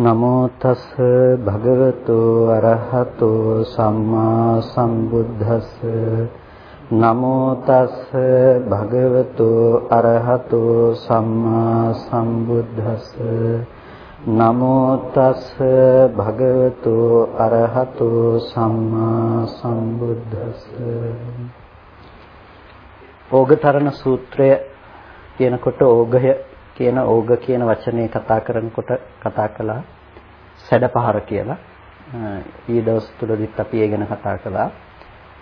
නමෝ තස් භගවතු අරහතෝ සම්මා සම්බුද්දස්ස. නමෝ තස් භගවතු අරහතෝ සම්මා සම්බුද්දස්ස. නමෝ තස් භගවතු අරහතෝ සම්මා සම්බුද්දස්ස. ඕගතරණ සූත්‍රය කියනකොට ඕගය කියන ඕග කියන වචනේ කතා කරනකොට කතා කළා සැඩපහර කියලා. ඊ දවස් තුලදීත් අපි ඒ ගැන කතා කළා.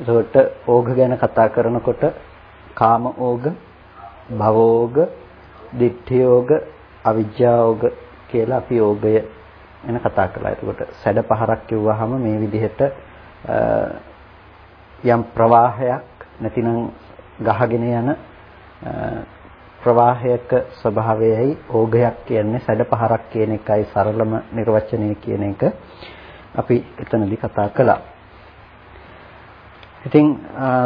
ඒකට ඕග ගැන කතා කරනකොට කාම ඕග, භව ඕග, ditthi ඕග, අවිජ්ජා ඕග කියලා අපි ඕගය ගැන කතා කළා. එතකොට සැඩපහරක් කිව්වහම මේ විදිහට යම් ප්‍රවාහයක් නැතිනම් ගහගෙන යන ප්‍රවාහයක ස්වභාවයයි ඕගයක් කියන්නේ සැඩපහරක් කියන එකයි සරලම නිර්වචනය කියන එක අපි එතනදී කතා කළා. ඉතින්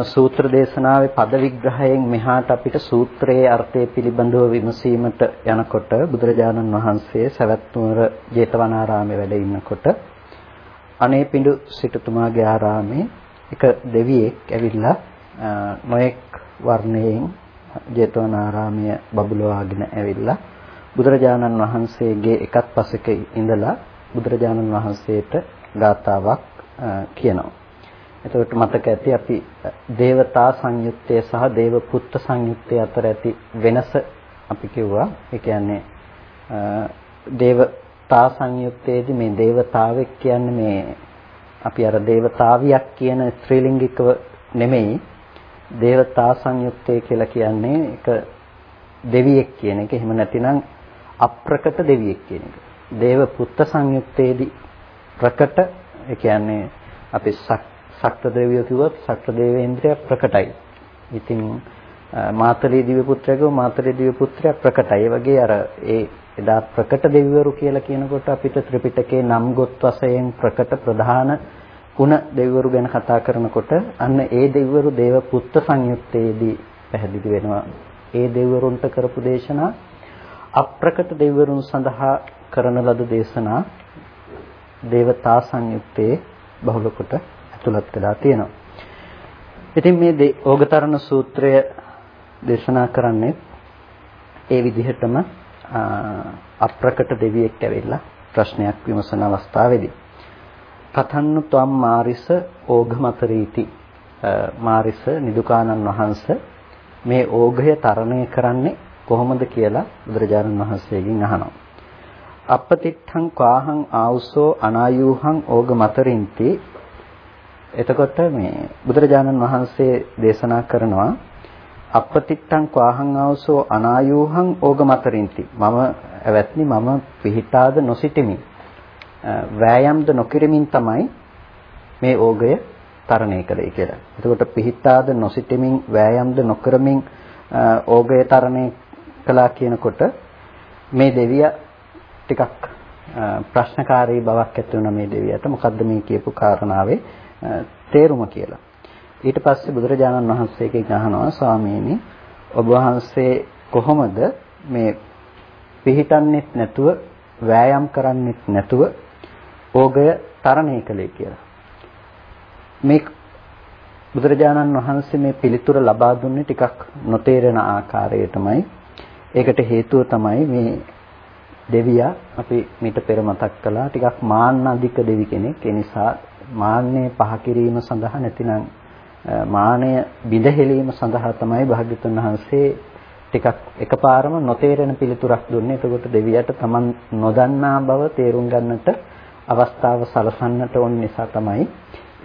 සූත්‍ර දේශනාවේ පද විග්‍රහයෙන් මෙහාට අපිට සූත්‍රයේ අර්ථය පිළිබඳව විමසීමට යනකොට බුදුරජාණන් වහන්සේ සවැත් නුවර ජේතවනාරාමේ වැඩ ඉන්නකොට අනේපිඬු සිටුතුමාගේ ආරාමේ එක දෙවියෙක් ඇවිල්ලා නොඑක් වර්ණයෙන් ජේතවනාරාමය බබළුවාගෙන ඇවිල්ලා බුදුරජාණන් වහන්සේගේ එකත් පසෙක ඉඳලා බුදුරජාණන් වහන්සේට ගාතාවක් කියනවා. එතකොට මතක ඇති අපි දේවතා සංයුත්තය සහ දේව පුත්ත සංයුත්තය අතර ඇති වෙනස අපි කිව්වා. ඒ කියන්නේ දේවතා සංයුත්තේදී මේ දේවතාවෙක් කියන්නේ මේ අපි අර දේවතාවියක් කියන ස්ත්‍රීලිංගිකව නෙමෙයි දේවතා සංයුක්තය කියලා කියන්නේ ඒක දෙවියෙක් කියන එක. එහෙම නැතිනම් අප්‍රකට දෙවියෙක් කියන එක. දේව පුත්ත සංයුක්තයේදී ප්‍රකට ඒ කියන්නේ අපි සක්‍ර දෙවියෝ කිව්වොත් සක්‍ර දේවේන්ද්‍රය ප්‍රකටයි. ඉතින් මාතලේ දිව්‍ය පුත්‍රයගෝ මාතලේ දිව්‍ය පුත්‍රයා ප්‍රකටයි. ඒ වගේ අර ඒ එදා ප්‍රකට දෙවිවරු කියලා කියනකොට අපිට ත්‍රිපිටකේ නම් ගොත් වශයෙන් ප්‍රකට ප්‍රධාන ගුණ දෙවිවරු ගැන කතා කරනකොට අන්න ඒ දෙවිවරු දේව පුත්ත සංයුත්තේදී පැහැදිලි වෙනවා. ඒ දෙවිවරුන්ට කරපු දේශනා අප්‍රකට දෙවිවරුන් සඳහා කරන ලද දේශනා දේවතා සංයුත්තේ බහුල කොට ඇතුළත් වෙලා තියෙනවා. ඉතින් මේ ඕගතරණ සූත්‍රය දේශනා කරන්නේ ඒ විදිහටම අප්‍රකට දෙවියෙක් ඇවිල්ලා ප්‍රශ්නයක් විමසන අවස්ථාවේදී කතන්න ත්වම් මාරිස ඕඝමතරීති. මාරිස නිදුකානන් වහන්ස මේ ඕඝය තරණය කරන්නේ කොහොමද කියලා බුදුරජාණන් වහන්සේගෙන් අහනවා. අපපතිත්තං කාහං ආවුසෝ අනායුහං ඕඝමතරින්ති. එතකොට මේ බුදුරජාණන් වහන්සේ දේශනා කරනවා අපපතිත්තං කාහං ආවුසෝ අනායුහං ඕඝමතරින්ති. මම ඇවැත්නි මම පිහිටාද නොසිටිමි. වෑයම්ද නොකිරමින් තමයි මේ ඕගය තරණය කළේ කියලා. එතකොට පිහිටාද නොසිටෙමින් වෑයම්ද නොකරමින් ඕගය තරණය කළා කියනකොට මේ දෙවියා ටිකක් ප්‍රශ්නකාරී බවක් ඇති වුණා මේ දෙවියට. මොකද්ද මේ කියපු කාරණාවේ තේරුම කියලා. ඊට පස්සේ බුදුරජාණන් වහන්සේගෙන් අහනවා ස්වාමීනි ඔබ වහන්සේ කොහොමද මේ පිහිටන්නෙත් නැතුව වෑයම් කරන්නෙත් නැතුව ඕගය තරණය කළේ කියලා. මේ බුදුරජාණන් වහන්සේ මේ පිළිතුර ලබා දුන්නේ ටිකක් නොතේරෙන ආකාරයටමයි. ඒකට හේතුව තමයි මේ දෙවියා අපි මීට පෙර මතක් කළා ටිකක් මාන්න අධික දෙවි කෙනෙක්. ඒ නිසා මාන්නය පහ කිරීම සඳහා නැතිනම් මානය බිඳහෙලීම සඳහා තමයි භාග්‍යතුන් වහන්සේ ටිකක් එකපාරම නොතේරෙන පිළිතුරක් දුන්නේ. එතකොට දෙවියට Taman නොදන්නා බව තේරුම් ගන්නට අවස්ථාව සලසන්නට ඕන නිසා තමයි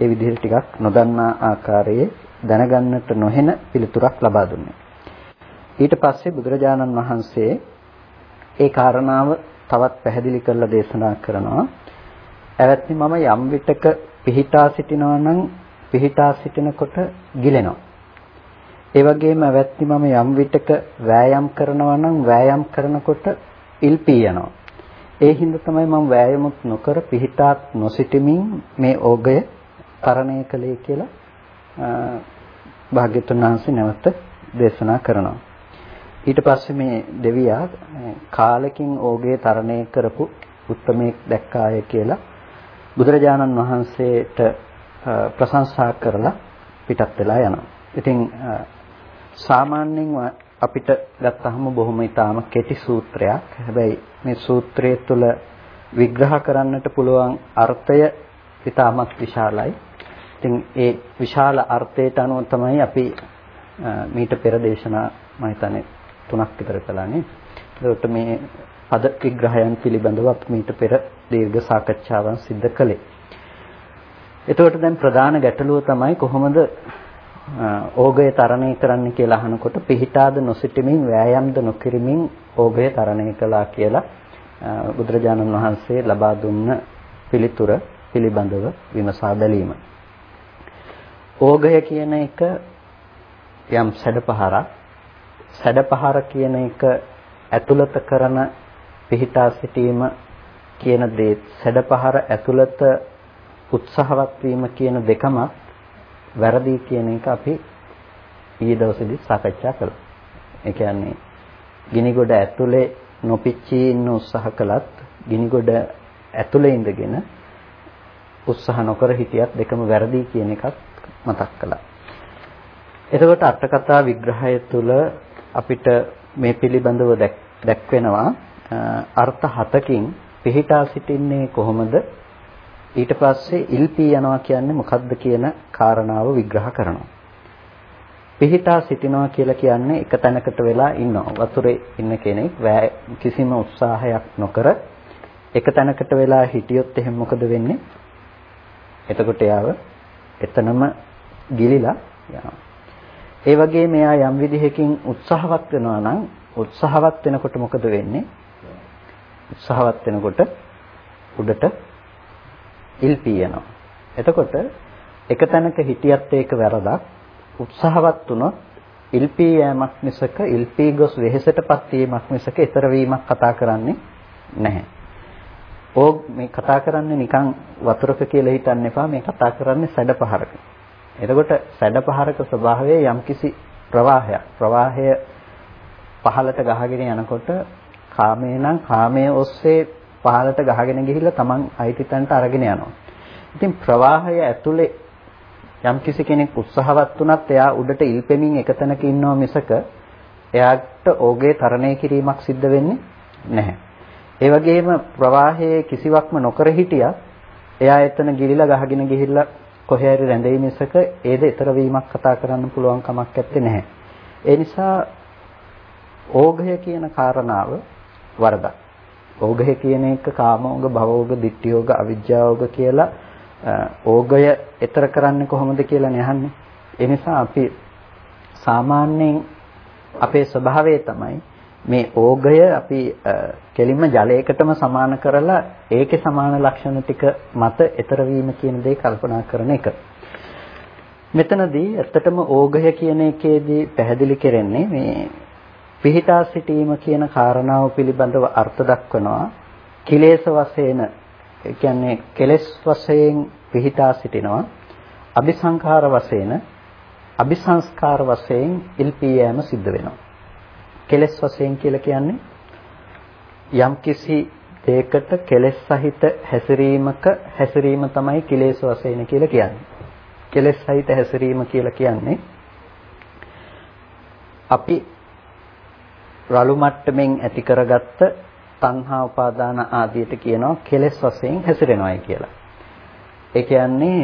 ඒ විදිහට ටිකක් නොදන්නා ආකාරයේ දැනගන්නට නොහෙන පිළිතුරක් ලබා දුන්නේ. ඊට පස්සේ බුදුරජාණන් වහන්සේ ඒ කාරණාව තවත් පැහැදිලි කරලා දේශනා කරනවා. ඇවැත්නි මම යම් විටක පිහිටා සිටිනවා නම් පිහිටා සිටිනකොට ගිලෙනවා. ඒ වගේම ඇවැත්නි මම යම් විටක වෑයම් කරනවා නම් වෑයම් කරනකොට ඉල්පී යනවා. ඒ හින්දා තමයි මම වෑයමුත් නොකර පිහිටාත් නොසිටමින් මේ ඕගය තරණය කළේ කියලා භාග්‍යතුන් වහන්සේ නැවත දේශනා කරනවා. ඊට පස්සේ මේ දෙවියා කාලෙකින් ඕගේ තරණය කරපු උත්තමයෙක් දැක්කාය කියලා බුදුරජාණන් වහන්සේට ප්‍රශංසා කරලා පිටත් වෙලා යනවා. ඉතින් සාමාන්‍යයෙන් අපිට ගත්තහම බොහොම ඊටාම කෙටි සූත්‍රයක්. හැබැයි මේ සූත්‍රය තුළ විග්‍රහ කරන්නට පුළුවන් අර්ථය ඊටාමත් විශාලයි. ඉතින් ඒ විශාල අර්ථයට අනුව තමයි අපි මීට පෙර දේශනා මම හිතන්නේ තුනක් විතර කළානේ. ඒකට මේ පද විග්‍රහයන් පිළිබඳව අපි මීට පෙර දීර්ඝ සාකච්ඡාවන් සිදු කළේ. එතකොට දැන් ප්‍රධාන ගැටලුව තමයි කොහොමද ඕගය තරණය කරන්න කියලා අහනකොට පිහිටාද නොසිටමින් වෑයම්ද නොකිරමින් ඕගය තරණය කළා කියලා බුදුරජාණන් වහන්සේ ලබා දුන්න පිළිතුර පිළිබඳව විමසා බැලීම. ඕගය කියන එක යම් සැඩපහරක් සැඩපහර කියන එක ඇතුළත කරන පිහිටා සිටීම කියන දේ සැඩපහර ඇතුළත උත්සාහවත් වීම කියන දෙකම වැරදි කියන එක අපි ඊයේ දවසේදී සාකච්ඡා කළා. ඒ කියන්නේ ගිනිගොඩ ඇතුලේ නොපිච්චී ඉන්න උත්සාහ කළත් ගිනිගොඩ ඇතුලේ ඉඳගෙන උත්සාහ නොකර හිටියත් දෙකම වැරදි කියන එකත් මතක් කළා. එතකොට අටකතා විග්‍රහය තුළ අපිට මේ පිළිබඳව දැක්වෙනවා අර්ථ හතකින් පිහිටා සිටින්නේ කොහොමද ඊට පස්සේ ඉල්පී යනවා කියන්නේ මොකක්ද කියන කාරණාව විග්‍රහ කරනවා. පිහිටා සිටිනවා කියලා කියන්නේ එක තැනකට වෙලා ඉන්නවා. වතුරේ ඉන්න කෙනෙක් කිසිම උත්සාහයක් නොකර එක තැනකට වෙලා හිටියොත් එහෙනම් මොකද වෙන්නේ? එතකොට යාව එතනම ගිලිලා යනවා. ඒ වගේම එයා යම් විදිහකින් උත්සාහවත් වෙනවා නම් උත්සාහවත් වෙනකොට මොකද වෙන්නේ? උත්සාහවත් වෙනකොට උඩට ඉල්පී යනවා. එතකොට එක තැනක හිටියත් ඒක වැරදක්. උත්සාහවත් වුණොත් ඉල්පී යෑමක් මිසක ඉල්පී ගොස් වෙහෙසටපත් වීමක් මිසක ඊතර වීමක් කතා කරන්නේ නැහැ. ඕ මේ කතා කරන්නේ නිකන් වතුරක කියලා හිතන්න එපා මේ කතා කරන්නේ සැඩපහරක. එතකොට සැඩපහරක ස්වභාවය යම්කිසි ප්‍රවාහයක්. ප්‍රවාහය පහළට ගහගෙන යනකොට කාමේ නම් කාමයේ ඔස්සේ පහළට ගහගෙන ගිහිල්ලා Taman අයිති තැනට අරගෙන යනවා. ඉතින් ප්‍රවාහය ඇතුලේ යම්කිසි කෙනෙක් උත්සාහවත් වුණත් එයා උඩට ඉල්පෙමින් එක තැනක ඉන්නව මිසක එයාට ඕගේ තරණය කිරීමක් සිද්ධ වෙන්නේ නැහැ. ඒ වගේම ප්‍රවාහයේ කිසිවක්ම නොකර හිටියත් එයා එතන ගිලිලා ගහගෙන ගිහිල්ලා කොහේ හරි රැඳෙයි මිසක ඒද ඊතර වීමක් කතා කරන්න පුළුවන් කමක් නැත්තේ නැහැ. ඒ නිසා ඕඝය කියන කාරණාව වරදක්. ඕගය කියන එක කාමෝග, භවෝග, ditthියෝග, අවිජ්ජාෝග කියලා ඕගය ඊතර කරන්නේ කොහොමද කියලා නහන්නේ. ඒ නිසා අපි සාමාන්‍යයෙන් අපේ ස්වභාවය තමයි මේ ඕගය අපි කෙලින්ම ජලයකටම සමාන කරලා ඒකේ සමාන ලක්ෂණ ටික මත ඊතර වීම කියන දේ කල්පනා කරන එක. මෙතනදී ඇත්තටම ඕගය කියන එකේදී පැහැදිලි කරන්නේ මේ පිහිටා සිටීම කියන කාරණාව පිළිබඳව අර්ථ දක්වනවා. කිලේශ වශයෙන් ඒ කියන්නේ කෙලෙස් වශයෙන් පිහිටා සිටිනවා. අபிසංඛාර වශයෙන් අபிසංස්කාර වශයෙන් ඉල්පී යෑම සිද්ධ වෙනවා. කෙලෙස් වශයෙන් කියලා කියන්නේ යම්කිසි දෙයකට කෙලෙස් සහිත හැසිරීමක හැසිරීම තමයි කිලේශ වශයෙන් කියලා කියන්නේ. කෙලෙස් සහිත හැසිරීම කියලා කියන්නේ අපි රළු මට්ටමින් ඇති කරගත්ත තණ්හා උපාදාන ආදියට කියනවා කෙලෙස් වශයෙන් හැසිරෙනවායි කියලා. ඒ කියන්නේ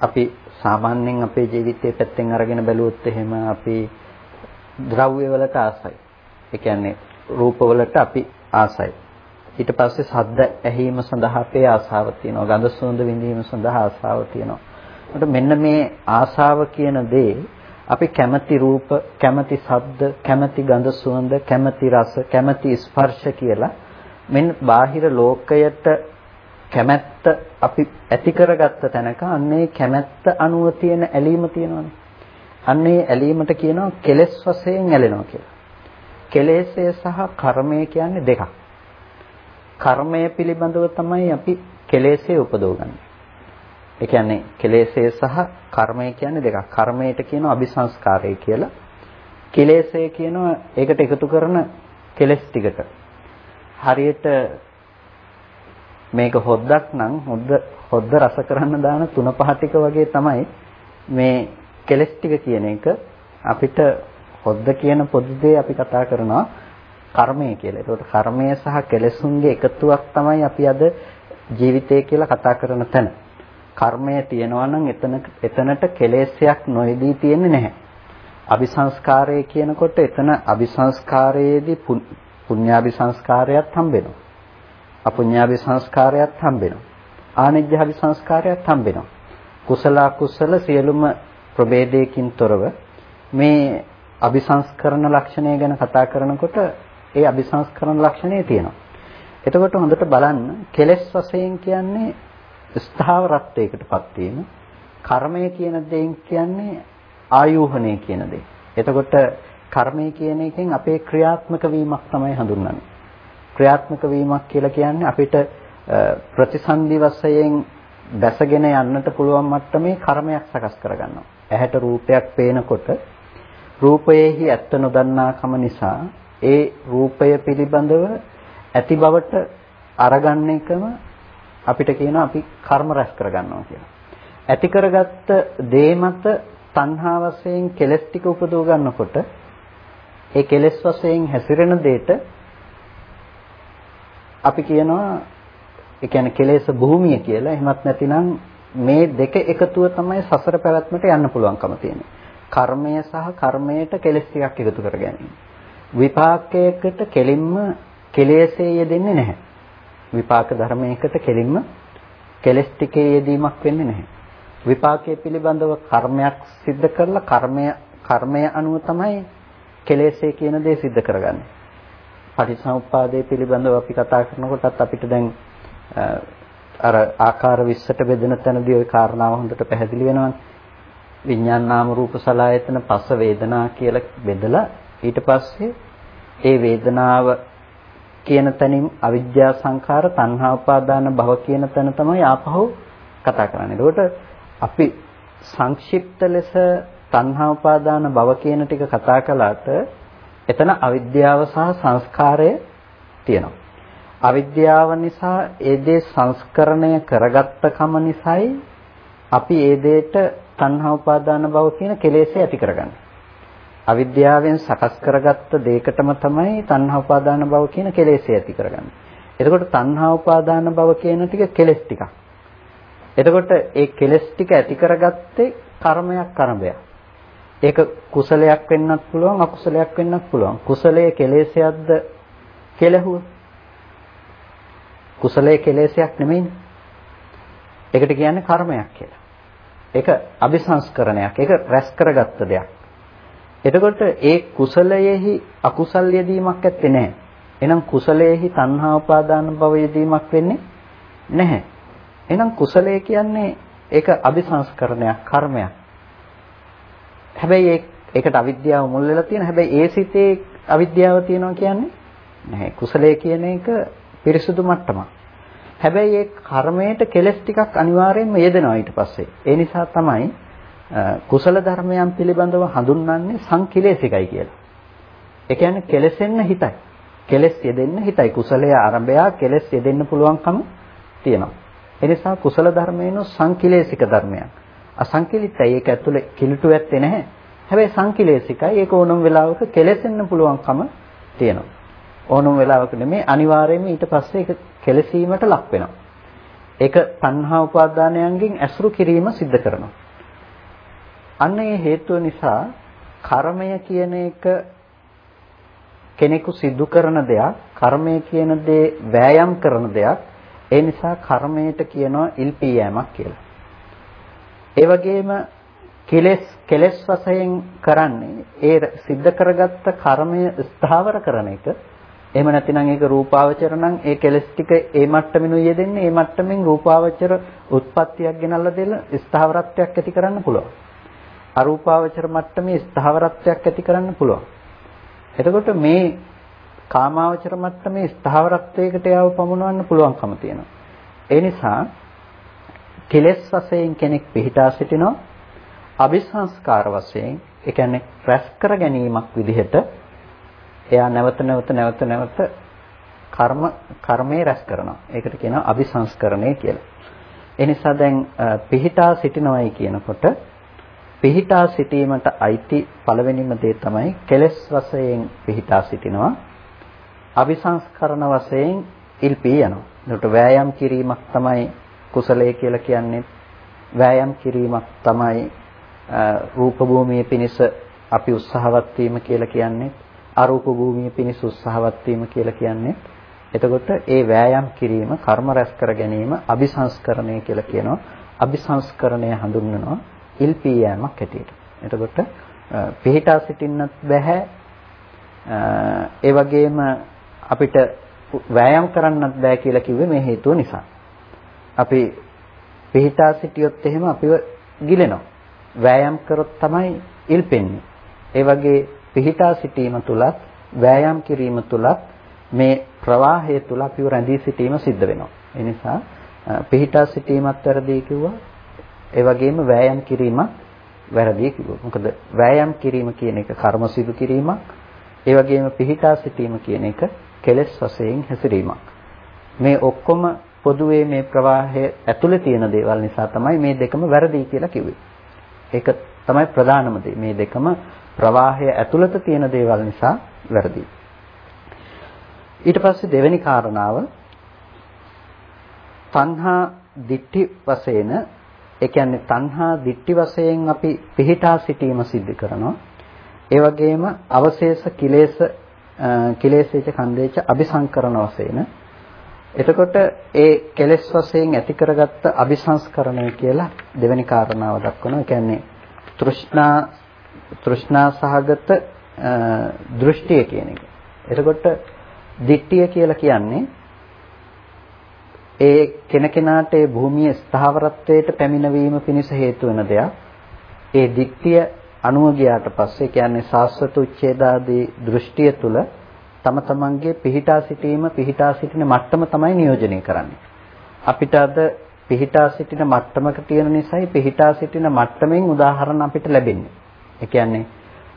අපි සාමාන්‍යයෙන් අපේ ජීවිතයේ පැත්තෙන් අරගෙන බැලුවොත් එහෙම අපි ද්‍රව්‍ය වලට ආසයි. ඒ කියන්නේ රූප වලට අපි ආසයි. ඊට පස්සේ ශබ්ද ඇහිීම සඳහා අපේ ආසාව තියෙනවා. ගඳ සුවඳ විඳීම සඳහා ආසාව තියෙනවා. මෙන්න මේ ආසාව කියන දේ අපි කැමති රූප, කැමති ශබ්ද, කැමති ගඳ සුවඳ, කැමති රස, කැමති ස්පර්ශ කියලා මෙන්න බාහිර ලෝකයට කැමැත්ත අපි ඇති කරගත්ත තැනක අන්නේ කැමැත්ත අනුව තියෙන ඇලීම තියෙනවනේ. අන්නේ ඇලීමට කියනවා කෙලෙස් වශයෙන් ඇලෙනවා කියලා. කෙලෙස්ය සහ කර්මය කියන්නේ දෙකක්. කර්මය පිළිබඳව තමයි අපි කෙලෙස්ය උපදවගන්නේ. ඒ කියන්නේ කෙලෙස්ය සහ කර්මය කියන්නේ දෙකක්. කර්මයට කියනවා අபிසංස්කාරය කියලා. කෙලෙස්ය කියනවා ඒකට එකතු කරන කෙලස් ටිකට. හරියට මේක හොද්දක් නම් හොද්ද හොද්ද රස කරන්න දාන තුන පහ ටික වගේ තමයි මේ කෙලස් ටික කියන එක අපිට හොද්ද කියන පොදු දේ අපි කතා කරනවා කර්මය කියලා. ඒකට කර්මය සහ කෙලෙසුන්ගේ එකතුවක් තමයි අපි අද ජීවිතය කියලා කතා කරන තැන. කර්මය තියෙනවා නම් එතන එතනට කෙලෙස්යක් නොයදී තියෙන්නේ නැහැ. අபிසංස්කාරය කියනකොට එතන අபிසංස්කාරයේදී පුඤ්ඤාபிසංස්කාරයත් හම්බෙනවා. අපුඤ්ඤාபிසංස්කාරයත් හම්බෙනවා. ආනිජ්ජාபிසංස්කාරයත් හම්බෙනවා. කුසල අකුසල සියලුම ප්‍රභේදයකින් තොරව මේ අபிසංස්කරණ ලක්ෂණය ගැන කතා කරනකොට ඒ අபிසංස්කරණ ලක්ෂණය තියෙනවා. එතකොට හොඳට බලන්න කෙලෙස් වශයෙන් කියන්නේ ස්ථාවරත්වයකටපත් වීම. කර්මය කියන දෙයින් කියන්නේ ආයෝහණය කියන දේ. එතකොට කර්මය කියන එකෙන් අපේ ක්‍රියාත්මක වීමක් තමයි හඳුන්වන්නේ. ක්‍රියාත්මක වීමක් කියලා කියන්නේ අපිට ප්‍රතිසන්දි වශයෙන් දැසගෙන යන්නට පුළුවන් මට්ටමේ කර්මයක් සකස් කරගන්නවා. ඇහැට රූපයක් පේනකොට රූපයේහි ඇත්ත නොදන්නාකම නිසා ඒ රූපය පිළිබඳව ඇති බවට අරගන්න එකම අපිට කියනවා අපි කර්ම රැස් කරගන්නවා කියලා. ඇති කරගත්ත දේ මත තණ්හා වශයෙන් කෙලස් ටික උපදව ගන්නකොට ඒ කෙලස් වශයෙන් හැසිරෙන දෙයට අපි කියනවා ඒ කියන්නේ කෙලෙස් භූමිය කියලා. එහෙමත් නැතිනම් මේ දෙක එකතුව තමයි සසර පැවැත්මට යන්න පුළුවන්කම තියෙන්නේ. කර්මය සහ කර්මයට කෙලෙස් ටිකක් එකතු කර ගැනීම. විපාකයකට කෙලින්ම කෙලෙසේ යෙදෙන්නේ නැහැ. විපාක ධර්මයකට කෙලින්ම කෙලෙස් ටිකේ යෙදීමක් වෙන්නේ නැහැ. විපාකයේ පිළිබඳව කර්මයක් සිද්ධ කරලා කර්මය කර්මය අනුව තමයි කෙලෙසේ කියන දේ සිද්ධ කරගන්නේ. පටිච්චසමුප්පාදයේ පිළිබඳව අපි කතා කරනකොටත් අපිට දැන් අර ආකාර 20ට බෙදෙන තැනදී ওই කාරණාව හොඳට පැහැදිලි වෙනවා. විඥාන නාම රූප සලආයතන පස වේදනා කියලා බෙදලා ඊට පස්සේ ඒ වේදනාව කියන තැනින් අවිද්‍යා සංඛාර තණ්හා උපාදාන භව කියන තැන තමයි ආපහු කතා කරන්නේ. ඒකට අපි සංක්ෂිප්ත ලෙස තණ්හා උපාදාන භව කියන ටික කතා කළාට එතන අවිද්‍යාව සහ සංස්කාරය තියෙනවා. අවිද්‍යාව නිසා ඒ දේ සංස්කරණය කරගත්ත කම නිසායි අපි ඒ දෙයට තණ්හා උපාදාන භව කියන කෙලෙස් ඇති කරගන්නේ. අවිද්‍යාවෙන් සකස් කරගත්ත දෙයකටම තමයි තණ්හා උපාදාන භව කියන කෙලෙස් ඇති කරගන්නේ. එතකොට තණ්හා උපාදාන භව කියන ටික කෙලෙස් ටිකක්. එතකොට ඒ කෙලෙස් ටික ඇති කරගත්තේ කර්මයක් කර්මයක්. ඒක කුසලයක් වෙන්නත් පුළුවන් අකුසලයක් වෙන්නත් පුළුවන්. කුසලයේ කෙලෙසයක්ද කෙලහුව. කුසලයේ කෙලෙසයක් නෙමෙයිනේ. ඒකට කියන්නේ කර්මයක් කියලා. ඒක අபிසංස්කරණයක්. ඒක රැස් කරගත්ත දෙයක්. එතකොට ඒ කුසලයේහි අකුසල් යෙදීමක් ඇත්තේ නැහැ. එහෙනම් කුසලයේහි තණ්හා උපාදාන භව යෙදීමක් වෙන්නේ නැහැ. එහෙනම් කුසලය කියන්නේ ඒක අபிසංස්කරණයක්, කර්මයක්. හැබැයි ඒකට අවිද්‍යාව මුල් වෙලා තියෙන. හැබැයි ඒ සිතේ අවිද්‍යාව තියෙනවා කියන්නේ නැහැ. කුසලය කියන එක පිරිසුදු මට්ටමක්. හැබැයි ඒ කර්මයට කෙලස් ටිකක් අනිවාර්යයෙන්ම යෙදෙනවා ඊට පස්සේ. ඒ නිසා තමයි කුසල ධර්මයන් පිළිබඳව හඳුන්වන්නේ සංකිලේශිකයි කියලා. ඒ කියන්නේ කෙලසෙන්න හිතයි. කෙලස් යෙදෙන්න හිතයි. කුසලයේ ආරම්භය කෙලස් යෙදෙන්න පුළුවන්කම තියෙනවා. ඒ නිසා කුසල ධර්මයන් සංකිලේශික ධර්මයන්. අසංකිලිතයි ඒක ඇතුලේ කිලුටු ඇත්තේ නැහැ. හැබැයි සංකිලේශිකයි ඒක ඕනම වෙලාවක කෙලසෙන්න පුළුවන්කම තියෙනවා. ඕනම වෙලාවක නෙමෙයි අනිවාර්යයෙන්ම ඊට පස්සේ ඒක කෙලසීමට ලක් වෙනවා. ඒක තණ්හා උපාදානයන්ගෙන් ඇසුරු කිරීම සිද්ධ කරනවා. අන්න ඒ හේතුව නිසා කර්මය කියන එක කෙනෙකු සිදු කරන දෙයක්, කර්මය කියන දේ වෑයම් කරන දෙයක්. ඒ නිසා කර්මයට කියනවා ඉල්පියෑමක් කියලා. ඒ වගේම කෙලස් කෙලස් වශයෙන් කරන්නේ ඒ සිද්ධ කරගත්ත කර්මය ස්ථාවර කරන එක එහෙම නැතිනම් ඒක රූපාවචර නම් ඒ කෙලස් ටික ඒ මට්ටමිනුයි යෙදෙන්නේ ඒ මට්ටමින් රූපාවචර උත්පත්තියක් ගෙනල්ලා දෙල ස්ථාවරත්වයක් ඇති කරන්න පුළුවන්. අරූපාවචර මට්ටමේ ස්ථාවරත්වයක් ඇති කරන්න පුළුවන්. එතකොට මේ කාමාවචර මට්ටමේ ස්ථාවරත්වයකට යව පමුණවන්න පුළුවන්කම තියෙනවා. ඒ නිසා කෙලස් වශයෙන් කෙනෙක් පිහිටා සිටිනවා අபிසංස්කාර වශයෙන් ඒ කියන්නේ රැස් කර ගැනීමක් විදිහට එයා නැවත නැවත නැවත නැවත කර්ම කර්මේ රැස් කරනවා. ඒකට කියනවා අபிසංස්කරණය කියලා. ඒ නිසා දැන් පිහිටා සිටිනවයි කියනකොට පිහිටා සිටීමට අයිති පළවෙනිම දේ තමයි කෙලස් වශයෙන් පිහිටා සිටිනවා. අபிසංස්කරණ වශයෙන් ඉල්පී යනවා. ඒකට වෑයම් කිරීමක් තමයි කුසලය කියලා කියන්නේ. වෑයම් කිරීමක් තමයි රූප භූමියේ පිනිස අපි උත්සාහවත් වීම කියලා කියන්නේ අරූප භූමිය පිණිස උත්සාහවත් වීම කියලා කියන්නේ. එතකොට ඒ වෑයම් කිරීම, කර්ම රැස් කර ගැනීම අபிසංස්කරණය කියලා කියනවා. අபிසංස්කරණය හඳුන්වනවා. ඉල්පී යෑමක් හැටියට. එතකොට පිහිටා සිටින්නත් බෑ. ඒ වගේම අපිට වෑයම් කරන්නත් බෑ කියලා කිව්වේ මේ හේතුව නිසා. අපි පිහිටා සිටියොත් එහෙම අපිව ගිලෙනවා. වෑයම් කරොත් තමයි ඉල්පෙන්නේ. ඒ වගේ පිහිටා සිටීම තුලත් වෑයම් කිරීම තුලත් මේ ප්‍රවාහය තුල අපිව රැඳී සිටීම සිද්ධ වෙනවා. ඒ නිසා පිහිටා සිටීමත් වැරදි කිව්වා. ඒ වගේම වෑයම් කිරීමත් වැරදි කිව්වා. මොකද වෑයම් කිරීම කියන එක කර්ම සිදු කිරීමක්. ඒ වගේම පිහිටා සිටීම කියන එක කෙලෙස් වශයෙන් හැසිරීමක්. මේ ඔක්කොම පොදුවේ මේ ප්‍රවාහය ඇතුලේ තියෙන දේවල් නිසා තමයි මේ දෙකම වැරදි කියලා කිව්වේ. ඒක තමයි ප්‍රධානම දේ. මේ දෙකම ප්‍රවාහය ඇතුළත තියෙන දේවල් නිසා වැරදි. ඊට පස්සේ දෙවෙනි කාරණාව තණ්හා දිට්ඨි වශයෙන් ඒ කියන්නේ තණ්හා දිට්ඨි වශයෙන් අපි පිහිටා සිටීම සිද්ධ කරනවා. ඒ වගේම අවශේෂ කිලේශ කිලේශේච කන්දේච අபிසංකරණ වශයෙන් එතකොට ඒ කෙලෙස් වශයෙන් ඇති කරගත්ත අபிසංස්කරණය කියලා දෙවෙනි කාරණාව දක්වනවා. ඒ කියන්නේ තෘෂ්ණා තෘෂ්ණා සහගත දෘෂ්ටිය කියන එක. එතකොට දිට්ඨිය කියලා කියන්නේ ඒ කෙනකෙනාට ඒ භූමියේ ස්ථාවරත්වයට පැමිණවීම පිණිස හේතු වෙන දෙයක්. ඒ දිට්ඨිය අනුව ගියාට පස්සේ කියන්නේ සාස්වත උච්ඡේදාදී දෘෂ්ටිය තුල තම තමන්ගේ පිහිටා සිටීම පිහිටා සිටින මට්ටම තමයි නියෝජනය කරන්නේ. අපිට අද පිහිටා සිටින මට්ටමක තියෙන නිසායි පිහිටා සිටින මට්ටමින් උදාහරණ අපිට ලැබෙන්නේ. ඒ කියන්නේ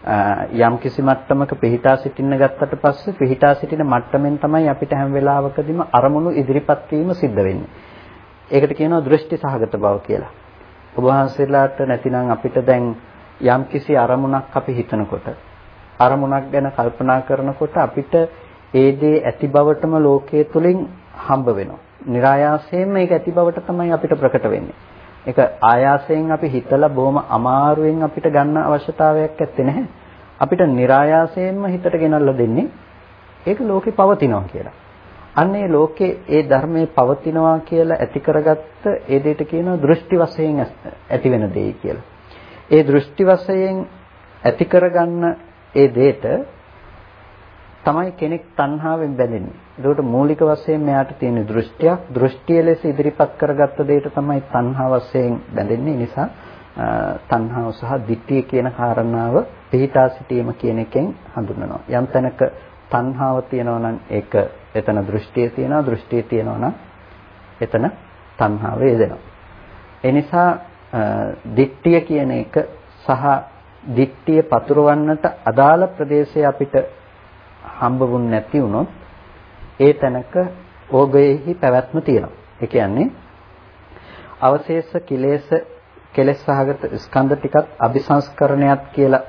යම් කිසි මට්ටමක පිහිටා සිටින්න ගත්තට පස්සේ පිහිටා සිටින මට්ටමින් තමයි අපිට හැම වෙලාවකදීම අරමුණු ඉදිරිපත් වීම සිද්ධ වෙන්නේ. ඒකට කියනවා දෘෂ්ටි සහගත බව කියලා. ඔබ වහන්සේලාට නැතිනම් අපිට දැන් යම් කිසි අරමුණක් අපි හිතනකොට අරමුණක් ගැන කල්පනා කරනකොට අපිට ඒ දේ ඇති බවටම ලෝකයේ තුලින් හම්බ වෙනවා. નિરાයාසයෙන්ම ඒක ඇති බවට තමයි අපිට ප්‍රකට වෙන්නේ. ඒක ආයාසයෙන් අපි හිතලා බොහොම අමාරුවෙන් අපිට ගන්න අවශ්‍යතාවයක් ඇත්තේ නැහැ. අපිට નિરાයාසයෙන්ම හිතට ගෙනල්ලා දෙන්නේ ඒක ලෝකේ පවතිනවා කියලා. අන්න ඒ ලෝකේ ඒ ධර්මයේ පවතිනවා කියලා ඇති කරගත්ත ඒ දෙයට කියනවා දෘෂ්ටි වශයෙන් ඇති වෙන දෙයි කියලා. ඒ දෘෂ්ටි වශයෙන් ඇති කරගන්න ඒ දෙයට තමයි කෙනෙක් තණ්හාවෙන් බැඳෙන්නේ. ඒකට මූලික වශයෙන් මෙයාට තියෙන දෘෂ්ටියක් දෘෂ්ටිය ලෙස ඉදිරිපත් කරගත්ත දෙයට තමයි තණ්හා වශයෙන් බැඳෙන්නේ. නිසා තණ්හාව සහ ditthිය කියන කාරණාව පිහිටා සිටීම කියන එකෙන් හඳුන්වනවා. යම් තැනක තණ්හාව තියෙනවා නම් ඒක එතන දෘෂ්ටිය තියෙනවා. දෘෂ්ටිය තියෙනවා නම් එතන තණ්හාව වේදෙනවා. ඒ නිසා ditthිය කියන එක සහ ditthිය පතුරවන්නට අදාළ ප්‍රදේශය අපිට හම්බුුන් නැති වුණොත් ඒ තැනක ඕගයෙහි පැවැත්ම තියෙනවා. ඒ කියන්නේ අවශේෂ කිලේශ කෙලෙස් සහගත ස්කන්ධ ටිකත් අபிසංස්කරණයක් කියලා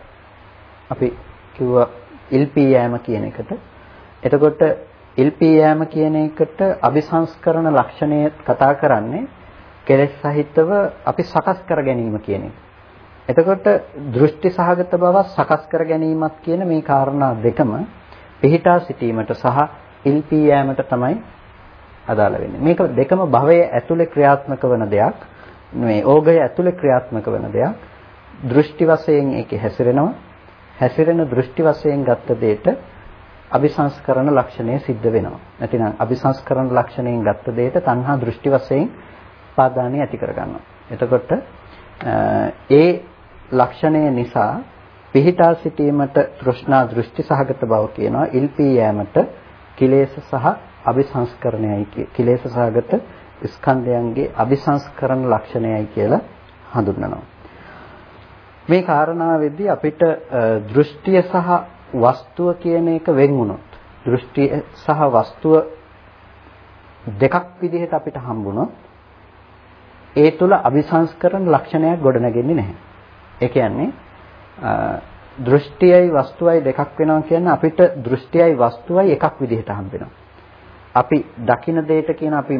අපි කිව්වා ඉල්පී යෑම කියන එකට. එතකොට ඉල්පී යෑම කියන එකට අபிසංස්කරණ ලක්ෂණය කතා කරන්නේ කෙලෙස් සහිතව අපි සකස් කර ගැනීම කියන එක. එතකොට දෘෂ්ටි සහගත බව සකස් කර ගැනීමත් කියන මේ කාරණා දෙකම පිහිටා සිටීමට සහ ඉල්පී යෑමට තමයි අදාළ වෙන්නේ. මේක දෙකම භවයේ ඇතුලේ ක්‍රියාත්මක වන දෙයක්. මේ ඕගය ඇතුලේ ක්‍රියාත්මක වන දෙයක්. දෘෂ්ටි වශයෙන් ඒකේ හැසිරෙනවා. හැසිරෙන දෘෂ්ටි වශයෙන් ගත්ත දෙයට අபிසංස්කරණ ලක්ෂණය සිද්ධ වෙනවා. නැතිනම් අபிසංස්කරණ ලක්ෂණයෙන් ගත්ත දෙයට තණ්හා දෘෂ්ටි වශයෙන් පාදානිය ඇති කරගන්නවා. එතකොට ඒ ලක්ෂණය නිසා පිහිටා සිටීමට තෘෂ්ණා දෘෂ්ටි සහගත බව කියනවා ඉල්පී යෑමට කිලේශ සහ අபிසංස්කරණයයි කිලේශ සහගත ස්කන්ධයන්ගේ අபிසංස්කරණ ලක්ෂණයයි කියලා හඳුන්වනවා මේ කාරණාවෙදී අපිට දෘෂ්ටිය සහ වස්තුව කියන එක වෙන් වුණොත් දෘෂ්ටිය සහ වස්තුව දෙකක් විදිහට අපිට හම්බුණොත් ඒ තුල අபிසංස්කරණ ලක්ෂණයක් ගොඩනගෙන්නේ නැහැ. ඒ කියන්නේ දෘෂ්ටියයි වස්තුවයි දෙකක් වෙනවා කියන්නේ අපිට දෘෂ්ටියයි වස්තුවයි එකක් විදිහට හම්බ අපි දකින දෙයට කියන අපි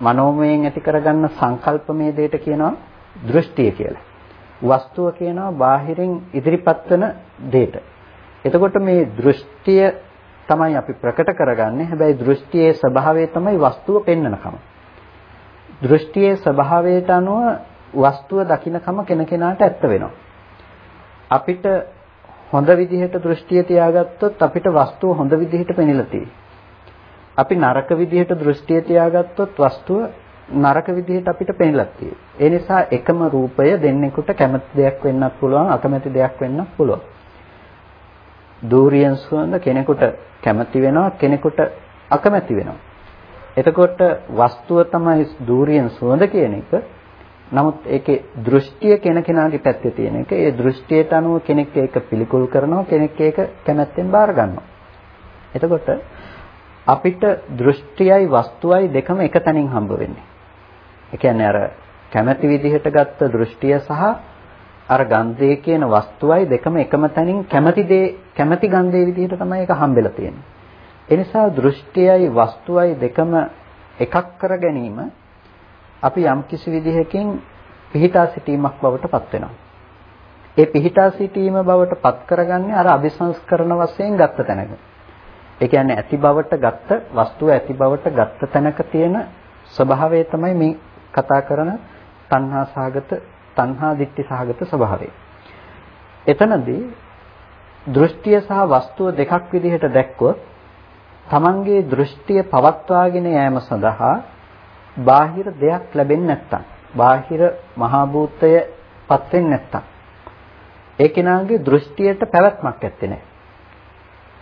මනෝමයෙන් ඇති කරගන්න සංකල්පමය දෙයට කියනවා දෘෂ්ටිය කියලා. වස්තුව කියනවා බාහිරින් ඉදිරිපත් වෙන දෙයට. එතකොට මේ දෘෂ්ටිය තමයි අපි ප්‍රකට කරගන්නේ. හැබැයි දෘෂ්ටියේ ස්වභාවය තමයි වස්තුව පෙන්වනකම. දෘෂ්ටියේ ස්වභාවයට අනුව වස්තුව දකින්නකම කෙනකෙනාට ඇත්ත වෙනවා. අපිට හොඳ විදිහට දෘෂ්ටිය තියාගත්තොත් අපිට වස්තුව හොඳ විදිහට පෙනිලා අපි නරක විදිහට දෘෂ්ටිය තියාගත්තොත් වස්තුව නරක විදිහට අපිට පෙනිලා ඒ නිසා එකම රූපය දෙන්නෙකුට කැමති දෙයක් වෙන්නත් පුළුවන් අකමැති දෙයක් වෙන්නත් පුළුවන්. දූරියන් සුවඳ කෙනෙකුට කැමති වෙනවා කෙනෙකුට අකමැති වෙනවා. එතකොට වස්තුව තමයි දූරියන් සුවඳ කියන එක. නමුත් ඒකේ දෘෂ්ටිය කෙන කෙනාගේ පැත්තේ තියෙන එක. ඒ දෘෂ්ටියට අනුව කෙනෙක් ඒක පිළිකුල් කරනවා කෙනෙක් ඒක කැමැත්තෙන් බාර ගන්නවා. එතකොට අපිට දෘෂ්ටියයි වස්තුවයි දෙකම එක තැනින් හම්බ වෙන්නේ. ඒ කියන්නේ අර කැමැති විදිහට ගත්ත දෘෂ්ටිය සහ අර ගන්ධය කියන වස්තුවයි දෙකම එකම තැනින් කැමැති දේ කැමැති ගන්ධයේ විදිහට තමයි ඒක හම්බෙලා තියෙන්නේ. ඒ නිසා දෘෂ්ටියයි වස්තුවයි දෙකම එකක් කර ගැනීම අපි යම් කිසි විදිහකින් පිහිටා සිටීමක් බවට පත් වෙනවා. ඒ පිහිටා සිටීම බවට පත් කරගන්නේ අර අபிසංස්කරණ වශයෙන් ගත්ත තැනක. ඒ කියන්නේ ඇති බවට ගත්ත වස්තුව ඇති බවට ගත්ත තැනක තියෙන ස්වභාවය තමයි මේ කතා කරන තණ්හා සහගත තණ්හා දිට්ඨි සහගත ස්වභාවය. එතනදී දෘෂ්ටිය සහ වස්තුව දෙකක් විදිහට දැක්කොත් තමන්ගේ දෘෂ්ටිය පවත්වාගෙන යාම සඳහා බාහිර දෙයක් ලැබෙන්නේ නැත්තම් බාහිර මහා භූතය පත් වෙන්නේ නැත්තම් ඒ කෙනාගේ දෘෂ්ටියට පැවැත්මක් ඇත්තේ නැහැ.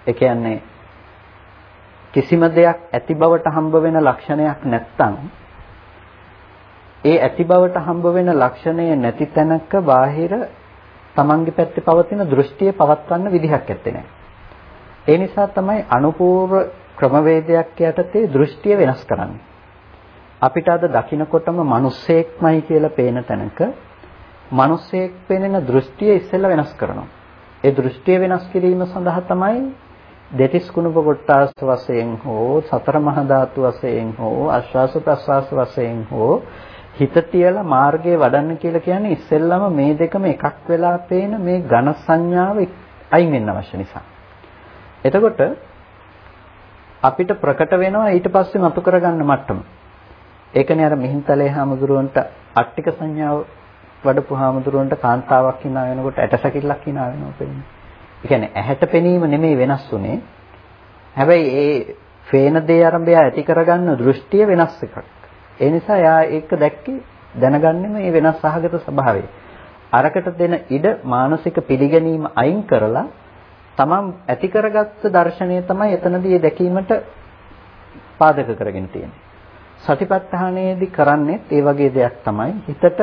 ඒ කියන්නේ කිසිම දෙයක් ඇති බවට හම්බ වෙන ලක්ෂණයක් නැත්තම් ඒ ඇති බවට හම්බ වෙන ලක්ෂණය නැති තැනක බාහිර තමන්ගේ පැත්තේ පවතින දෘෂ්ටිය පවත්වන්න විදිහක් ඇත්තේ නැහැ. ඒ නිසා තමයි අනුපූර්ව ක්‍රමවේදයක් යටතේ දෘෂ්ටිය වෙනස් කරන්නේ. අපිට අද දකින්නකොටම මිනිස්සෙක්මයි කියලා පේන තැනක මිනිස්සෙක් පෙනෙන දෘෂ්ටිය ඉස්සෙල්ලා වෙනස් කරනවා. ඒ දෘෂ්ටිය වෙනස් කිරීම සඳහා තමයි දෙතිස් කුණප කොට්ටාස් වශයෙන් හෝ සතර මහා ධාතු වශයෙන් හෝ ආශ්වාස ප්‍රශ්වාස වශයෙන් හෝ හිත තියලා මාර්ගයේ වඩන්න කියලා කියන්නේ ඉස්සෙල්ලම මේ දෙකම එකක් වෙලා පේන මේ ඝන සංඥාව අයින් වෙන්න අවශ්‍ය නිසා. එතකොට අපිට ප්‍රකට වෙනවා ඊට පස්සේ මතු කරගන්න මට්ටම. ඒකනේ අර මිහින්තලේ හාමුදුරුවන්ට අට්ටික සංඥාව වඩපු හාමුදුරුවන්ට කාන්තාවක් hina වෙනකොට ඇටසැකිල්ලක් hina වෙනවා පෙන්නේ. ඒ කියන්නේ ඇහැට පෙනීම නෙමෙයි වෙනස් උනේ. හැබැයි ඒ ෆේන දේ ආරම්භය ඇති කරගන්න දෘෂ්ටිය වෙනස් එකක්. ඒ නිසා යා ඒක දැක්කේ දැනගන්නේ මේ වෙනස් සහගත ස්වභාවය. අරකට දෙන ඉඩ මානසික පිළිගැනීම අයින් කරලා තමන් ඇති කරගත්ත දර්ශනය තමයි එතනදී දැකීමට පාදක කරගෙන තියෙන්නේ. සතිපට්ඨානයේදී කරන්නේ ඒ වගේ දෙයක් තමයි හිතට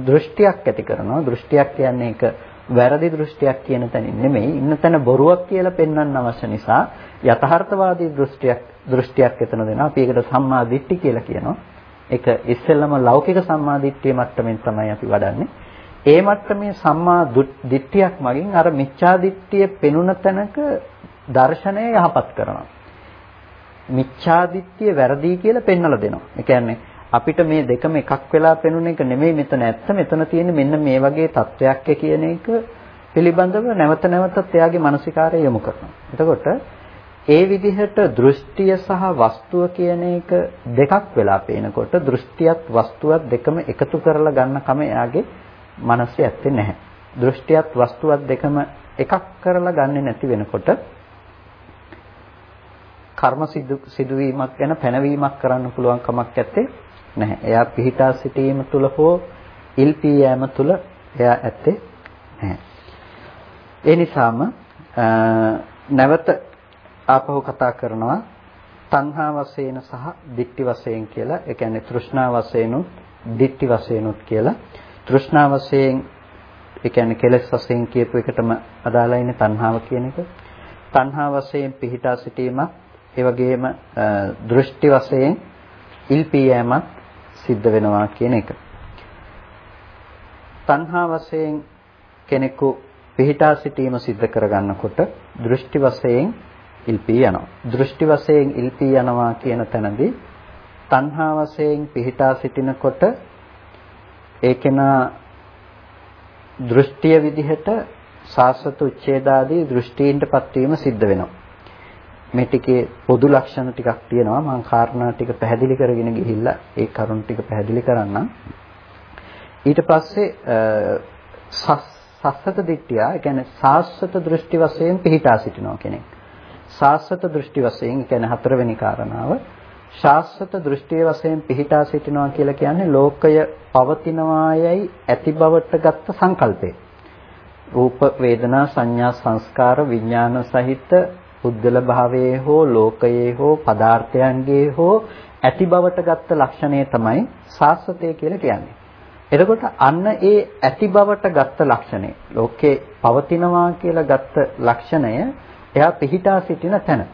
දෘෂ්ටියක් ඇති කරනවා. දෘෂ්ටියක් කියන්නේ ඒක වැරදි දෘෂ්ටියක් කියන තැනින් නෙමෙයි. ඉන්න තැන බොරුවක් කියලා පෙන්වන්න අවශ්‍ය නිසා යථාර්ථවාදී දෘෂ්ටියක් දෘෂ්ටියක් එතන දෙනවා. අපි ඒකට සම්මා දිට්ඨි කියලා කියනවා. ඒක ඉස්සෙල්ලම ලෞකික සම්මා දිට්ඨිය මට්ටමින් තමයි අපි වඩන්නේ. ඒ මට්ටමේ සම්මා දිට්ඨියක් මගින් අර මිච්ඡා දිට්ඨිය පෙනුන තැනක දර්ශනය යහපත් කරනවා. මිච්ඡා දිට්ඨිය වැරදි කියලා පෙන්වලා දෙනවා. ඒ කියන්නේ අපිට මේ දෙකම එකක් වෙලා පෙනුන එක නෙමෙයි මෙතන ඇත්ත මෙතන තියෙන්නේ මෙන්න මේ වගේ තත්වයක් කියන එක පිළිබඳව නැවත නැවතත් එයාගේ මානසිකාරය යොමු කරනවා. එතකොට ඒ විදිහට දෘෂ්ටිය සහ වස්තුව කියන එක දෙකක් වෙලා පේනකොට දෘෂ්ටියත් වස්තුවත් දෙකම එකතු කරලා ගන්න කම එයාගේ මනසේ ඇත්තේ නැහැ. දෘෂ්ටියත් වස්තුවත් දෙකම එකක් කරලා ගන්නෙ නැති වෙනකොට කර්ම සිදුවීමක් ගැන පැනවීමක් කරන්න පුළුවන් කමක් නැත්තේ නැහැ. එයා පිහිටා සිටීම තුල හෝ ඉල්පී යෑම තුල එයා ඇත්තේ නැහැ. ඒ නිසාම නැවත ආපහු කතා කරනවා තණ්හා වශයෙන් සහ ditthi වශයෙන් කියලා. ඒ කියන්නේ තෘෂ්ණා වශයෙන් උත් ditthi වශයෙන් උත් කියලා. තෘෂ්ණා වශයෙන් ඒ කියන්නේ කෙලෙස් වශයෙන් කියපු එකටම අදාළයි ඉන්නේ තණ්හාව කියන එක. තණ්හා වශයෙන් පිහිටා සිටීමක් ඒ වගේම දෘෂ්ටි වශයෙන් ඉල්පී යෑමත් සිද්ධ වෙනවා කියන එක. තණ්හා වශයෙන් කෙනෙකු පිහිටා සිටීම සිද්ධ කරගන්නකොට දෘෂ්ටි වශයෙන් ඉල්පී යනවා. දෘෂ්ටි වශයෙන් ඉල්පී යනවා කියන තැනදී තණ්හා වශයෙන් පිහිටා සිටිනකොට ඒකේනා දෘෂ්ටිය විදිහට සාස්වත උච්ඡේදාදී දෘෂ්ටීන්ටපත් වීම සිද්ධ වෙනවා. මේ ටිකේ පොදු ලක්ෂණ ටිකක් තියෙනවා මම කාරණා ටික පැහැදිලි කරගෙන ගිහිල්ලා ඒ කරුණු ටික පැහැදිලි කරන්නම්. ඊට පස්සේ සස්සත දිට්ඨිය, ඒ කියන්නේ සාස්වත දෘෂ්ටි වශයෙන් පිහිටා සිටිනවා කෙනෙක්. සාස්වත දෘෂ්ටි වශයෙන්, ඒ කියන්නේ හතරවෙනි කාරණාව ශාස්ත්‍රත දෘෂ්ටිය වශයෙන් පිහිටා සිටිනවා කියලා කියන්නේ ලෝකය පවතිනවායයි ඇති බවට ගත්ත සංකල්පය. රූප වේදනා සංඥා සංස්කාර විඥාන සහිත පුද්ගල භාවයේ හෝ ලෝකයේ හෝ පදාර්ථයන්ගේ හෝ ඇති බවට ගත්ත ලක්ෂණය තමයි සාස්වතය කියලා කියන්නේ. එතකොට අන්න ඒ ඇති බවට ගත්ත ලක්ෂණය ලෝකේ පවතිනවා කියලා ගත්ත ලක්ෂණය එයා පිහිටා සිටින තැන.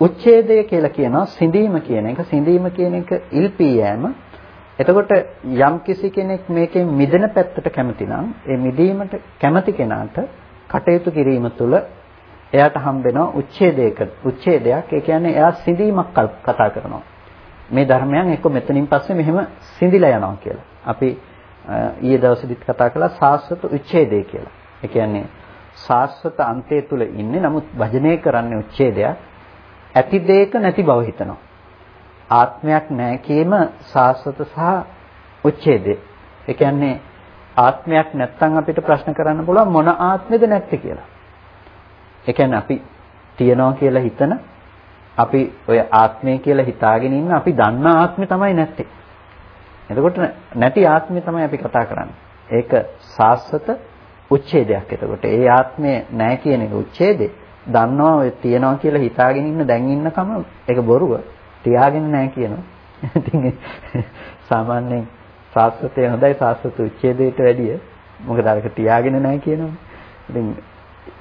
උච්ඡේදය කියලා කියනවා සිඳීම කියන එක. සිඳීම කියන එක ඉල්පී යෑම. එතකොට යම් කිසි කෙනෙක් මේකෙන් මිදෙන පැත්තට කැමති නම් ඒ මිදීමට කැමති කෙනාට කටයුතු කිරීම තුළ එයාට හම්බෙනවා උච්ඡේදයක උච්ඡේදයක්. ඒ කියන්නේ එයා සිඳීමක් කතා කරනවා. මේ ධර්මයන් එක්ක මෙතනින් පස්සේ මෙහෙම සිඳිලා යනවා කියලා. අපි ඊයේ දවසේදීත් කතා කළා සාස්වත උච්ඡේදය කියලා. ඒ කියන්නේ සාස්වත අන්තය තුල ඉන්නේ නමුත් භජනය කරන්නේ උච්ඡේදයක්. ඇති දෙයක නැති බව හිතනවා. ආත්මයක් නැහැ කීම සාස්වත සහ උච්ඡේදය. ඒ කියන්නේ ආත්මයක් නැත්තම් අපිට ප්‍රශ්න කරන්න පුළුවන් මොන ආත්මෙද නැත්තේ කියලා. ඒ කියන්නේ අපි තියනවා කියලා හිතන අපි ඔය ආත්මය කියලා හිතාගෙන ඉන්න අපි දන්න ආත්මය තමයි නැත්තේ. එතකොට නැති ආත්මය තමයි අපි කතා කරන්නේ. ඒක සාස්වත උච්ඡේදයක්. එතකොට ඒ ආත්මය නැහැ කියන එක උච්ඡේදේ. දන්නවා ඔය තියනවා කියලා හිතාගෙන ඉන්න දැන් ඉන්නකම ඒක බොරුව. තියාගෙන නැහැ කියනවා. ඉතින් සාමාන්‍යයෙන් සාස්වතය හොඳයි සාස්වත උච්ඡේදයට වැඩිය. මොකද අරක තියාගෙන නැහැ කියනවා. ඉතින්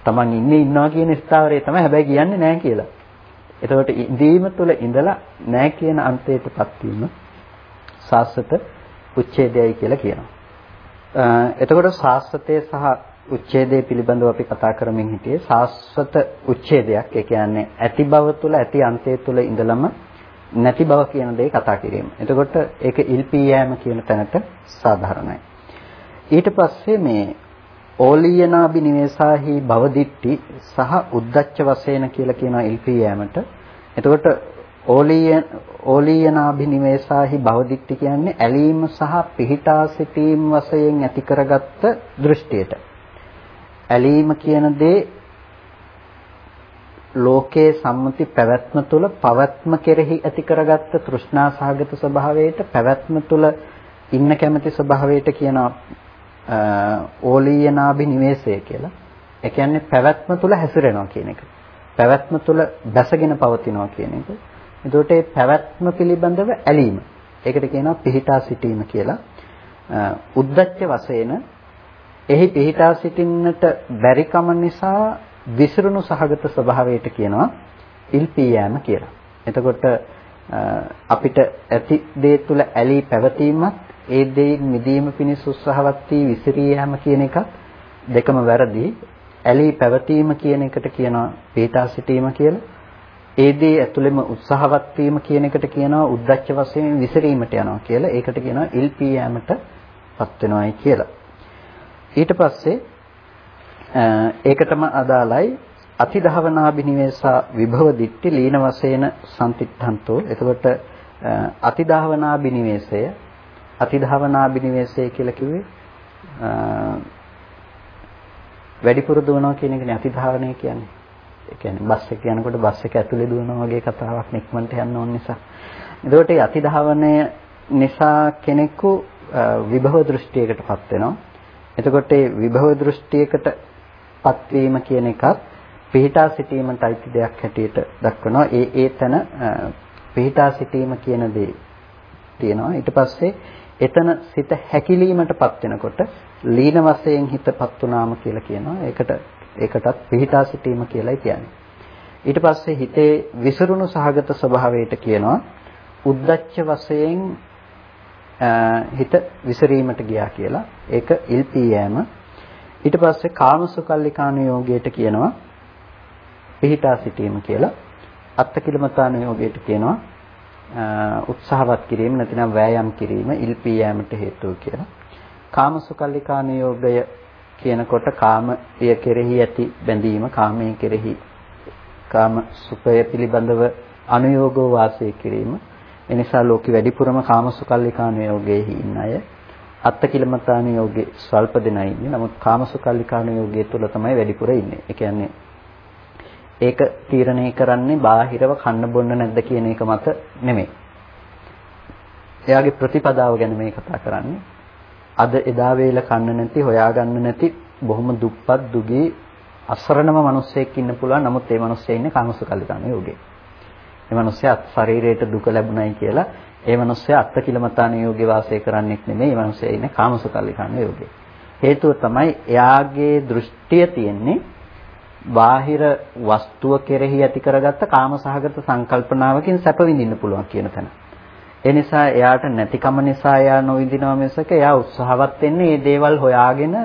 Taman ඉන්නේ ඉන්නවා කියන ස්ථාවරය තමයි හැබැයි කියන්නේ නැහැ කියලා. එතකොට ඉඳීම තුළ ඉඳලා නැහැ කියන අන්තයටපත් වීම සාස්වත උච්ඡේදයයි කියලා කියනවා. එතකොට සාස්වතය සහ උච්ඡේදය පිළිබඳව අපි කතා කරමින් හිටියේ සාස්වත උච්ඡේදයක්. ඒ කියන්නේ ඇති බව තුළ ඇති අන්තය තුළ ඉඳලම නැති බව කියන දේ කතා කිරීම. එතකොට ඒක ඉල්පී යෑම කියන තැනට සාධාරණයි. ඊට පස්සේ මේ ඕලීයනාබි නිවේසාහි භවදිට්ටි සහ උද්දච්ච වශයෙන් කියලා කියනවා ඉල්පී යෑමට. එතකොට ඕලීය ඕලීයනාබි නිවේසාහි භවදිට්ටි කියන්නේ ඇලීම සහ පිහිටා සිටීම වශයෙන් ඇති කරගත්ත දෘෂ්ටියට. ඇලීම කියන දේ ලෝකයේ සම්මුති පැවැත්ම තුළ පවත්ම කෙරෙහි ඇති කරගත්ත තෘෂ්ණා සහගත ස්වභාවයට පැවැත්ම තුළ ඉන්න කැමැති ස්වභාවයට කියන ඕලීයනාභි නිවේශය කියලා. ඒ කියන්නේ පැවැත්ම තුළ හැසිරෙනවා කියන එක. පැවැත්ම තුළ බැසගෙන පවතිනවා කියන එක. එතකොට මේ පැවැත්ම පිළිබඳව ඇලීම. ඒකට කියනවා පිහිටා සිටීම කියලා. උද්දච්ච වශයෙන් එහි පිහිටා සිටින්නට බැරිකම නිසා විසිරුණු සහගත ස්වභාවයට කියනවා ඉල්පී යෑම කියලා. එතකොට අපිට ඇති දේ තුල ඇලී පැවතීමත් ඒ දෙයින් මිදීම පිණිස උත්සාහවත් වී විසිරී යෑම කියන එකත් දෙකම වැරදි. ඇලී පැවතීම කියන එකට කියනවා පිහිටා සිටීම කියලා. ඒ දේ ඇතුළෙම උත්සාහවත් වීම කියන එකට කියනවා උද්දච්ච වශයෙන් විසිරීමට යනවා කියලා. ඒකට කියනවා ඉල්පී යෑමටපත් වෙනවායි කියලා. ඊට පස්සේ ඒකටම අදාළයි අතිධාවනාබිනිවේසා විභව දිට්ටි ලීන වශයෙන් සම්තිත්තන්තෝ එතකොට අතිධාවනාබිනිවේසය අතිධාවනාබිනිවේසය කියලා කිව්වේ වැඩිපුර දුවනවා කියන එකනේ අතිධාවනය කියන්නේ. ඒ කියන්නේ බස් එක යනකොට බස් එක ඇතුලේ දුවනවා වගේ කතාවක් නික්මන්ට යන්න ඕන නිසා. එතකොට මේ අතිධාවනය නිසා කෙනෙකු විභව දෘෂ්ටියකටපත් වෙනවා. එතකොට මේ විභව දෘෂ්ටියකට පත්වීම කියන එකත් පිහිටා සිටීමට අයිති දෙයක් හැටියට දක්වනවා. ඒ ඒ තැන පිහිටා සිටීම කියන දේ තියෙනවා. ඊට පස්සේ එතන සිත හැකිලීමටපත් වෙනකොට ලීන වශයෙන් හිතපත් වුනාම කියලා කියනවා. ඒකට ඒකටත් පිහිටා සිටීම කියලායි කියන්නේ. ඊට පස්සේ හිතේ විසිරුණු සහගත ස්වභාවයට කියනවා උද්දච්ච වශයෙන් හිත විසිරීමට ගියා කියලා. ඒක ඉල්පී යෑම. ඊට පස්සේ කාමසුකල්ලිකාන යෝගයට කියනවා පිහිටා සිටීම කියලා. අත්තකිලමතාන යෝගයට කියනවා උත්සාහවත් කිරීම නැතිනම් වෑයම් කිරීම ඉල්පී යෑමට හේතුව කියලා. කාමසුකල්ලිකාන යෝගය කියනකොට කාමය කෙරෙහි ඇති බැඳීම කාමයේ කෙරෙහි කාම සුඛය පිළිබඳව අනුയോഗව වාසය කිරීම එනිසා ලෝකෙ වැඩිපුරම කාමසුකල්ලිකාන යෝගයේ ඉන්න අය අත්තකිලමතාන යෝගේ ස්වල්ප දෙනා ඉන්නේ. නමුත් කාමසුකල්ලිකාන යෝගයේ තුල තමයි වැඩිපුර ඉන්නේ. ඒ කියන්නේ ඒක තීරණය කරන්නේ බාහිරව කන්න බොන්න නැද්ද කියන එක මත නෙමෙයි. එයාගේ ප්‍රතිපදාව ගැන මේ කතා කරන්නේ. අද එදා වේල කන්න නැති, හොයාගන්න නැති, බොහොම දුප්පත් දුගී අසරණම මිනිස්සෙක් ඉන්න පුළුවන්. නමුත් ඒ මිනිස්සයා ඉන්නේ කාමසුකල්ලිකාන යෝගේ. ඒ මිනිස්සයා ශරීරයට දුක ලැබුණයි කියලා ඒ මිනිස්සයා අත්කිලමතාන යෝගේ වාසය කරන්නෙක් නෙමෙයි. ඒ මිනිස්සයා ඉන්නේ කාමසුකල්ලිකාන යෝගේ. හේතුව තමයි එයාගේ දෘෂ්ටිය තියෙන්නේ බාහිර වස්තුව කෙරෙහි ඇති කරගත්ත කාමසහගත සංකල්පනාවකින් සැප විඳින්න පුළුවන් කියන තැන. ඒ නිසා එයාට නැතිකම නිසා එයා නොවිඳිනව මිසක එයා උත්සාහවත් වෙන්නේ මේ දේවල් හොයාගෙන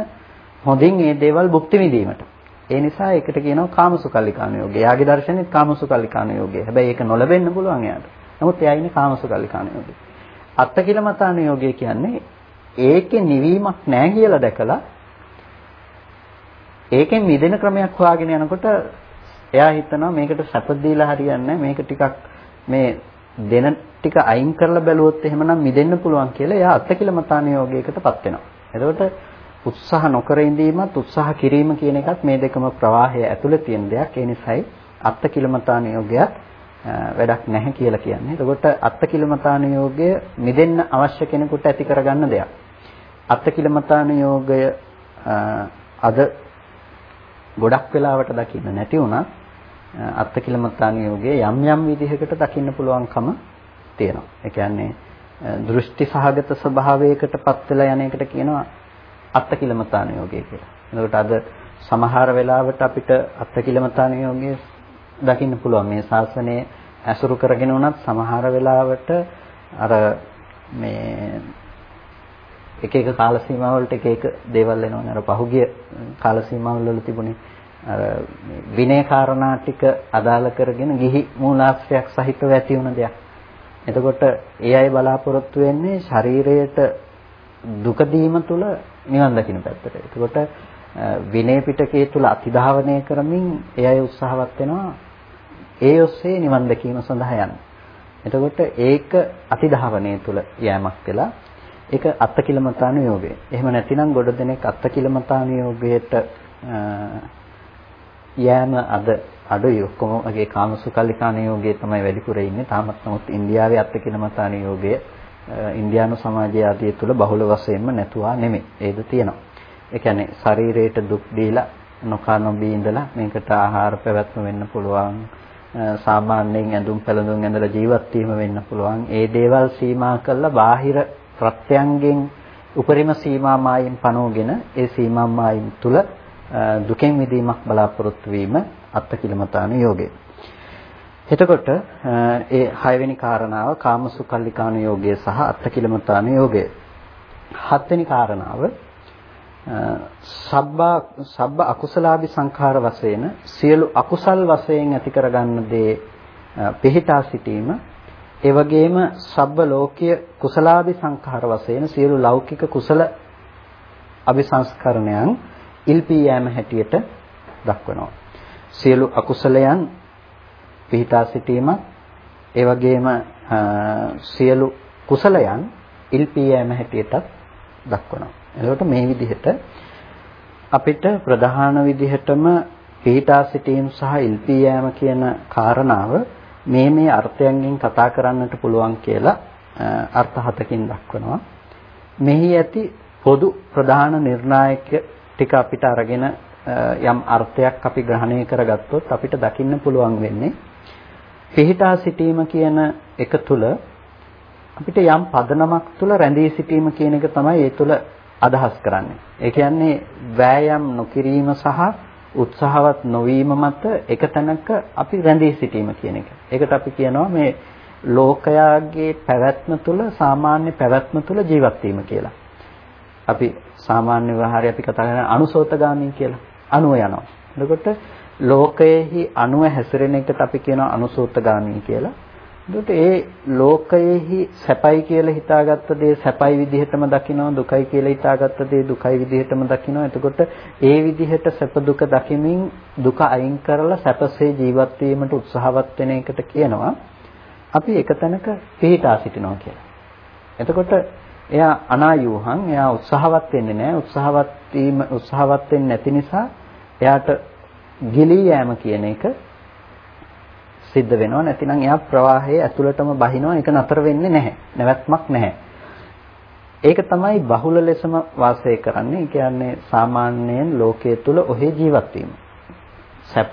හොඳින් මේ දේවල් භුක්ති විඳීමට. ඒ නිසා ඒකට කියනවා කාමසුකල්ලිකාන යෝගය. එයාගේ දර්ශනෙත් කාමසුකල්ලිකාන යෝගය. හැබැයි ඒක නොලැබෙන්න පුළුවන් එයාට. නමුත් එයා ඉන්නේ කාමසුකල්ලිකාන යෝගය. අත්තකිලමතාන යෝගය කියන්නේ ඒකේ නිවීමක් නැහැ කියලා දැකලා ඒකෙන් මිදෙන ක්‍රමයක් හොයාගෙන යනකොට එයා හිතනවා මේකට සැප දීලා හරියන්නේ මේක ටිකක් මේ දෙන ටික අයින් කරලා බැලුවොත් එහෙමනම් මිදෙන්න පුළුවන් කියලා එයා අත්තකිලමතාන යෝගයකටපත් වෙනවා. එතකොට උත්සාහ නොකර ඉඳීමත් උත්සාහ කිරීම කියන එකත් මේ දෙකම ප්‍රවාහය ඇතුළේ තියෙන දෙයක්. ඒ නිසායි අත්තකිලමතාන යෝගයත් වැඩක් නැහැ කියලා කියන්නේ. එතකොට අත්තකිලමතාන යෝගය මිදෙන්න අවශ්‍ය කෙනෙකුට ඇති කරගන්න දෙයක්. අත්තකිලමතාන යෝගය අද ගොඩක් වෙලාවට දකින්න නැති වුණා අත්තකිලමතාන යෝගයේ යම් යම් විදිහකට දකින්න පුළුවන්කම තියෙනවා. ඒ කියන්නේ දෘෂ්ටි සහගත ස්වභාවයකටපත් වෙලා යන එකට කියනවා අත්තකිලමතාන යෝගය කියලා. එතකොට අද සමහර වෙලාවට අපිට අත්තකිලමතාන යෝගය දකින්න පුළුවන් මේ ශාසනය ඇසුරු කරගෙන උනත් සමහර වෙලාවට අර මේ එක එක කාල සීමාවලට එක එක දේවල් එනවනේ අර පහුගිය කාල සීමාවල වල තිබුණේ අර විනය කාරණා ටික අදාළ කරගෙන ගිහි මූලාශ්‍රයක් සහිතව ඇති වුණ දෙයක්. එතකොට ඒ අය බලාපොරොත්තු වෙන්නේ ශරීරයට දුක දීම තුල නිවන් දකින්න පැත්තට. එතකොට විනය පිටකයේ තුල අතිධාවනය කරමින් ඒ අය උත්සාහවත් වෙනවා ඒ ඔස්සේ නිවන් දැකීම සඳහා යන්න. එතකොට ඒක අතිධාවනය තුල යෑමක් වෙලා ඒක අත්තකිලමතාන යෝගය. එහෙම නැතිනම් ගොඩ දෙනෙක් අත්තකිලමතාන යෝගයට යෑම අද අඩුයි ඔක්කොම වගේ කාමසුකල්ලිකාන යෝගයේ තමයි වැඩිපුර ඉන්නේ. තාමත් නමුත් ඉන්දියාවේ අත්තකිලමතාන යෝගය ඉන්දියානු සමාජය ආදී තුල බහුල වශයෙන්ම නැතුවා නෙමෙයි. ඒද තියෙනවා. ඒ කියන්නේ ශරීරයට දුක් දීලා නොකා නොබී ඉඳලා මේකට ආහාර පැවැත්ම වෙන්න පුළුවන්. සාමාන්‍යයෙන් ඇඳුම් පැළඳුම් ඇඳලා ජීවත් වීම වෙන්න පුළුවන්. ඒ දේවල් සීමා කළා බාහිර ප්‍රත්‍යංගෙන් උපරිම සීමා මායින් පනෝගෙන ඒ සීමා මායින් තුල දුකෙන් මිදීමක් බලාපොරොත්තු වීම අත්කිලමතාන යෝගය. එතකොට ඒ හයවෙනි කාරණාව කාමසුකල්ලිකාන යෝගය සහ අත්තකිලමතාන යෝගය. හත්වෙනි කාරණාව සබ්බා සබ්බ අකුසලාභි සංඛාර වශයෙන් සියලු අකුසල් වශයෙන් ඇති කරගන්න දේ පිහිටා සිටීම ඒ වගේම සබ්බ ලෝකීය කුසලාභි සංඛාර වශයෙන් සියලු ලෞකික කුසල අபிසංස්කරණයන් ඉල්පී යෑම හැටියට දක්වනවා. සියලු අකුසලයන් පිහිටා සිටීමත් ඒ වගේම සියලු කුසලයන් ඉල්පී යෑම හැටියටත් දක්වනවා. එතකොට මේ විදිහට අපිට ප්‍රධාන විදිහටම පිහිටා සිටීම සහ ඉල්පී යෑම කියන කාරණාව මේ මේ අර්ථයන්ගෙන් කතා කරන්නට පුළුවන් කියලා අර්ථ හතකින් දක්වනවා. මෙහි ඇති පොදු ප්‍රධාන නිර්ණායක ටික අපිට අරගෙන යම් අර්ථයක් අපි ග්‍රහණය කරගත්තොත් අපිට දකින්න පුළුවන් වෙන්නේ පිහිටා සිටීම කියන එක තුල අපිට යම් පදනමක් තුල රැඳී සිටීම කියන එක තමයි ඒ තුල අදහස් කරන්නේ. ඒ කියන්නේ වෑයම් නොකිරීම සහ උත්සාහවත් නොවීම මත එක තැනක අපි රැඳී සිටීම කියන එක. ඒකට අපි කියනවා මේ ලෝකයාගේ පැවැත්ම තුළ සාමාන්‍ය පැවැත්ම තුළ ජීවත් වීම කියලා. අපි සාමාන්‍ය ව්‍යවහාරය අපි කතා කරන අනුසෝතගාමී කියලා. අණුව යනවා. එතකොට ලෝකයේහි අණුව හැසිරෙන එකට අපි කියනවා අනුසෝතගාමී කියලා. එතකොට ඒ ලෝකයේහි සැපයි කියලා හිතාගත්ත දේ සැපයි විදිහටම දකිනවා දුකයි කියලා හිතාගත්ත දේ දුකයි විදිහටම දකිනවා. එතකොට ඒ විදිහට සැප දුක දකිමින් දුක අයින් කරලා සැපසේ ජීවත් වීමට උත්සාහවත් වෙන එකට කියනවා අපි එක තැනක පිහිටා සිටිනවා කියලා. එතකොට එයා අනායූහං එයා උත්සාහවත් වෙන්නේ නැහැ. උත්සාහවත් වීම උත්සාහවත් වෙන්නේ නැති නිසා එයාට ගිලී යෑම කියන එක සිද්ධ වෙනවා නැතිනම් එයා ප්‍රවාහයේ ඇතුළටම බහිනවා. ඒක නතර වෙන්නේ නැහැ. නැවැත්මක් නැහැ. ඒක තමයි බහුල ලෙසම වාසය කරන්නේ. කියන්නේ සාමාන්‍යයෙන් ලෝකයේ තුල ඔහේ ජීවත් වීම. සැප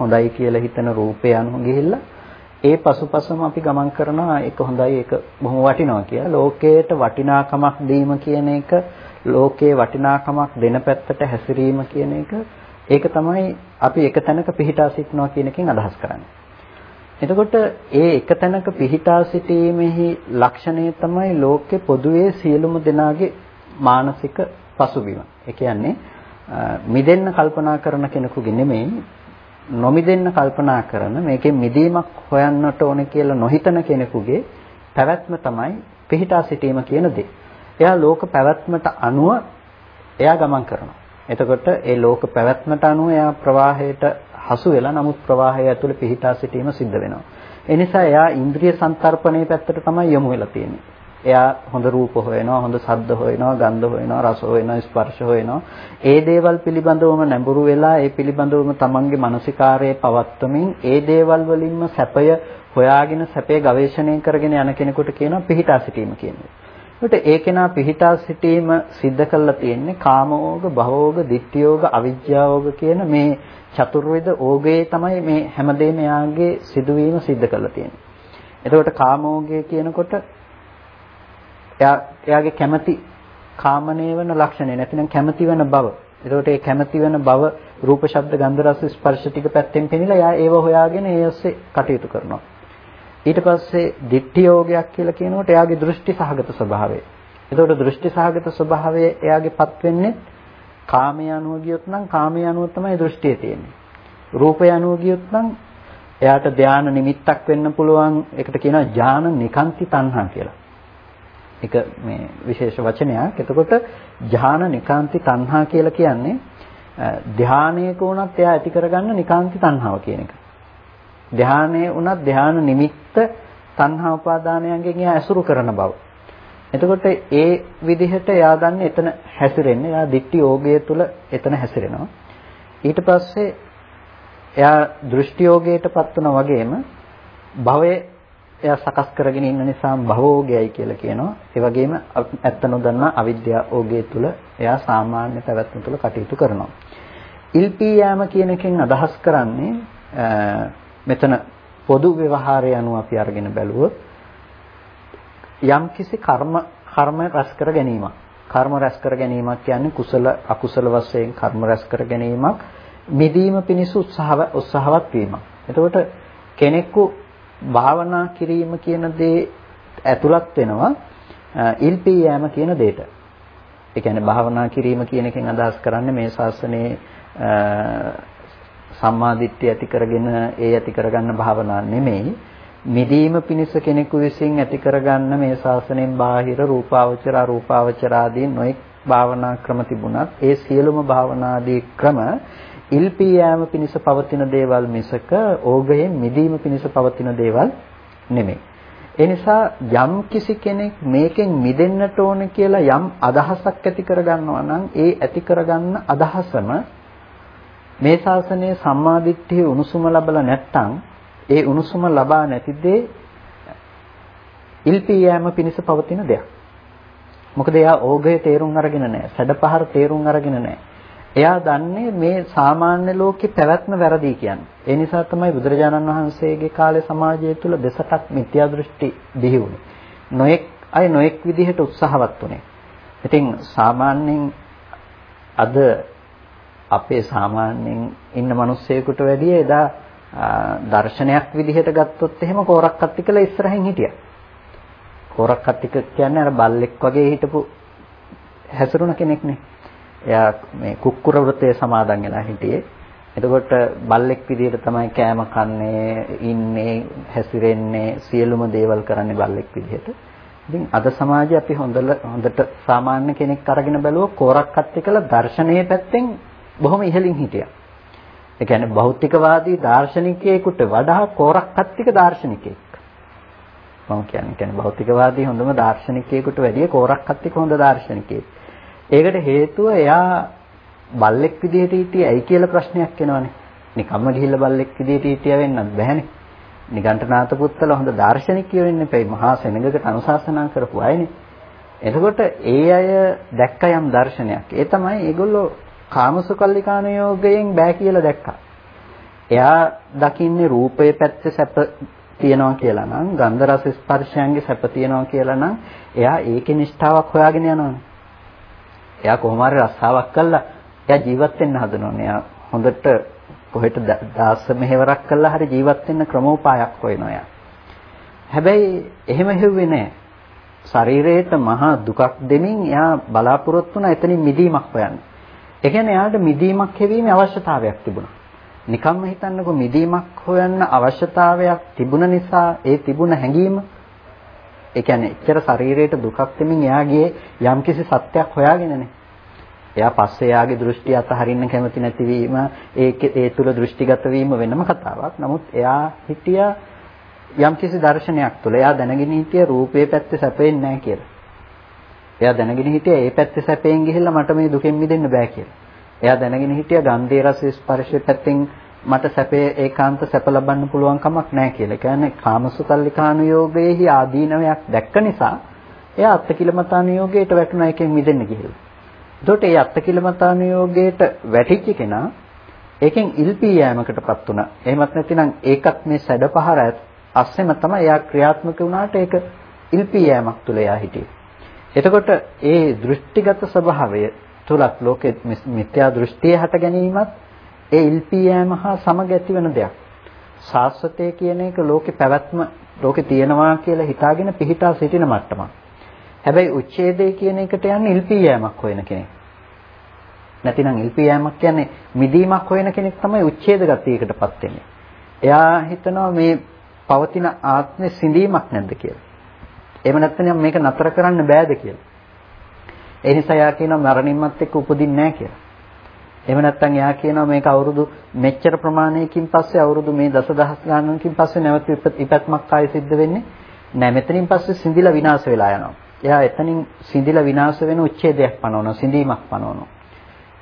හොඳයි කියලා හිතන රූපය අනුව ගිහිල්ලා ඒ පසුපසම අපි ගමන් කරනවා. ඒක හොඳයි ඒක බොහොම වටිනවා කියලා. ලෝකයට වටිනාකමක් දීම කියන එක ලෝකයේ වටිනාකමක් දෙන පැත්තට හැසිරීම කියන එක ඒක තමයි අපි එක තැනක පිහිටා සිටනවා කියන එකෙන් අදහස් කරන්නේ. එතකොට ඒ එක තැනක පිහිටා සිටීමේහි ලක්ෂණය තමයි ලෝකේ පොදුවේ සියලුම දෙනාගේ මානසික පසුබිම. ඒ කියන්නේ මිදෙන්න කල්පනා කරන කෙනෙකුගේ නෙමෙයි නොමිදෙන්න කල්පනා කරන මේකෙන් මිදීමක් හොයන්නට ඕනේ කියලා නොහිතන කෙනෙකුගේ පැවැත්ම තමයි පිහිටා සිටීම කියන දේ. එයා ලෝක පැවැත්මට අනුව එයා ගමන් කරනවා. එතකොට ඒ ලෝක පැවැත්මට අනුව එයා ප්‍රවාහයට හසු වෙලා නමුත් ප්‍රවාහය ඇතුලේ පිහිටා සිටීම සිද්ධ වෙනවා. ඒ නිසා එයා ඉන්ද්‍රිය සංතරපණයේ පැත්තට තමයි යොමු වෙලා තියෙන්නේ. එයා හොඳ රූප හොයනවා, හොඳ ශබ්ද හොයනවා, ගන්ධ හොයනවා, රස හොයනවා, ස්පර්ශ හොයනවා. ඒ දේවල් පිළිබඳවම නැඹුරු වෙලා ඒ පිළිබඳවම තමන්ගේ මානසිකාරයේ පවත්වමින් ඒ දේවල් වලින්ම සැපය හොයාගෙන සැපේ ගවේෂණය කරගෙන යන කෙනෙකුට කියනවා පිහිටා සිටීම කියන්නේ. ඒකට ඒ කෙනා පිහිටා සිටීම සිද්ධ කරලා තියෙන්නේ කාමෝග, භවෝග, ditthiyෝග, අවිජ්ජාෝග කියන මේ චතුර්විධ ඕගයේ තමයි මේ හැමදේම එයාගේ සිදුවීම සිද්ධ කරලා තියෙන්නේ. එතකොට කාමෝගය කියනකොට එයා එයාගේ කැමැති කාමනේ වෙන ලක්ෂණය නැතිනම් කැමැති වෙන බව. එතකොට ඒ කැමැති වෙන බව රූප, ශබ්ද, ගන්ධ, රස, ස්පර්ශ ටික පැත්තෙන් පෙනිලා එයා ඒව හොයාගෙන ඒ ඔස්සේ කටයුතු කරනවා. ඊට පස්සේ ditthi යෝගයක් කියලා කියනකොට එයාගේ දෘෂ්ටි සහගත ස්වභාවය. එතකොට දෘෂ්ටි සහගත ස්වභාවය එයාගේපත් වෙන්නේ කාමයේ අනුව ගියොත් නම් කාමයේ අනුව තමයි දෘෂ්ටිය තියෙන්නේ. රූපය අනුව ගියොත් නම් එයාට ධාන නිමිත්තක් වෙන්න පුළුවන්. ඒකට කියනවා ඥාන නිකාන්ති තණ්හා කියලා. ඒක මේ විශේෂ වචනයක්. එතකොට ඥාන නිකාන්ති තණ්හා කියලා කියන්නේ ධානයක වුණත් එයා ඇති කරගන්න නිකාන්ති තණ්හාව කියන එක. ධානයේ වුණත් ධාන නිමිත්ත තණ්හා උපාදානයන්ගෙන් එයා ඇසුරු කරන බව. එතකොට ඒ විදිහට එයා දන්නේ එතන හැසිරෙන්නේ. එයා දික්ටි යෝගය තුල එතන හැසිරෙනවා. ඊට පස්සේ එයා දෘෂ්ටි යෝගයටපත් වුණා වගේම භවය එයා සකස් කරගෙන ඉන්න නිසා භවෝගයයි කියලා කියනවා. ඒ වගේම ඇත්ත නොදන්නා අවිද්‍යා ඕගය තුල එයා සාමාන්‍ය පැවැත්ම තුල කටයුතු කරනවා. ඉල්පී යාම කියන එකෙන් අදහස් කරන්නේ මෙතන පොදු ව්‍යවහාරය අනුව අපි අරගෙන බැලුවොත් යම්කිසි කර්ම කර්ම රැස් කර ගැනීමක්. කර්ම රැස් කර ගැනීමක් කියන්නේ කුසල අකුසල වශයෙන් කර්ම රැස් කර ගැනීමක් මිදීම පිණිස උත්සාහව උත්සාහවත් වීමක්. එතකොට කෙනෙකු භාවනා කිරීම කියන දේ ඇතුළත් වෙනවා ඉල්පී යෑම කියන දෙයට. ඒ කියන්නේ භාවනා කිරීම කියන එකෙන් අදහස් කරන්නේ මේ ශාසනයේ සම්මාදිට්ඨිය ඇති කරගෙන ඒ ඇති කරගන්න භාවනා නෙමෙයි මිදීම පිණිස කෙනෙකු විසින් ඇති කරගන්න මේ ශාසනයෙන් බාහිර රූපාවචර අරූපාවචර ආදී නොඑක් භාවනා ක්‍රම තිබුණත් ඒ සියලුම භාවනාදී ක්‍රම ඉල්පී යෑම පිණිස පවතින දේවල් මිසක ඕගයෙන් මිදීම පිණිස පවතින දේවල් නෙමෙයි. ඒ නිසා යම් කිසි කෙනෙක් මේකෙන් මිදෙන්නට ඕන කියලා යම් අදහසක් ඇති කරගන්නවා නම් ඒ ඇති කරගන්න අදහසම මේ ශාසනයේ සම්මාදිට්ඨිය උණුසුම ලැබලා නැත්නම් ඒ උණුසුම ලබා නැති දේ ඉල්පී යෑම පිණිස පවතින දෙයක්. මොකද එයා ඕගය තේරුම් අරගෙන නැහැ. සැඩපහර තේරුම් අරගෙන නැහැ. එයා දන්නේ මේ සාමාන්‍ය ලෝකේ පැවැත්ම වැරදි කියන්නේ. ඒ නිසා තමයි බුදුරජාණන් වහන්සේගේ කාලේ සමාජය තුළ දෙසටක් මිත්‍යා දෘෂ්ටි බිහි වුණේ. නොඑක් අය නොඑක් විදිහට උත්සාහවත් වුණේ. ඉතින් සාමාන්‍යයෙන් අද අපේ සාමාන්‍යයෙන් ඉන්න මිනිස්සෙකුට වැඩිය එදා දර්ශනයක් විදිහට ගත්තොත් එහෙම කෝරක්කත්ති කියලා ඉස්සරහින් හිටියා. කෝරක්කත්ති කියන්නේ අර බල්ලෙක් වගේ හිටපු හැසිරුණ කෙනෙක්නේ. එයා මේ කුක්කුර වෘතයේ සමාදන් වෙලා හිටියේ. එතකොට බල්ලෙක් විදිහට තමයි කෑම කන්නේ, ඉන්නේ, හැසිරෙන්නේ, සියලුම දේවල් කරන්නේ බල්ලෙක් විදිහට. ඉතින් අද සමාජයේ අපි හොඳට සාමාන්‍ය කෙනෙක් අරගෙන බැලුවොත් කෝරක්කත් එක්කලා දර්ශනීය පැත්තෙන් බොහොම ඉහළින් හිටියා. ඒ කියන්නේ භෞතිකවාදී දාර්ශනිකයෙකුට වඩා කෝරක්කත්තික දාර්ශනිකයෙක්. මම කියන්නේ කියන්නේ භෞතිකවාදී හොඳම දාර්ශනිකයෙකුට වැඩිය කෝරක්කත්තික හොඳ දාර්ශනිකයෙක්. ඒකට හේතුව එයා බල්ලෙක් විදිහට හිටියේ ඇයි කියලා ප්‍රශ්නයක් එනවනේ. නිකම්ම ගිහිල්ලා බල්ලෙක් විදිහට හිටියා වෙන්නත් බෑනේ. නිගණ්ඨනාත පුත්තල හොඳ දාර්ශනිකයෝ වෙන්න එපයි. මහා සෙනඟකට අනුශාසනා කරපු අයනේ. එතකොට ඒ අය දැක්ක යම් දර්ශනයක්. ඒ තමයි ඒගොල්ලෝ කාමසුකල්ලිකාන යෝගයෙන් බෑ කියලා දැක්කා. එයා දකින්නේ රූපයේ පැත්තේ සැප තියනවා කියලා නම් ගන්ධ රස ස්පර්ශයන්ගේ සැප තියනවා කියලා නම් එයා ඒකේ නිෂ්ඨාවක් හොයාගෙන යනවානේ. එයා කොහොම හරි රස්සාවක් කළා එයා ජීවත් වෙන්න හදනවානේ. එයා හොඳට කොහෙට දාස මෙහෙවරක් කළා හරි ජීවත් වෙන්න ක්‍රමෝපායක් හොයනවා එයා. හැබැයි එහෙම හෙව්වේ නැහැ. ශරීරයට මහා දුකක් දෙමින් එයා බලාපොරොත්තු වුණා එතනින් මිදීමක් හොයන්න. ඒ කියන්නේ එයාට මිදීමක් හැවීමේ අවශ්‍යතාවයක් තිබුණා. නිකම්ම හිතන්නකෝ මිදීමක් හොයන්න අවශ්‍යතාවයක් තිබුණ නිසා ඒ තිබුණ හැඟීම ඒ කියන්නේ එච්චර ශරීරයට දුකක් දෙමින් එයා ගියේ යම්කිසි සත්‍යයක් හොයාගෙනනේ. එයා පස්සේ එයාගේ දෘෂ්ටි අතහරින්න කැමති නැතිවීම ඒක ඒ තුල දෘෂ්ටිගත වීම වෙනම කතාවක්. නමුත් එයා හිටියා යම්කිසි දර්ශනයක් තුළ එයා දැනගෙන හිටිය රූපේ පැත්තේ සැපෙන්නේ නැහැ කියලා. එයා දැනගෙන හිටියා ඒ පැත්තේ සැපයෙන් ගිහිල්ලා මට මේ දුකෙන් මිදෙන්න බෑ කියලා. එයා දැනගෙන හිටියා ගන්ධේ රස ස්පර්ශයේ පැත්තෙන් මට සැපේ ඒකාන්ත සැප ලබන්න පුළුවන් කමක් නැහැ කියලා. කියන්නේ කාමසුතල්ලිකානු යෝගයේහි ආදීනවයක් දැක්ක නිසා එයා අත්කිලමතානුයෝගයට වැටුණා එකෙන් මිදෙන්න ගිහිල්ලා. එතකොට ඒ අත්කිලමතානුයෝගයට වැටිච්ච කෙනා ඒකෙන් ඉල්පී යෑමකටපත් වුණා. එහෙමත් නැතිනම් ඒකත් මේ සැඩපහර අස්සෙම තමයි එයා ක්‍රියාත්මක වුණාට ඒක ඉල්පී යෑමක් තුල එයා හිටියේ. එතකොට ඒ දෘෂ්ටිගත ස්වභාවය තුලත් ලෝකෙ මිත්‍යා දෘෂ්ටිය හට ගැනීමත් ඒ ඉල්පී යෑම හා සමග ඇතිවන දෙයක්. සාස්වතය කියන එක ලෝකේ පැවැත්ම ලෝකේ තියෙනවා කියලා හිතාගෙන පිහිටා සිටින මට්ටමක්. හැබැයි උච්ඡේදය කියන එකට යන්නේ ඉල්පී යෑමක් හොයන කෙනෙක්. නැතිනම් ඉල්පී යෑමක් කියන්නේ මිදීමක් හොයන කෙනෙක් තමයි උච්ඡේද ගතියකටපත් වෙන්නේ. එයා හිතනවා මේ පවතින ආත්මේ සිඳීමක් නැද්ද කියලා. එහෙම නැත්නම් මේක නතර කරන්න බෑද කියලා. ඒ නිසා එයා කියනවා මරණින්මත් එක්ක උපදින්නේ නැහැ කියලා. එහෙම නැත්නම් එයා කියනවා මේක අවුරුදු මෙච්චර ප්‍රමාණයකින් පස්සේ අවුරුදු මේ දසදහස් ගණනකින් පස්සේ නැවත ඉපැත්මක් ආයෙ සිද්ධ වෙන්නේ නැහැ. මෙතනින් පස්සේ සිඳිලා විනාශ වෙලා යනවා. එයා එතනින් සිඳිලා විනාශ වෙන උච්ඡේදයක් පනවනවා, සිඳීමක් පනවනවා.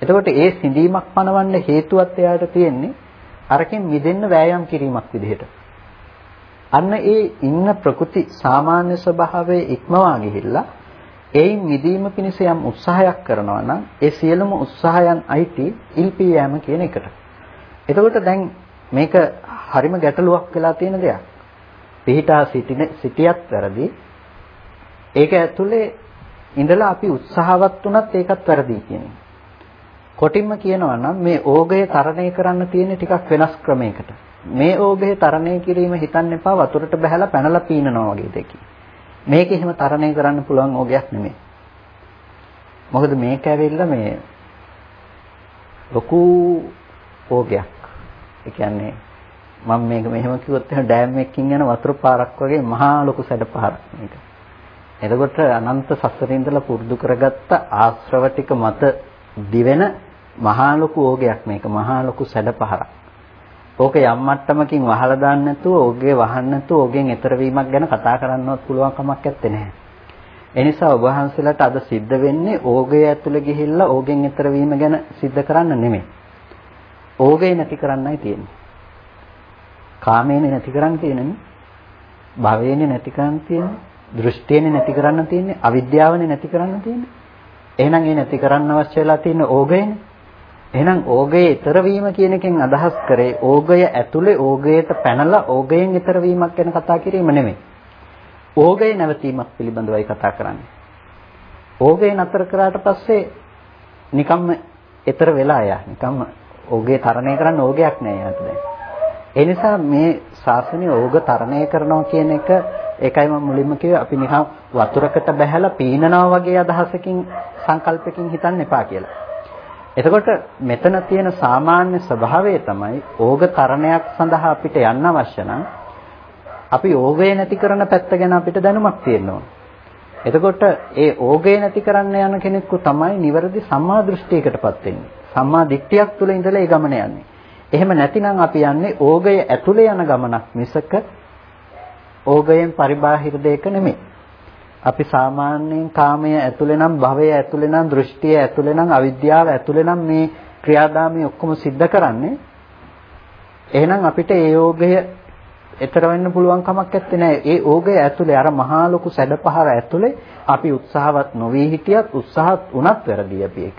එතකොට ඒ සිඳීමක් පනවන්න හේතුවත් එයාට තියෙන්නේ අරකින් මිදෙන්න වෑයම් කිරීමක් විදිහට. අන්න ඒ ඉන්න ප්‍රකෘති සාමාන්‍ය ස්වභාවයේ ඉක්මවා ගිහිල්ලා එයින් මිදීම පිණිස යම් උත්සාහයක් කරනවා නම් ඒ සියලුම උත්සාහයන් අයිති ඉල්පී යෑම කියන එකට. එතකොට දැන් මේක හරිම ගැටලුවක් වෙලා තියෙන දෙයක්. පිහිටා සිටින සිටියත් වැරදි. ඒක ඇතුලේ ඉඳලා අපි උත්සාහවත් වුණත් ඒකත් වැරදි කියන්නේ. කොටින්ම කියනවා නම් මේ ඕගය තරණය කරන්න තියෙන ටිකක් වෙනස් ක්‍රමයකට. මේ ඕගය තරණය කිරීම හිතන්න එපා වතුරට බහැලා පැනලා පීනනවා වගේ දෙකකින්. මේක එහෙම තරණය කරන්න පුළුවන් ඕගයක් නෙමෙයි. මොකද මේක ඇවිල්ලා මේ ලොකු ඕගයක්. ඒ කියන්නේ මම මේක මෙහෙම කිව්වොත් එහෙනම් ඩෑම් එකකින් යන වතුර පාරක් වගේ මහා ලොකු සැඩ පාරක් මේක. එතකොට අනන්ත සසරේ ඉඳලා පුරුදු කරගත්ත ආශ්‍රව ටික මත දිවෙන මහා ලොකු ඕගයක් මේක මහා ලොකු සැඩ පහරක්. ඕක යම් මට්ටමකින් වහලා දාන්න නැතුව ඕගේ වහන්න නැතුව ඕගෙන් ඈතර වීමක් ගැන කතා කරන්නවත් පුළුවන් කමක් නැත්තේ නෑ. ඒ නිසා ඔබ වහන්සේලාට අද සිද්ධ වෙන්නේ ඕගේ ඇතුළේ ගිහිල්ලා ඕගෙන් ඈතර වීම ගැන සිද්ධ කරන්න නෙමෙයි. ඕගේ නැති කරන්නයි තියෙන්නේ. කාමේනේ නැති කරන්න තියෙන්නේ. භවයේනේ නැති කරන්න තියෙන්නේ. දෘෂ්ටියනේ නැති කරන්න තියෙන්නේ. අවිද්‍යාවනේ නැති කරන්න තියෙන්නේ. එහෙනම් ඒ නැති කරන්න අවශ්‍ය වෙලා තියෙන ඕගයනේ. එහෙනම් ඕගයේ ඊතර වීම කියන එකෙන් අදහස් කරේ ඕගය ඇතුලේ ඕගයට පැනලා ඕගයෙන් ඊතර වීමක් ගැන කතා කිරීම නෙමෙයි. ඕගය නැවතීමක් පිළිබඳවයි කතා කරන්නේ. ඕගය නතර කරාට පස්සේ නිකම්ම ඊතර වෙලා යා. නිකම්ම ඕගය තරණය කරන්න ඕගයක් නෑ යාට දැන්. ඒ නිසා මේ ශාසනය ඕග තරණය කරනවා කියන එක ඒකයි මම මුලින්ම කිව්වේ අපි නිකන් වතුරකට බැහැලා පීනනවා වගේ අදහසකින් සංකල්පකින් හිතන්න එපා කියලා. එතකොට මෙතන තියෙන සාමාන්‍ය ස්වභාවය තමයි ඕග තරණයක් සඳහා අපිට යන්න අවශ්‍ය නම් අපි ඕගය නැති කරන පැත්ත ගැන අපිට දැනුමක් තියෙන්න ඕන. එතකොට ඒ ඕගය නැති කරන්න යන කෙනෙකු තමයි නිවැරදි සම්මා දෘෂ්ටියකටපත් වෙන්නේ. සම්මා දිට්ඨියක් තුළ ඉඳලා ඒ ගමන යන්නේ. එහෙම නැතිනම් අපි යන්නේ ඕගය ඇතුලේ යන ගමනක් මිසක ඕගයෙන් පරිබාහිර දෙයක නෙමෙයි. අපි සාමාන්‍යයෙන් කාමය ඇතුලේ නම් භවය ඇතුලේ නම් දෘෂ්ටිය ඇතුලේ නම් අවිද්‍යාව ඇතුලේ නම් මේ ක්‍රියාදාමී ඔක්කොම සිද්ධ කරන්නේ. එහෙනම් අපිට ඒ යෝගය ඊතර වෙන්න පුළුවන් කමක් නැත්තේ නෑ. ඒ ඕගය ඇතුලේ අර මහා ලොකු සැඩපහර ඇතුලේ අපි උත්සාහවත් නොවී හිටියත් උත්සාහත් වුණත් වැරදි අපි ඒක.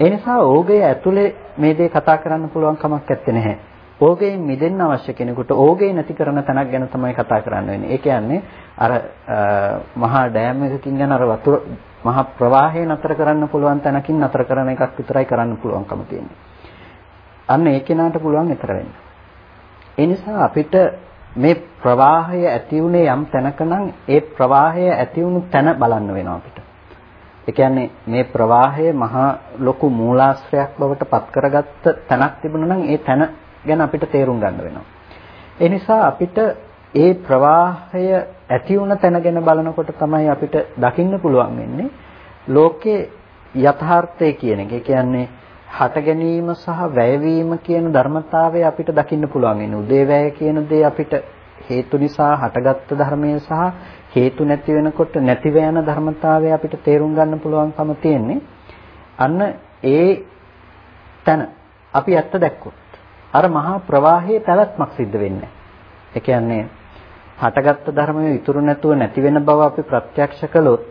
ඒ නිසා ඕගය ඇතුලේ මේ දේ කතා කරන්න පුළුවන් කමක් නැත්තේ නැහැ. ඕගයෙන් මිදෙන්න අවශ්‍ය කෙනෙකුට ඕගේ නැති කරන තැනක් ගැන තමයි කතා කරන්න වෙන්නේ. ඒ කියන්නේ අර මහා ඩෑම් එකකින් යන අර වතුර මහා ප්‍රවාහය නතර කරන්න පුළුවන් තැනකින් නතර කරන එකක් විතරයි කරන්න පුළුවන්කම තියෙන්නේ. අන්න ඒ කෙනාට පුළුවන් ඊතර වෙන්න. ඒ නිසා අපිට මේ ප්‍රවාහය ඇති උනේ යම් තැනක නම් ඒ ප්‍රවාහය ඇති වුණු තැන බලන්න වෙනවා අපිට. ඒ කියන්නේ මේ ප්‍රවාහය මහා ලොකු මූලාශ්‍රයක් බවට පත් කරගත්ත තැනක් තිබුණා නම් ඒ තැන ගැන අපිට තේරුම් ගන්න වෙනවා. ඒ නිසා අපිට ඒ ප්‍රවාහය ඇති වුණ තැන ගැන බලනකොට තමයි අපිට දකින්න පුළුවන් වෙන්නේ ලෝකේ යථාර්ථය කියන එක. ඒ කියන්නේ හට ගැනීම සහ වැයවීම කියන ධර්මතාවය අපිට දකින්න පුළුවන් වෙන්නේ. උදේවැය කියන දේ අපිට හේතු නිසා හටගත්තු ධර්මය සහ හේතු නැති වෙනකොට නැතිව යන ධර්මතාවය අපිට තේරුම් ගන්න පුළුවන්කම තියෙන්නේ. අන්න ඒ තැන අපි ඇත්ත දැක්කොත් අර මහා ප්‍රවාහයේ පැවැත්මක් සිද්ධ වෙන්නේ. ඒ කියන්නේ හටගත්තු ධර්මය ඉතුරු නැතුව නැති වෙන බව අපි ප්‍රත්‍යක්ෂ කළොත්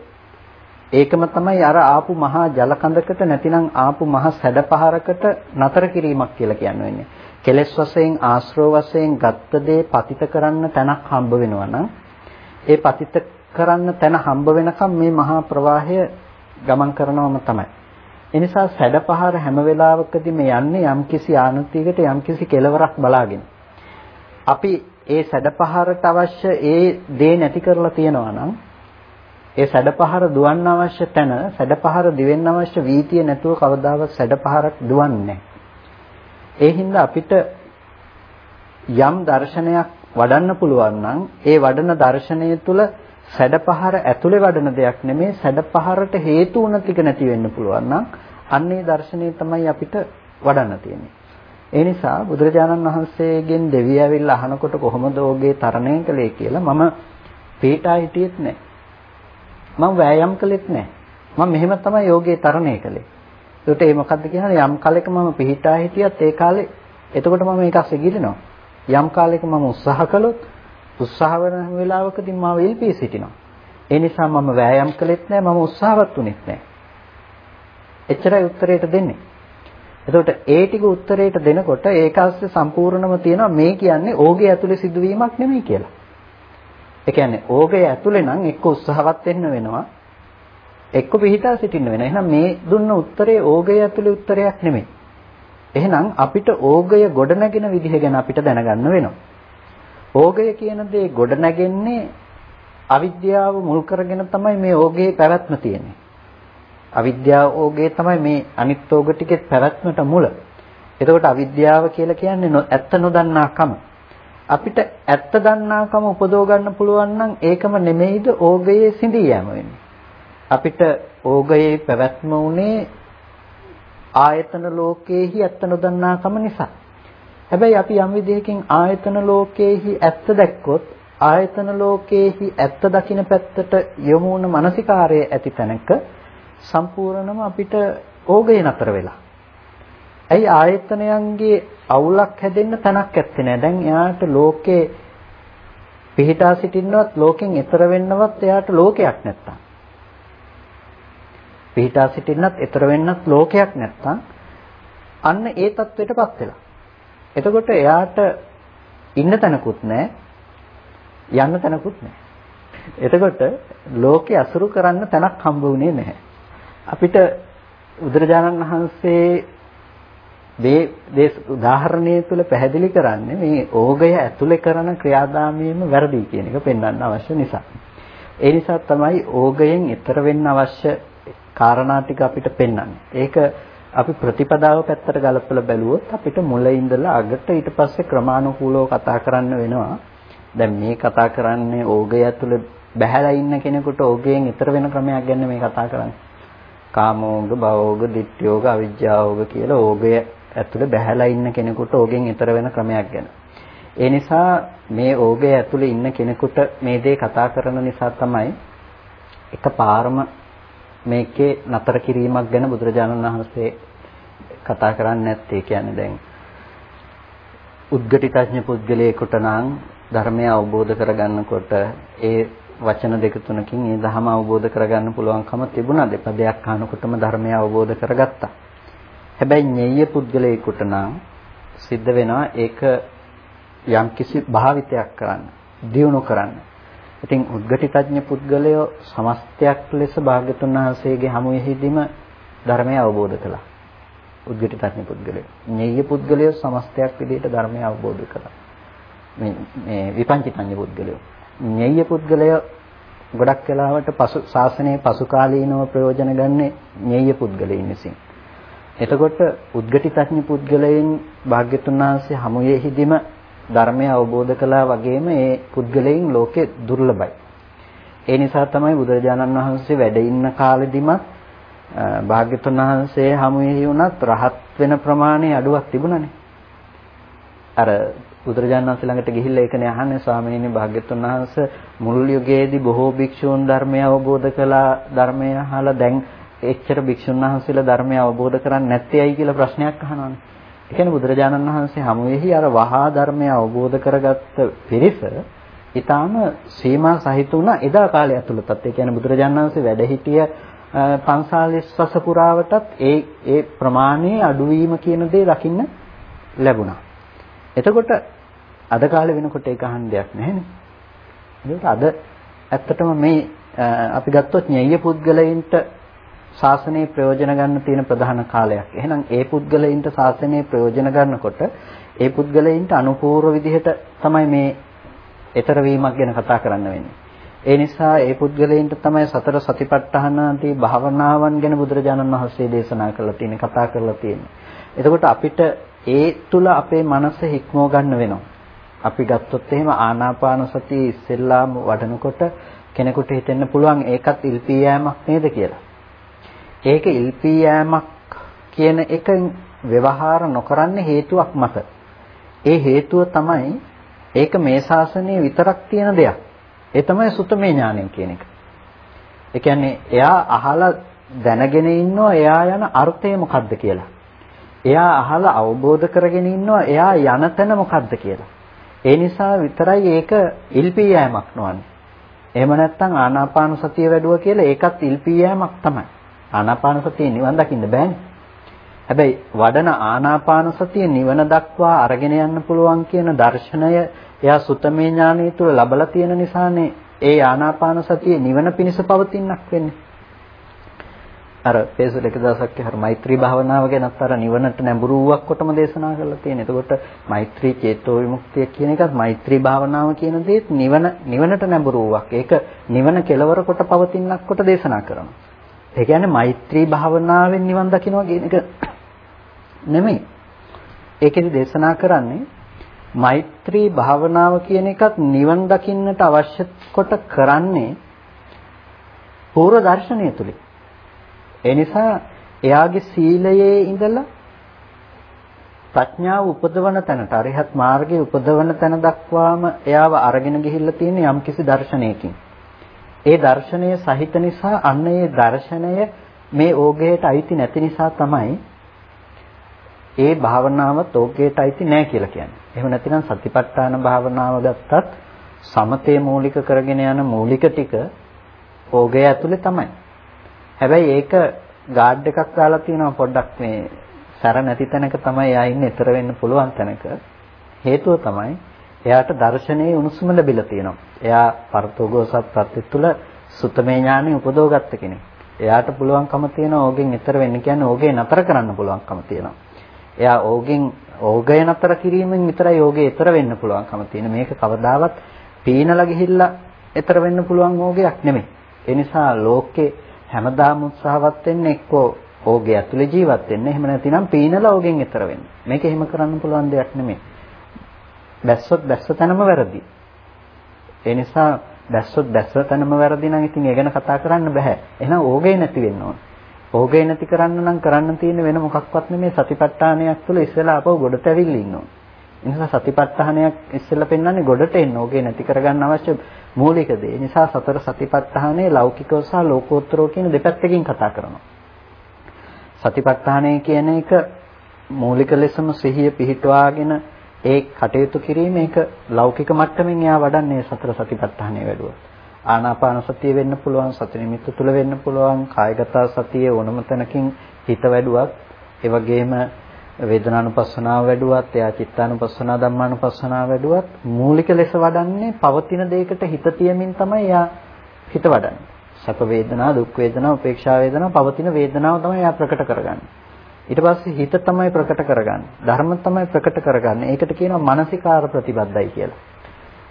ඒකම තමයි අර ආපු මහා ජල කඳකට නැතිනම් ආපු මහා සැඩපහරකට නතර කිරීමක් කියලා කියන්නේ. කෙලස් වශයෙන් ආශ්‍රව වශයෙන් ගත්ත දේ පතිත කරන්න තැනක් හම්බ වෙනවා නම් ඒ පතිත කරන්න තැන හම්බ වෙනකම් මේ මහා ප්‍රවාහය ගමන් කරනවම තමයි. එනිසා සැඩපහර හැම වෙලාවකදීම යන්නේ යම්කිසි ආනතියකට යම්කිසි කෙලවරක් බලාගෙන. අපි ඒ සැඩපහරට අවශ්‍ය ඒ දේ නැති කරලා තියෙනවා නම් ඒ සැඩපහර දුවන්න අවශ්‍ය තැන සැඩපහර දිවෙන්න අවශ්‍ය වීතිය නැතුව කවදාවත් සැඩපහරක් දුවන්නේ ඒ හින්දා අපිට යම් දර්ශනයක් වඩන්න පුළුවන් නම් ඒ වඩන දර්ශනය තුළ සැඩපහර ඇතුලේ වඩන දෙයක් නෙමේ සැඩපහරට හේතු වුණ ටික නැති වෙන්න පුළුවන් නම් අන්නේ දර්ශනය තමයි අපිට වඩන්න තියෙන්නේ. ඒ නිසා බුදුරජාණන් වහන්සේගෙන් දෙවිය ඇවිල්ලා අහනකොට කොහොමද ඔහුගේ තරණය කළේ කියලා මම පීඨා හිටියෙත් නැහැ. මම වෑයම් කළෙත් නැහැ. මම මෙහෙම තමයි යෝගේ තරණය කළේ. ඒකට ඒ මොකද්ද කියන්නේ යම් කාලයක මම පිහිටා හිටියත් ඒ කාලේ එතකොට මම මේක අසගිරිනවා. යම් කාලයක මම උත්සාහ කළොත් උත්සාහ වෙන වෙලාවකදී මාව ඉල්පී සිටිනවා. ඒ නිසා මම වෑයම් කළෙත් නැහැ මම උත්සාහවත් වුණෙත් නැහැ. එච්චරයි උත්තරේට දෙන්නේ. එතකොට ඒ ටික උත්තරේට දෙනකොට ඒක ASCII සම්පූර්ණම තියෙනවා මේ කියන්නේ ඕගේ ඇතුලේ සිදුවීමක් නෙමෙයි කියලා. ඒ කියන්නේ ඕගේ ඇතුලේ නම් එක්ක උත්සාහවත් වෙන්න වෙනවා එක්ක පිහිටා සිටින්න වෙනවා. එහෙනම් මේ දුන්න උත්තරේ ඕගේ ඇතුලේ උත්තරයක් නෙමෙයි. එහෙනම් අපිට ඕගය ගොඩනගෙන විදිහ ගැන අපිට දැනගන්න වෙනවා. ඕගය කියන දේ ගොඩනැගෙන්නේ අවිද්‍යාව මුල් කරගෙන තමයි මේ ඕගේ පැවැත්ම තියෙන්නේ. අවිද්‍යාව ඕගේ තමයි මේ අනිත් ඕග ටිකේ පැවැත්මට මුල. එතකොට අවිද්‍යාව කියලා කියන්නේ ඇත්ත නොදන්නාකම. අපිට ඇත්ත දන්නාකම උපදව ගන්න පුළුවන් නම් ඒකම නෙමෙයිද ඕගයේ සිඳී යෑම වෙන්නේ. අපිට ඕගයේ පැවැත්ම උනේ ආයතන ලෝකයේහි ඇත්ත නොදන්නාකම නිසා. හැබැයි අපි යම් විදිහකින් ආයතන ලෝකයේහි ඇත්ත දැක්කොත් ආයතන ලෝකයේහි ඇත්ත දකින පැත්තට යොමු වුණ මානසිකාරයේ ඇති තැනක සම්පූර්ණම අපිට ඕගේ නතර වෙලා. ඇයි ආයතනයන්ගේ අවුලක් හැදෙන්න තැනක් ඇත්තේ නැහැ. දැන් එයාට ලෝකේ පිහිටා සිටින්නවත් ලෝකෙන් එතර වෙන්නවත් එයාට ලෝකයක් නැත්තම්. පිහිටා සිටින්නත් එතර වෙන්නත් ලෝකයක් නැත්තම් අන්න ඒ தത്വෙටපත් වෙලා. එතකොට එයාට ඉන්න තැනකුත් නැහැ යන්න තැනකුත් නැහැ. එතකොට ලෝකේ අසුරු කරන්න තැනක් හම්බ වුණේ නැහැ. අපිට බුදුරජාණන් වහන්සේ මේ උදාහරණය තුළ පැහැදිලි කරන්නේ මේ ඕගය ඇතුලේ කරන ක්‍රියාදාමයේම වැරදි කියන එක පෙන්වන්න අවශ්‍ය නිසා. ඒ නිසා තමයි ඕගයෙන් ඈතර වෙන්න අවශ්‍ය කාරණා ටික අපිට පෙන්වන්නේ. ඒක අපි ප්‍රතිපදාව පැත්තට ගලපලා බැලුවොත් අපිට මුල ඉඳලා අගට ඊට පස්සේ ක්‍රමානුකූලව කතා කරන්න වෙනවා. දැන් මේ කතා කරන්නේ ඕගය ඇතුලේ බැහැලා ඉන්න කෙනෙකුට ඕගයෙන් ඈතර වෙන ක්‍රමයක් ගැන මේ කතා කරන්නේ. කාමෝග, භවෝග, ditthiyෝග, අවිජ්ජාෝග කියලා ඕගය ඇතුලේ බැහැලා ඉන්න කෙනෙකුට ඕගෙන් ඈතර වෙන ක්‍රමයක් ගැන. ඒ නිසා මේ ඕගය ඇතුලේ ඉන්න කෙනෙකුට මේ දේ කතා කරන නිසා තමයි එකපාරම මේකේ නතර කිරීමක් ගැන බුදුරජාණන් වහන්සේ කතා කරන්නේ නැත්තේ. කියන්නේ දැන් උද්ගටිතඥ පුද්ගලයෙකුට නම් ධර්මය අවබෝධ කරගන්නකොට ඒ වචන දෙක තුනකින් ඒ ධහම අවබෝධ කරගන්න පුළුවන්කම තිබුණා. දෙපදයක් අහනකොටම ධර්මය අවබෝධ කරගත්තා. හැබැයි ඤෙය්‍ය පුද්ගලයෙකුට නම් සිද්ධ වෙනවා ඒක යම්කිසි භාවිතයක් කරන්න, දියුණු කරන්න. ඉතින් උද්ගටිතඥ පුද්ගලයෝ සමස්තයක් ලෙස භාග්‍යතුන් වහන්සේගේ හමුවේදීම ධර්මය අවබෝධ කළා. උද්ගටිතඥ පුද්ගලයෝ. ඤෙය්‍ය පුද්ගලයෝ සමස්තයක් විදිහට ධර්මය අවබෝධ කළා. මේ මේ විපංචිතඥ පුද්ගලයෝ. ඤෙය්‍ය පුද්ගලයෝ ගොඩක් වෙලාවට පසු ශාසනයේ පසු කාලීනව ප්‍රයෝජන ගන්නේ ඤෙය්‍ය පුද්ගලයින් විසින්. එතකොට උද්ගටිතඥ පුද්ගලයන් භාග්‍යතුන් වහන්සේ හමුවේහිදීම ධර්මය අවබෝධ කළා වගේම ඒ පුද්ගලයන් ලෝකේ දුර්ලභයි. ඒ නිසා තමයි බුදුරජාණන් වහන්සේ වැඩ ඉන්න කාලෙදිමත් භාග්‍යතුන් වහන්සේ හමුවේහි වුණත් රහත් වෙන ප්‍රමාණය අඩුවක් තිබුණානේ. අර බුදුරජාණන් වහන්සේ ළඟට ගිහිල්ලා ඒකනේ අහන්නේ ස්වාමීනි භාග්‍යතුන් වහන්සේ මුල් යුගයේදී බොහෝ භික්ෂූන් ධර්මය අවබෝධ කළා ධර්මය අහලා දැන් එච්චර භික්ෂුන් වහන්සේලා ධර්මය අවබෝධ කරන්නේ නැත්තේ ඇයි කියලා ප්‍රශ්නයක් අහනවානේ. ඒ කියන්නේ බුදුරජාණන් වහන්සේ හමුවේහි අර වහා ධර්මය අවබෝධ කරගත්ත පිරිස ඊටාම සීමා සහිත වුණා එදා කාලය ඇතුළතත්. ඒ කියන්නේ බුදුරජාණන් වහන්සේ වැඩ සිටිය 45 වස පුරාවටත් ඒ ඒ ප්‍රමාණයේ අඩුවීම කියන දේ දකින්න ලැබුණා. එතකොට අද කාලේ වෙනකොට ඒක අහන්න දෙයක් නැහැනේ. ඒකට අද ඇත්තටම මේ අපි ගත්තොත් ඤෙය්‍ය පුද්ගලයින්ට ශාසනයේ ප්‍රයෝජන ගන්න තියෙන ප්‍රධාන කාලයක්. එහෙනම් ඒ පුද්ගලයින්ට ශාසනයේ ප්‍රයෝජන ගන්නකොට ඒ පුද්ගලයින්ට අනුපූර්ව විදිහට තමයි මේ ඊතර වීමක් ගැන කතා කරන්න වෙන්නේ. ඒ නිසා ඒ පුද්ගලයින්ට තමයි සතර සතිපට්ඨාන ආදී භාවනාවන් ගැන බුදුරජාණන් වහන්සේ දේශනා කරලා තියෙන්නේ, කතා කරලා තියෙන්නේ. එතකොට අපිට ඒ තුල අපේ මනස හික්මව ගන්න වෙනවා. අපි ගත්තොත් එහෙම ආනාපාන සතිය ඉස්සෙල්ලාම වඩනකොට කෙනෙකුට හිතෙන්න පුළුවන් ඒකත් ඉල්පී යෑමක් නේද කියලා. ඒක ඉල්පී යෑමක් කියන එක ව්‍යවහාර නොකරන්නේ හේතුවක් මත. ඒ හේතුව තමයි ඒක මේ ශාසනයේ විතරක් තියෙන දෙයක්. ඒ තමයි සුතමේ ඥානය කියන එක. ඒ කියන්නේ එයා අහලා දැනගෙන ඉන්නවා එයා යන අර්ථය මොකද්ද කියලා. එයා අහලා අවබෝධ කරගෙන ඉන්නවා එයා යන තැන මොකද්ද කියලා. ඒ නිසා විතරයි ඒක ඉල්පී යෑමක් නොවන්නේ. එහෙම නැත්නම් ආනාපාන සතිය වැඩුවා කියලා ඒකත් ඉල්පී යෑමක් තමයි. ආනාපාන සතිය නිවන් දකින්න බෑනේ. හැබැයි වඩන ආනාපාන සතිය නිවන දක්වා අරගෙන යන්න පුළුවන් කියන දර්ශනය එයා සුතමේ ඥානය තුළ ලබලා තියෙන නිසානේ ඒ ආනාපාන සතිය නිවන පිණිස පවතිනක් වෙන්නේ. අර පේසුල එක දවසක් හර මෛත්‍රී භාවනාව ගැනත් අර නිවනට නැඹුරුවක් කොටම දේශනා කරලා තියෙන. එතකොට මෛත්‍රී චේතෝ විමුක්තිය කියන එකත් මෛත්‍රී භාවනාව කියන දේත් නිවන නිවනට නැඹුරුවක්. ඒක නිවන කෙලවර කොට පවතිනක් කොට දේශනා කරනවා. ඒ කියන්නේ මෛත්‍රී භාවනාවෙන් නිවන් දකින්නවා කියන එක නෙමෙයි. ඒකෙදි දේශනා කරන්නේ මෛත්‍රී භාවනාව කියන එකත් නිවන් දකින්නට අවශ්‍ය කොට කරන්නේ පූර්ව දර්ශනය තුලින්. ඒ නිසා එයාගේ සීලයේ ඉඳලා ප්‍රඥාව උපදවන තැනට අරිහත් මාර්ගයේ උපදවන තැන දක්වාම එයාව අරගෙන ගිහිල්ලා තියෙන යම්කිසි දර්ශනයකින්. ඒ දර්ශනය සහිත නිසා අන්න ඒ දර්ශනය මේ ඕගයට අයිති නැති නිසා තමයි ඒ භාවනාවත් ඕගයට අයිති නැහැ කියලා කියන්නේ. එහෙම නැතිනම් සතිපට්ඨාන භාවනාව ගත්තත් සමතේ මූලික කරගෙන යන මූලික ටික ඕගය ඇතුලේ තමයි. හැබැයි ඒක ගාඩ් එකක් දාලා තියෙනවා පොඩ්ඩක් මේ සැර නැති තැනක තමයි ආ ඉන්නේ ඊතර වෙන්න පුළුවන් තැනක. හේතුව තමයි එයාට දර්ශනයේ උණුසුම ලැබිලා තියෙනවා. එයා පරතෝගෝසත් ප්‍රත්‍ය තුල සුතමේ ඥානෙ උපදවගත්ත කෙනෙක්. එයාට පුළුවන්කම තියෙනවා ඕගෙන් ඈතර වෙන්න කියන්නේ ඕගේ නතර කරන්න පුළුවන්කම තියෙනවා. එයා ඕගෙන් ඕගය නතර කිරීමෙන් විතරයි ඕගේ ඈතර වෙන්න පුළුවන්කම තියෙන. මේක කවදාවත් පීනලා ගිහිල්ලා ඈතර වෙන්න පුළුවන් ඕගයක් නෙමෙයි. ඒ නිසා ලෝකේ හැමදාම උත්සාහවත් වෙන්නේ එක්කෝ ඕගේ ඇතුලේ ජීවත් වෙන්න. එහෙම නැතිනම් පීනලා ඕගෙන් ඈතර වෙන්න. මේක එහෙම කරන්න පුළුවන් දෙයක් නෙමෙයි. බැස්සොත් බැස්ස තැනම වැරදි. ඒ නිසා බැස්සොත් බැස්ස තැනම වැරදි නම් ඉතින් ඒ ගැන කතා කරන්න බෑ. එහෙනම් ඕගේ නැති වෙන්න ඕන. ඕගේ නැති කරන්න නම් කරන්න තියෙන වෙන මොකක්වත් නෙමෙයි සතිපට්ඨානයක් තුළ ඉස්සෙල්ලා අපව ගොඩට ඇවිල්ලා ඉන්න ඕන. ඒ නිසා සතිපට්ඨානයක් ඉස්සෙල්ලා පෙන්වන්නේ ගොඩට එන්න ඕගේ නැති කරගන්න අවශ්‍ය මූලික දේ. ඒ නිසා සතර සතිපට්ඨානයේ ලෞකිකව සහ ලෝකෝත්තරව කියන දෙපැත්තකින් කතා කරනවා. සතිපට්ඨානය කියන එක මූලික ලෙසම සිහිය පිහිටුවාගෙන ඒ කටයුතු කිරීම ඒක ලෞකික මට්ටමින් එයා වඩන්නේ සතර සතිපට්ඨානය වැඩුවා. ආනාපාන සතිය වෙන්න පුළුවන් සති නිමිත්ත තුල වෙන්න පුළුවන් කායගත සතිය ඕනම තැනකින් හිත වැඩුවත් ඒ වගේම වේදනානුපස්සනාව වැඩුවත් එයා චිත්තානුපස්සනාව ධම්මානුපස්සනාව වැඩුවත් මූලික ලෙස වඩන්නේ පවතින දෙයකට හිත තියමින් තමයි එයා හිත වඩන්නේ. සැප වේදනා දුක් වේදනා උපේක්ෂා වේදනා පවතින වේදනාව තමයි එයා ප්‍රකට කරගන්නේ. ඊට පස්සේ හිත තමයි ප්‍රකට කරගන්නේ. ධර්ම තමයි ප්‍රකට කරගන්නේ. ඒකට කියනවා මානසිකාර ප්‍රතිබද්ධයි කියලා.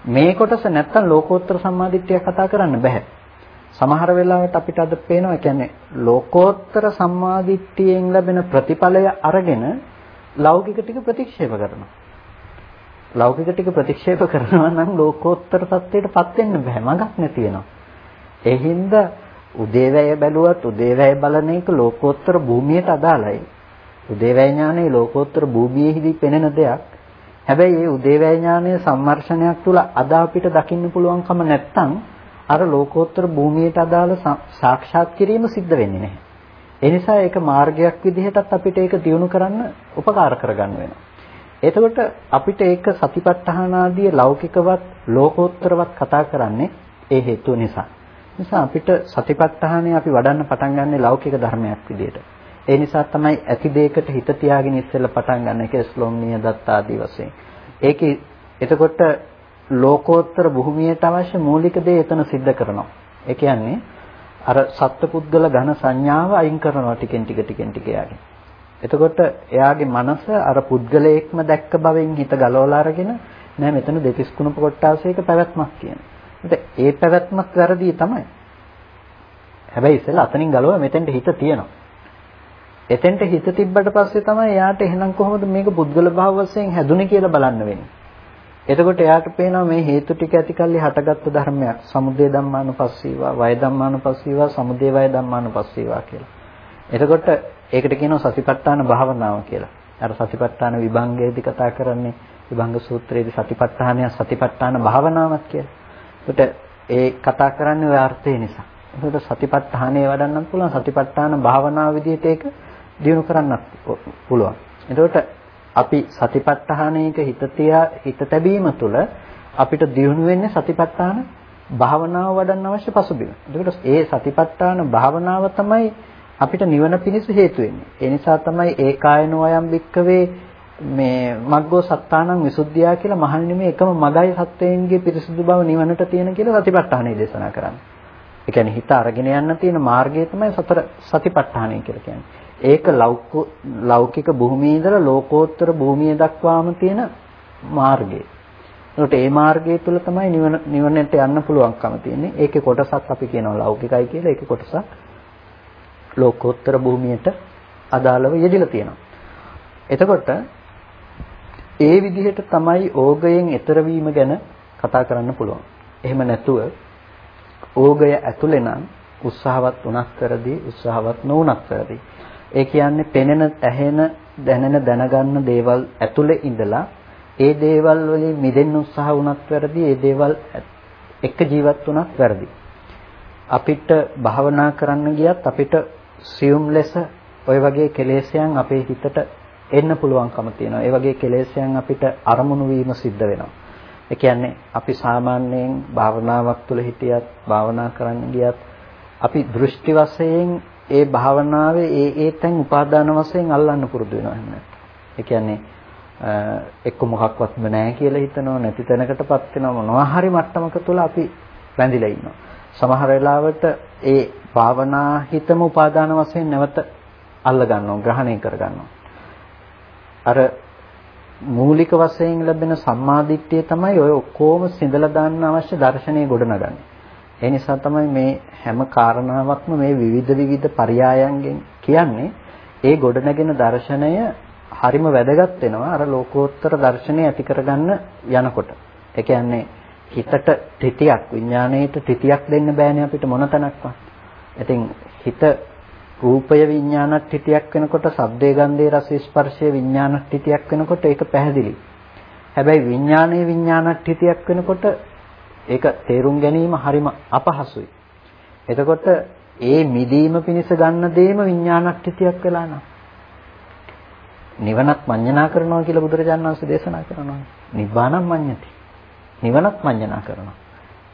මේ කොටස නැත්තම් ලෝකෝත්තර සම්මාදිට්ඨිය කතා කරන්න බෑ. සමහර වෙලාවට අපිට අද පේනවා කියන්නේ ලෝකෝත්තර සම්මාදිට්ඨියෙන් ලැබෙන ප්‍රතිඵලය අරගෙන ලෞකික ටික ප්‍රතික්ෂේප කරනවා. ලෞකික ටික ප්‍රතික්ෂේප කරනවා නම් ලෝකෝත්තර தත්ත්වයටපත් වෙන්න බෑ. මගක් නැති වෙනවා. ඒ හින්දා උදේවැය බැලුවත් උදේවැය බලන එක ලෝකෝත්තර භූමියට අදාළයි. උදේවැය ඥානයේ ලෝකෝත්තර භූමියේදී පෙනෙන දෙයක් හැබැයි මේ උදේවැය ඥානයේ සම්මර්ෂණයක් තුල අද අපිට දකින්න පුළුවන්කම නැත්තම් අර ලෝකෝත්තර භූමියට අදාළ සාක්ෂාත් කිරීම සිද්ධ වෙන්නේ නැහැ. ඒ නිසා ඒක මාර්ගයක් විදිහටත් අපිට ඒක දියුණු කරන්න උපකාර කරගන්න වෙනවා. එතකොට අපිට ඒක සතිපට්ඨාන ආදී ලෞකිකවත් ලෝකෝත්තරවත් කතා කරන්නේ ඒ හේතුව නිසා. නිසා අපිට සතිපට්ඨානය අපි වඩන්න පටන් ගන්නේ ලෞකික ධර්මයක් විදිහට. ඒ නිසා තමයි ඇති දෙයකට හිත තියාගෙන ඉස්සෙල්ලා පටන් ගන්න එක ස්ලොම්නිය දත්ත ආදී වශයෙන්. ඒකේ එතකොට ලෝකෝත්තර භූමියට අවශ්‍ය මූලික දේ එතන सिद्ध කරනවා. ඒ කියන්නේ අර සත්පුද්ගල ඝන සංඥාව අයින් කරනවා ටිකෙන් ටික ටිකෙන් ටික යාගේ. එතකොට එයාගේ මනස අර පුද්ගලයෙක්ම දැක්ක බවෙන් හිත ගලවලා අරගෙන නෑ මෙතන දෙතිස් කුණප කොටාසයක පැවැත්මක් කියන. ඒ පැවැත්මක් වැරදි තමයි. හැබැයි ඉතින් අතනින් ගලවලා මෙතෙන්ට හිත තියෙනවා. එතෙන්ට හිත තිබ්බට පස්සේ තමයි එයාට එහෙනම් කොහොමද මේක පුද්ගල භාව වශයෙන් හැදුනේ කියලා බලන්න වෙන්නේ. එතකොට එයාට පේනවා මේ හේතු ටික ඇතිකල්ලි හටගත්තු ධර්මයක්. සමුදය ධම්මානුපස්සීවා, වය ධම්මානුපස්සීවා, සමුදය වය ධම්මානුපස්සීවා කියලා. එතකොට ඒකට කියනවා සතිපට්ඨාන භාවනාව කියලා. අර සතිපට්ඨාන විභංගයේදී කතා කරන්නේ විභංග සූත්‍රයේදී සතිපට්ඨානය සතිපට්ඨාන භාවනාවක් කියලා. එතකොට ඒ කතා කරන්නේ ওই අර්ථය නිසා. එතකොට සතිපට්ඨානය වඩන්නත් පුළුවන් සතිපට්ඨාන භාවනාව විදිහට ඒක දිනු කරන්නත් පුළුවන්. එතකොට අපි සතිපට්ඨානයක හිත තියා හිත තැබීම තුළ අපිට දිනු වෙන්නේ සතිපට්ඨාන භාවනාව වඩන්න අවශ්‍ය පසුබිම. එතකොට ඒ සතිපට්ඨාන භාවනාව තමයි අපිට නිවන පිණිස හේතු වෙන්නේ. ඒ නිසා තමයි ඒකායනෝ අයම් වික්කවේ මේ මග්ගෝ සත්තානං විසුද්ධියා කියලා මහන්නේ මේ එකම මගයි සත්වයන්ගේ පිරිසුදු බව නිවනට තියෙන කියලා සතිපට්ඨානෙ දේශනා කරන්නේ. ඒ කියන්නේ හිත අරගෙන යන්න තියෙන මාර්ගය තමයි සතර සතිපට්ඨානය කියලා කියන්නේ. ඒක ලෞකික භූමියේ ඉඳලා ලෝකෝත්තර භූමිය දක්වාම තියෙන මාර්ගය. ඒකට ඒ මාර්ගය තුල තමයි නිවන නිවනට යන්න පුළුවන්කම තියෙන්නේ. ඒකේ කොටසක් අපි කියනවා ලෞකිකයි කියලා. ඒකේ කොටසක් ලෝකෝත්තර භූමියට අදාළව යෙදিলা තියෙනවා. එතකොට ඒ විදිහට තමයි ඕගයෙන් ඈතර වීම ගැන කතා කරන්න පුළුවන්. එහෙම නැතුව ඕගය ඇතුලේ නම් උත්සාහවත් වුණත් කරදි උත්සාහවත් නොවුණත් කරදි ඒ කියන්නේ පෙනෙන, ඇහෙන, දැනෙන, දැනගන්න දේවල් ඇතුලේ ඉඳලා ඒ දේවල් වලින් මිදෙන්න උත්සාහ වුණත් වැරදි, ඒ දේවල් එක ජීවත් වුණත් වැරදි. අපිට භාවනා කරන්න ගියත් අපිට සියුම් ලෙස ওই වගේ කෙලෙස්යන් අපේ හිතට එන්න පුළුවන්කම තියෙනවා. ඒ වගේ කෙලෙස්යන් අපිට අරමුණු වීම සිද්ධ වෙනවා. ඒ කියන්නේ අපි සාමාන්‍යයෙන් භාවනාවක් තුළ හිටියත් භාවනා කරන්න ගියත් අපි දෘෂ්ටි වශයෙන් ඒ භාවනාවේ ඒ ඒ තැන් උපාදාන වශයෙන් අල්ලන්න පුරුදු වෙනවා එහෙම ඒ කියන්නේ එක්ක මොකක්වත්ම නැහැ කියලා හිතනවා නැති තැනකටපත් වෙනවා මොනවා හරි මට්ටමක තුල අපි රැඳිලා ඉන්නවා. සමහර වෙලාවට ඒ භාවනා හිතම උපාදාන වශයෙන් නැවත අල්ල ගන්නවා ග්‍රහණය කර ගන්නවා. අර මූලික වශයෙන් ලැබෙන සම්මාදිට්ඨිය තමයි ඔය ඔක්කොම සිඳලා දාන්න අවශ්‍ය දර්ශනය ගොඩනගන්නේ. ඒ නිසා තමයි මේ හැම කාරණාවක්ම මේ විවිධ විවිධ පරයයන්ගෙන් කියන්නේ ඒ ගොඩනගෙන දර්ශනය හරිම වැදගත් වෙනවා අර ලෝකෝත්තර දර්ශනය ඇති කරගන්න යනකොට. ඒ කියන්නේ හිතට තිතියක් විඥාණයට තිතියක් දෙන්න බෑනේ අපිට මොන තැනක්වත්. ඉතින් හිත රූපය විඥානත් හිතියක් වෙනකොට සබ්දේ ගන්ධේ රස ස්පර්ශය විඥානත් හිතියක් වෙනකොට ඒක පැහැදිලි. හැබැයි විඥානයේ විඥානත් හිතියක් වෙනකොට ඒක තේරුම් ගැනීම හරිම අපහසුයි. එතකොට ඒ මිදීම පිණිස ගන්න දේම විඥානත් හිතියක් වෙලා නම් නිවනත් මඤ්ඤණා කරනවා කියලා බුදුරජාණන් වහන්සේ දේශනා කරනවා. නිබ්බානම් මඤ්ඤති. නිවනත් මඤ්ඤණා කරනවා.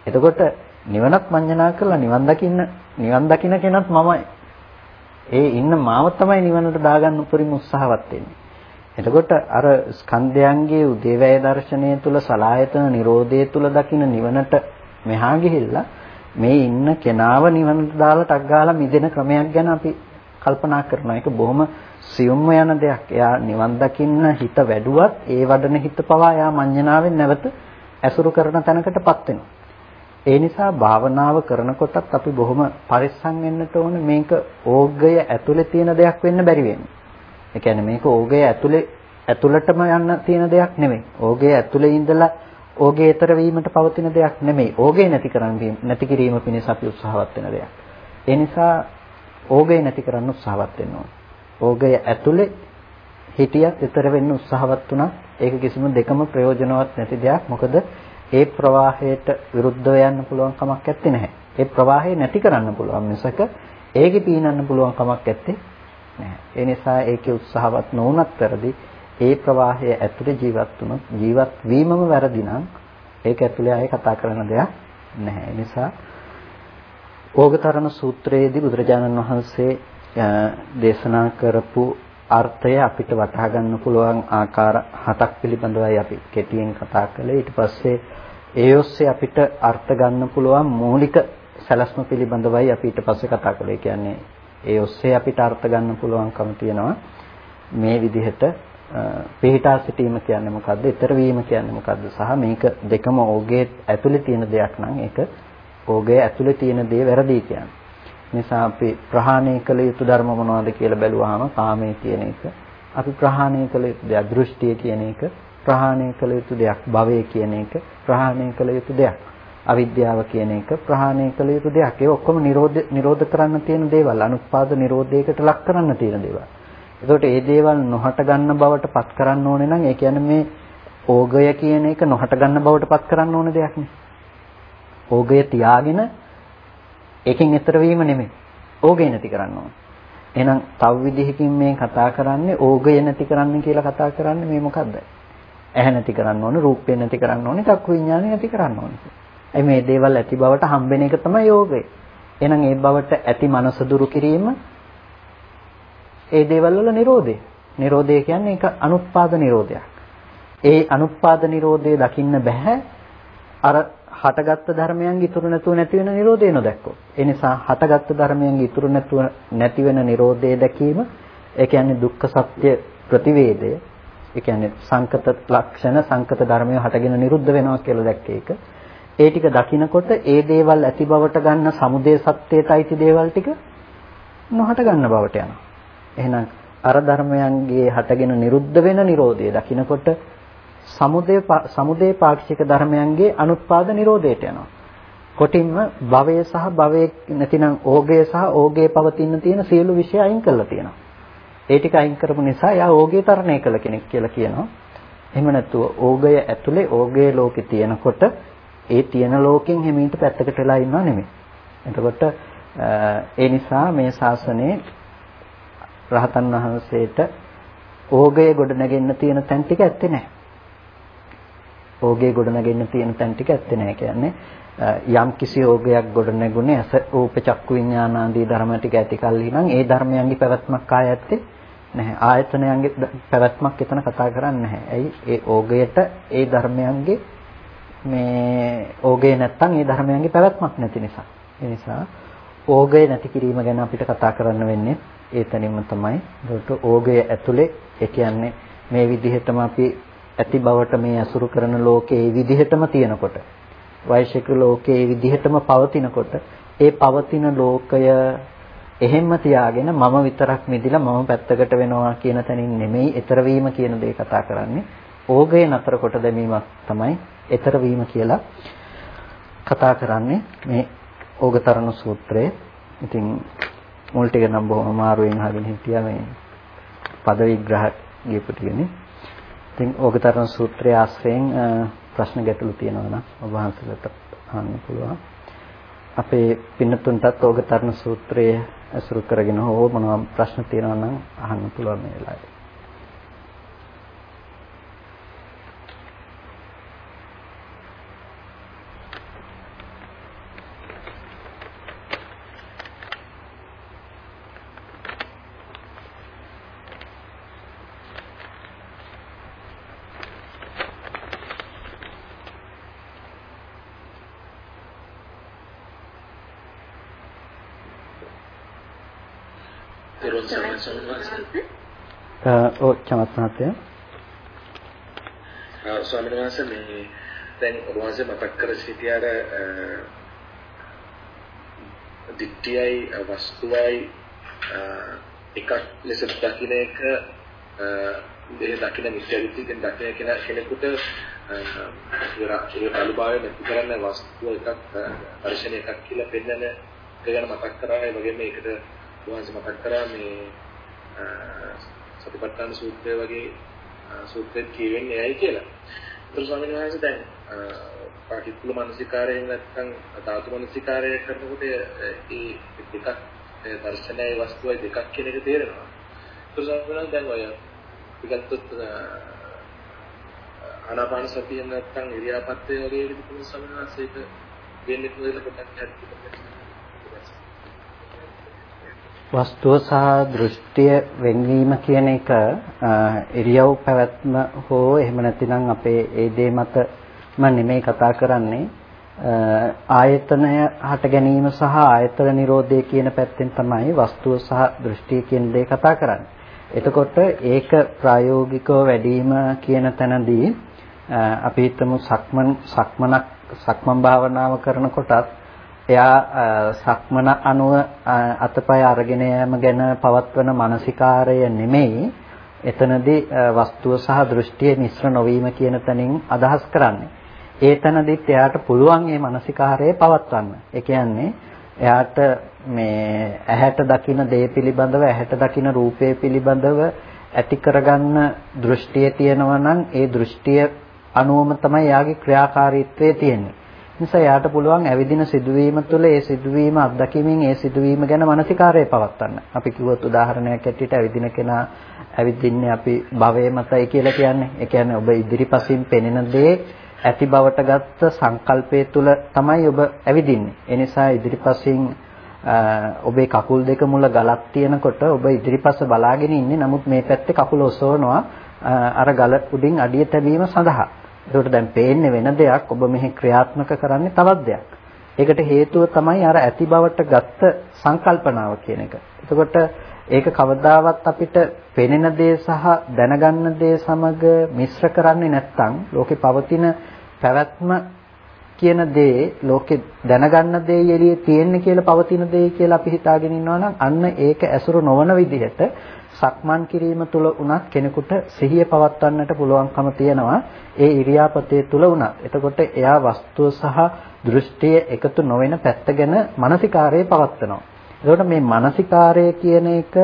එතකොට නිවනත් මඤ්ඤණා කරලා නිවන් දකින්න නිවන් දකින්න කෙනත් මමයි. ඒ ඉන්න මාව තමයි නිවනට දාගන්න උපරිම උත්සාහවත් වෙන්නේ. එතකොට අර ස්කන්ධයන්ගේ උදේවැය දර්ශනය තුල සලායතන නිරෝධය තුල දකින්න නිවනට මෙහා ගිහිල්ලා මේ ඉන්න කෙනාව නිවනට දාලා ටක් ගාලා මිදෙන ක්‍රමයක් ගැන අපි කල්පනා කරනවා. ඒක බොහොම සියුම්ම යන දෙයක්. එයා නිවන් දකින්න හිත වැඩුවත් ඒ වඩන හිත පවා එයා මඤ්ඤණාවෙන් නැවත ඇසුරු කරන තැනකටපත් වෙනවා. ඒ නිසා භාවනාව කරනකොටත් අපි බොහොම පරිස්සම් වෙන්නට ඕන මේක ඕගය ඇතුලේ තියෙන දෙයක් වෙන්න බැරි වෙන්නේ. ඒ කියන්නේ මේක ඕගය ඇතුලේ ඇතුළටම යන්න තියෙන දෙයක් නෙමෙයි. ඕගය ඇතුලේ ඉඳලා ඕගේ ඊතර වීමට පවතින දෙයක් නෙමෙයි. ඕගේ නැති කරන්න නැති කිරීම පිණිස අපි උත්සාහවත් වෙන දෙයක්. ඒ නිසා ඕගේ නැති කරන්න උත්සාහවත් වෙන්න ඕන. ඕගය ඇතුලේ හිටියත් ඊතර වෙන්න උත්සාහවත් වුණා ඒක කිසිම දෙකම ප්‍රයෝජනවත් නැති දෙයක්. මොකද ඒ ප්‍රවාහයට විරුද්ධව යන්න පුළුවන් කමක් නැත්තේ නැහැ. ඒ ප්‍රවාහය නැති කරන්න පුළුවන් මිසක ඒකේ පීනන්න පුළුවන් කමක් නැත්තේ නැහැ. ඒ නිසා ඒකේ උත්සාහවත් නොවුනත් වැරදි ඒ ප්‍රවාහය ඇතුලේ ජීවත් වුණොත් ජීවත් වීමම වැරදි නම් ඒක ඇතුලේ ආයේ කතා කරන දෙයක් නැහැ. ඒ නිසා ඕගතරණ සූත්‍රයේදී බුදුරජාණන් වහන්සේ දේශනා කරපු අර්ථය අපිට වටහා ගන්න පුළුවන් ආකාර හතක් පිළිබඳවයි අපි කෙටියෙන් කතා කළේ. ඊට පස්සේ ඒ ඔස්සේ අපිට අර්ථ ගන්න පුළුවන් මූලික සැලැස්ම පිළිබඳවයි අපි ඊට පස්සේ කතා කළේ. කියන්නේ ඒ ඔස්සේ අපිට අර්ථ ගන්න පුළුවන්කම තියෙනවා මේ විදිහට පිහිටා සිටීම කියන්නේ මොකද්ද? ඊතර වීම කියන්නේ මොකද්ද? සහ මේක දෙකම ඕගේ ඇතුලේ තියෙන දෙයක් නම් ඒක ඕගේ ඇතුලේ තියෙන දේ වැරදි කියන්නේ. නිසා අපි ප්‍රහාණය කළ යුතු ධර්ම මොනවද කියලා බැලුවාම කාමයේ කියන එක අපි ප්‍රහාණය කළ යුතු දෙයක් දෘෂ්ටිය කියන එක ප්‍රහාණය කළ යුතු දෙයක් භවය කියන එක ප්‍රහාණය කළ යුතු දෙයක් අවිද්‍යාව කියන එක ප්‍රහාණය කළ යුතු දෙයක් ඒ ඔක්කොම නිරෝධ නිරෝධ කරන්න තියෙන දේවල් අනුත්පාද නිරෝධයකට ලක් කරන්න තියෙන දේවල් එතකොට මේ දේවල් නොහට ගන්න බවට පත් කරන්න ඕනේ නම් ඒ කියන්නේ මේ ඕගය කියන එක නොහට ගන්න බවට පත් කරන්න ඕන දෙයක් නේ ඕගය තියාගෙන ඒකෙන් ඈතර වීම නෙමෙයි. ඕගය නැති කරන්න ඕන. එහෙනම් තව විදිහකින් මේ කතා කරන්නේ ඕගය නැති කරන්න කියලා කතා කරන්නේ මේ මොකද්ද? ඇහැ නැති කරන්න ඕන, රූපය නැති කරන්න ඕනේ, චක්කු විඥානය නැති කරන්න ඕනේ. ඒ මේ දේවල් ඇති බවට හම්බෙන එක තමයි යෝගය. එහෙනම් ඒ බවට ඇති මනස දුරු කිරීම ඒ දේවල් වල Nirodhe. Nirodhe කියන්නේ ඒක අනුත්පාද Nirodhayak. ඒ අනුත්පාද Nirodhe දකින්න බෑ අර හටගත්තු ධර්මයන්ගේ ඉතුරු නැතුව නැති වෙන Nirodhe නොදැක්කොත්. ඒ නිසා හටගත්තු ධර්මයන්ගේ ඉතුරු නැතුව නැති වෙන Nirodhe දැකීම ඒ කියන්නේ දුක්ඛ සත්‍ය ප්‍රතිවේදය. ඒ කියන්නේ සංකත ලක්ෂණ සංකත ධර්මය හටගෙන නිරුද්ධ වෙනවා කියලා දැක්ක එක. ඒ ටික දකිනකොට ඒ දේවල් ඇති බවට ගන්න සමුදේ සත්‍යයට අයිති දේවල් ටික නොහට ගන්න බවට යනවා. එහෙනම් අර ධර්මයන්ගේ හටගෙන නිරුද්ධ වෙන Nirodhe දකිනකොට සමුදය සමුදය පාක්ෂික ධර්මයන්ගේ අනුත්පාද නිරෝධයට යනවා. කොටින්ම භවය සහ භවයේ නැතිනම් ඕගය සහ ඕගේ පවතින තියෙන සියලු විෂය අයින් කරලා තියෙනවා. ඒ ටික අයින් කරපු නිසා යා ඕගේ තරණය කළ කෙනෙක් කියලා කියනවා. එහෙම නැතුව ඕගය ඇතුලේ ඕගේ ලෝකේ තියෙනකොට ඒ තියෙන ලෝකෙන් හැමීට පැත්තකට වෙලා ඉන්නව නෙමෙයි. එතකොට ඒ නිසා මේ ශාසනයේ රහතන් වහන්සේට ඕගය ගොඩ නැගෙන්න තියෙන තැන් ටික ඇත්තේ නැහැ. ඕගේ ගොඩනගෙන්න තියෙන තැන් ටික ඇත්තේ නැහැ කියන්නේ යම් කිසි ඕගයක් ගොඩනැගුණේ අස රූප චක්කු විඥාන ආදී ධර්ම ටික ඇති කල්හි නම් ඒ ධර්මයන්ගේ පැවැත්මක් ආය ඇත්තේ නැහැ ආයතනයන්ගේ පැවැත්මක් එතන කතා කරන්නේ නැහැ. ඇයි ඒ ඕගයට ඒ ධර්මයන්ගේ මේ ඕගේ නැත්තම් ඒ ධර්මයන්ගේ පැවැත්මක් නැති නිසා. ඒ නිසා ඕගය නැති කිරීම ගැන අපිට කතා කරන්න වෙන්නේ ඒතනින්ම තමයි. ඒකට ඕගය ඇතුලේ ඒ කියන්නේ මේ විදිහටම අපි ඇති බවට මේ අසුරු කරන ලෝකේ ඒ විදිහටම තියෙනකොට වෛශ්වික ලෝකේ ඒ විදිහටම පවතිනකොට ඒ පවතින ලෝකය එහෙම්ම තියාගෙන මම විතරක් මිදිලා මම පැත්තකට වෙනවා කියන තැනින් නෙමෙයි ඊතර වීම කියන දේ කතා කරන්නේ. ඕගය නතර කොට දැමීමක් තමයි ඊතර වීම කියලා කතා කරන්නේ මේ ඕගතරණ සූත්‍රයේ. ඉතින් මුල් ටික නම් බොහොම අමාරුවෙන් අහගෙන හිටියා මේ පද විග්‍රහ ගියපු ටිකනේ. ඉතින් ඕගතරණ සූත්‍රයේ ආශ්‍රයෙන් ප්‍රශ්න ගැටලු තියෙනවා නම් ඔබ වහන්සේලාට අහන්න පුළුවන්. අපේ පින්නතුන්ටත් ඕගතරණ සූත්‍රයේ අසුරු කරගෙන හෝ මොනවා ප්‍රශ්න තියෙනවා නම් අහන්න පුළුවන් මේ වෙලාවේ. ඔව් චමත් මහත්තයා. ස්වාමීන් වහන්සේ මේ දැන් ඔබ වහන්සේ මතක් කර සිටියාර දිට්ඨියයි වස්තුවයි එකක් ලෙස දකින්න එක මේ දකින්න මිත්‍යාදිත්‍යයෙන් දකින්න කෙන කෙනෙකුට ඒ අනුභවය නැති කරන්න වස්තුව එකක් දර්ශන එකක් කියලා පෙන්වන එක ගැන මතක් කරා ඒ වගේම මේකට වහන්සේ මතක් කරා මේ සතිපට්ඨාන සූත්‍රය වගේ සූත්‍රෙත් කියවෙන්නේ ඇයි කියලා. ඒතර ස්වාමීන් වහන්සේ දැන් පාටිකුල මානසිකාරයෙන් නැත්නම් ධාතු මානසිකාරය කරනකොට ඒ දෙකක් දර්ශනයේ වස්තුවයි දෙකක් කියන එක තේරෙනවා. ඒතර ස්වාමීන් වහන්සේ දැන් ඔය විගතත් ආනාපාන සතිය නැත්නම් ඉරියාපත්තේ වගේ විදිහට ස්වාමීන් වහන්සේ ඒක වෙන්නේ කොහෙද පොඩ්ඩක් හරි වස්තුව සහ දෘෂ්ටිය වෙන්වීම කියන එක ඉරියව් පැවැත්ම හෝ එහෙම නැතිනම් අපේ ඒ දේ මතම නෙමෙයි කතා කරන්නේ ආයතනය හට ගැනීම සහ ආයතන නිරෝධය කියන පැත්තෙන් තමයි වස්තුව සහ දෘෂ්ටිය කියන දේ කතා කරන්නේ. එතකොට ඒක ප්‍රායෝගිකව වැඩිම කියන තැනදී අපි හිතමු සක්මන් සක්මනක් සක්මන් භාවනාව කරනකොටත් එයා සක්මන අනුව අතපය අරගෙන යෑම ගැන පවත්වන මානසිකාරය නෙමෙයි එතනදී වස්තුව සහ දෘෂ්ටිය මිශ්‍ර නොවීම කියන තැනින් අදහස් කරන්නේ. ඒ තැනදීත් එයාට පුළුවන් මේ මානසිකාරය පවත්වන්න. ඒ කියන්නේ එයාට මේ ඇහැට දකින දේ පිළිබඳව ඇහැට දකින රූපය පිළිබඳව ඇති කරගන්න දෘෂ්ටිය තියෙනවා නම් ඒ දෘෂ්ටිය අනුවම තමයි එයාගේ ක්‍රියාකාරීත්වය තියෙන්නේ. නිසා යාට පුළුවන් ඇවිදින සිදුවීම තුළ ඒ සිදුවීම අත්දැකීමෙන් ඒ සිදුවීම ගැන මානසිකාරය පවත්වන්න. අපි කිව්වොත් උදාහරණයක් ඇටියට ඇවිදින කෙනා ඇවිදින්නේ අපි භවයේ මතයි කියලා කියන්නේ. ඒ කියන්නේ ඔබ ඉදිරිපසින් පෙනෙන දේ ඇති බවට ගත්ත සංකල්පය තුළ තමයි ඔබ ඇවිදින්නේ. ඒ නිසා ඉදිරිපසින් ඔබේ කකුල් දෙක මුල ගලක් තියෙනකොට ඔබ ඉදිරිපස බලාගෙන ඉන්නේ. නමුත් මේ පැත්තේ කකුල ඔසවනවා අර ගල උඩින් අඩිය තැබීම සඳහා. ඒකට දැන් පේන්නේ වෙන දෙයක් ඔබ මෙහි ක්‍රියාත්මක කරන්නේ තවත් දෙයක්. ඒකට හේතුව තමයි අර ඇති බවට ගත්ත සංකල්පනාව කියන එක. එතකොට ඒක කවදාවත් අපිට පෙනෙන දේ සහ දැනගන්න දේ සමග මිශ්‍ර කරන්නේ නැත්නම් ලෝකේ පවතින පැවැත්ම කියන දේ ලෝකේ දැනගන්න දේ එළියේ තියෙන්නේ කියලා පවතින දේ කියලා අපි හිතාගෙන ඉන්නවා නම් අන්න ඒක ඇසුරු නොවන විදිහට සක්මන් කිරීම තුළ උනත් කෙනෙකුට සිහිය පවත්වන්නට පුළුවන්කම තියෙනවා ඒ ඉරියාපතේ තුළ උනත්. එතකොට එයා වස්තුව සහ දෘෂ්ටිය එකතු නොවන පැත්ත ගැන මානසිකාරයේ පවත්වනවා. එතකොට මේ මානසිකාරය කියන එක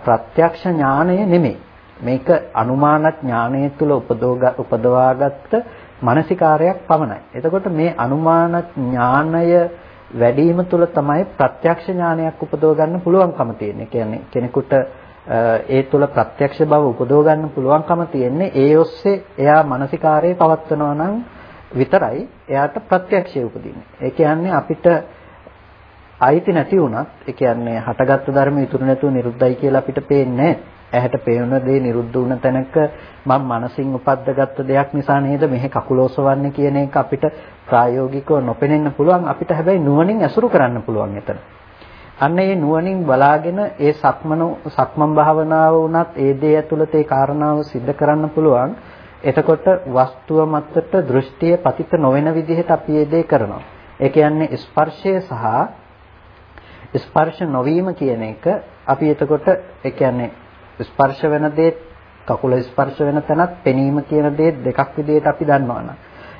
ප්‍රත්‍යක්ෂ ඥානය නෙමෙයි. මේක අනුමාන ඥානය තුළ උපදවාගත්ත මානසිකාරයක් පමණයි. එතකොට මේ අනුමාන ඥානය වැඩිම තුළ තමයි ප්‍රත්‍යක්ෂ ඥානයක් උපදව ගන්න පුළුවන්කම තියෙන්නේ. කියන්නේ කෙනෙකුට ඒ තුළ ප්‍රත්‍යක්ෂ බව උපදව ගන්න පුළුවන්කම තියෙන්නේ ඒ ඔස්සේ එයා මානසිකාරයේ පවත්වනවා නම් විතරයි එයාට ප්‍රත්‍යක්ෂය උපදින්නේ. ඒ කියන්නේ අපිට අයිති නැති වුණත් ඒ කියන්නේ හටගත්තු ධර්ම ඉතුරු නැතුව නිරුද්ධයි කියලා අපිට පේන්නේ ඇහැට පේන දේ නිරුද්ධ වුණ තැනක මම මනසින් උපද්දගත්ත දෙයක් නිසා නේද මෙහි කකුල ඔසවන්නේ කියන එක අපිට ප්‍රායෝගිකව නොපෙනෙන්න පුළුවන් අපිට හැබැයි නුවණින් ඇසුරු කරන්න පුළුවන් එතන. අන්න ඒ නුවණින් බලාගෙන ඒ සක්මන සක්මන් භාවනාව වුණත් ඒ දේ ඇතුළත ඒ කාරණාව सिद्ध කරන්න පුළුවන්. එතකොට වස්තුව මතට දෘෂ්ටිය පතිත නොවන විදිහට අපි ඒ දේ කරනවා. ඒ කියන්නේ ස්පර්ශය සහ ස්පර්ශ නොවීම කියන එක අපි එතකොට ඒ කියන්නේ ස්පර්ශ වෙන දේ කකුල ස්පර්ශ වෙන තැනත් පෙනීම කියන දේ දෙකක් විදිහට අපි දන්නවනම්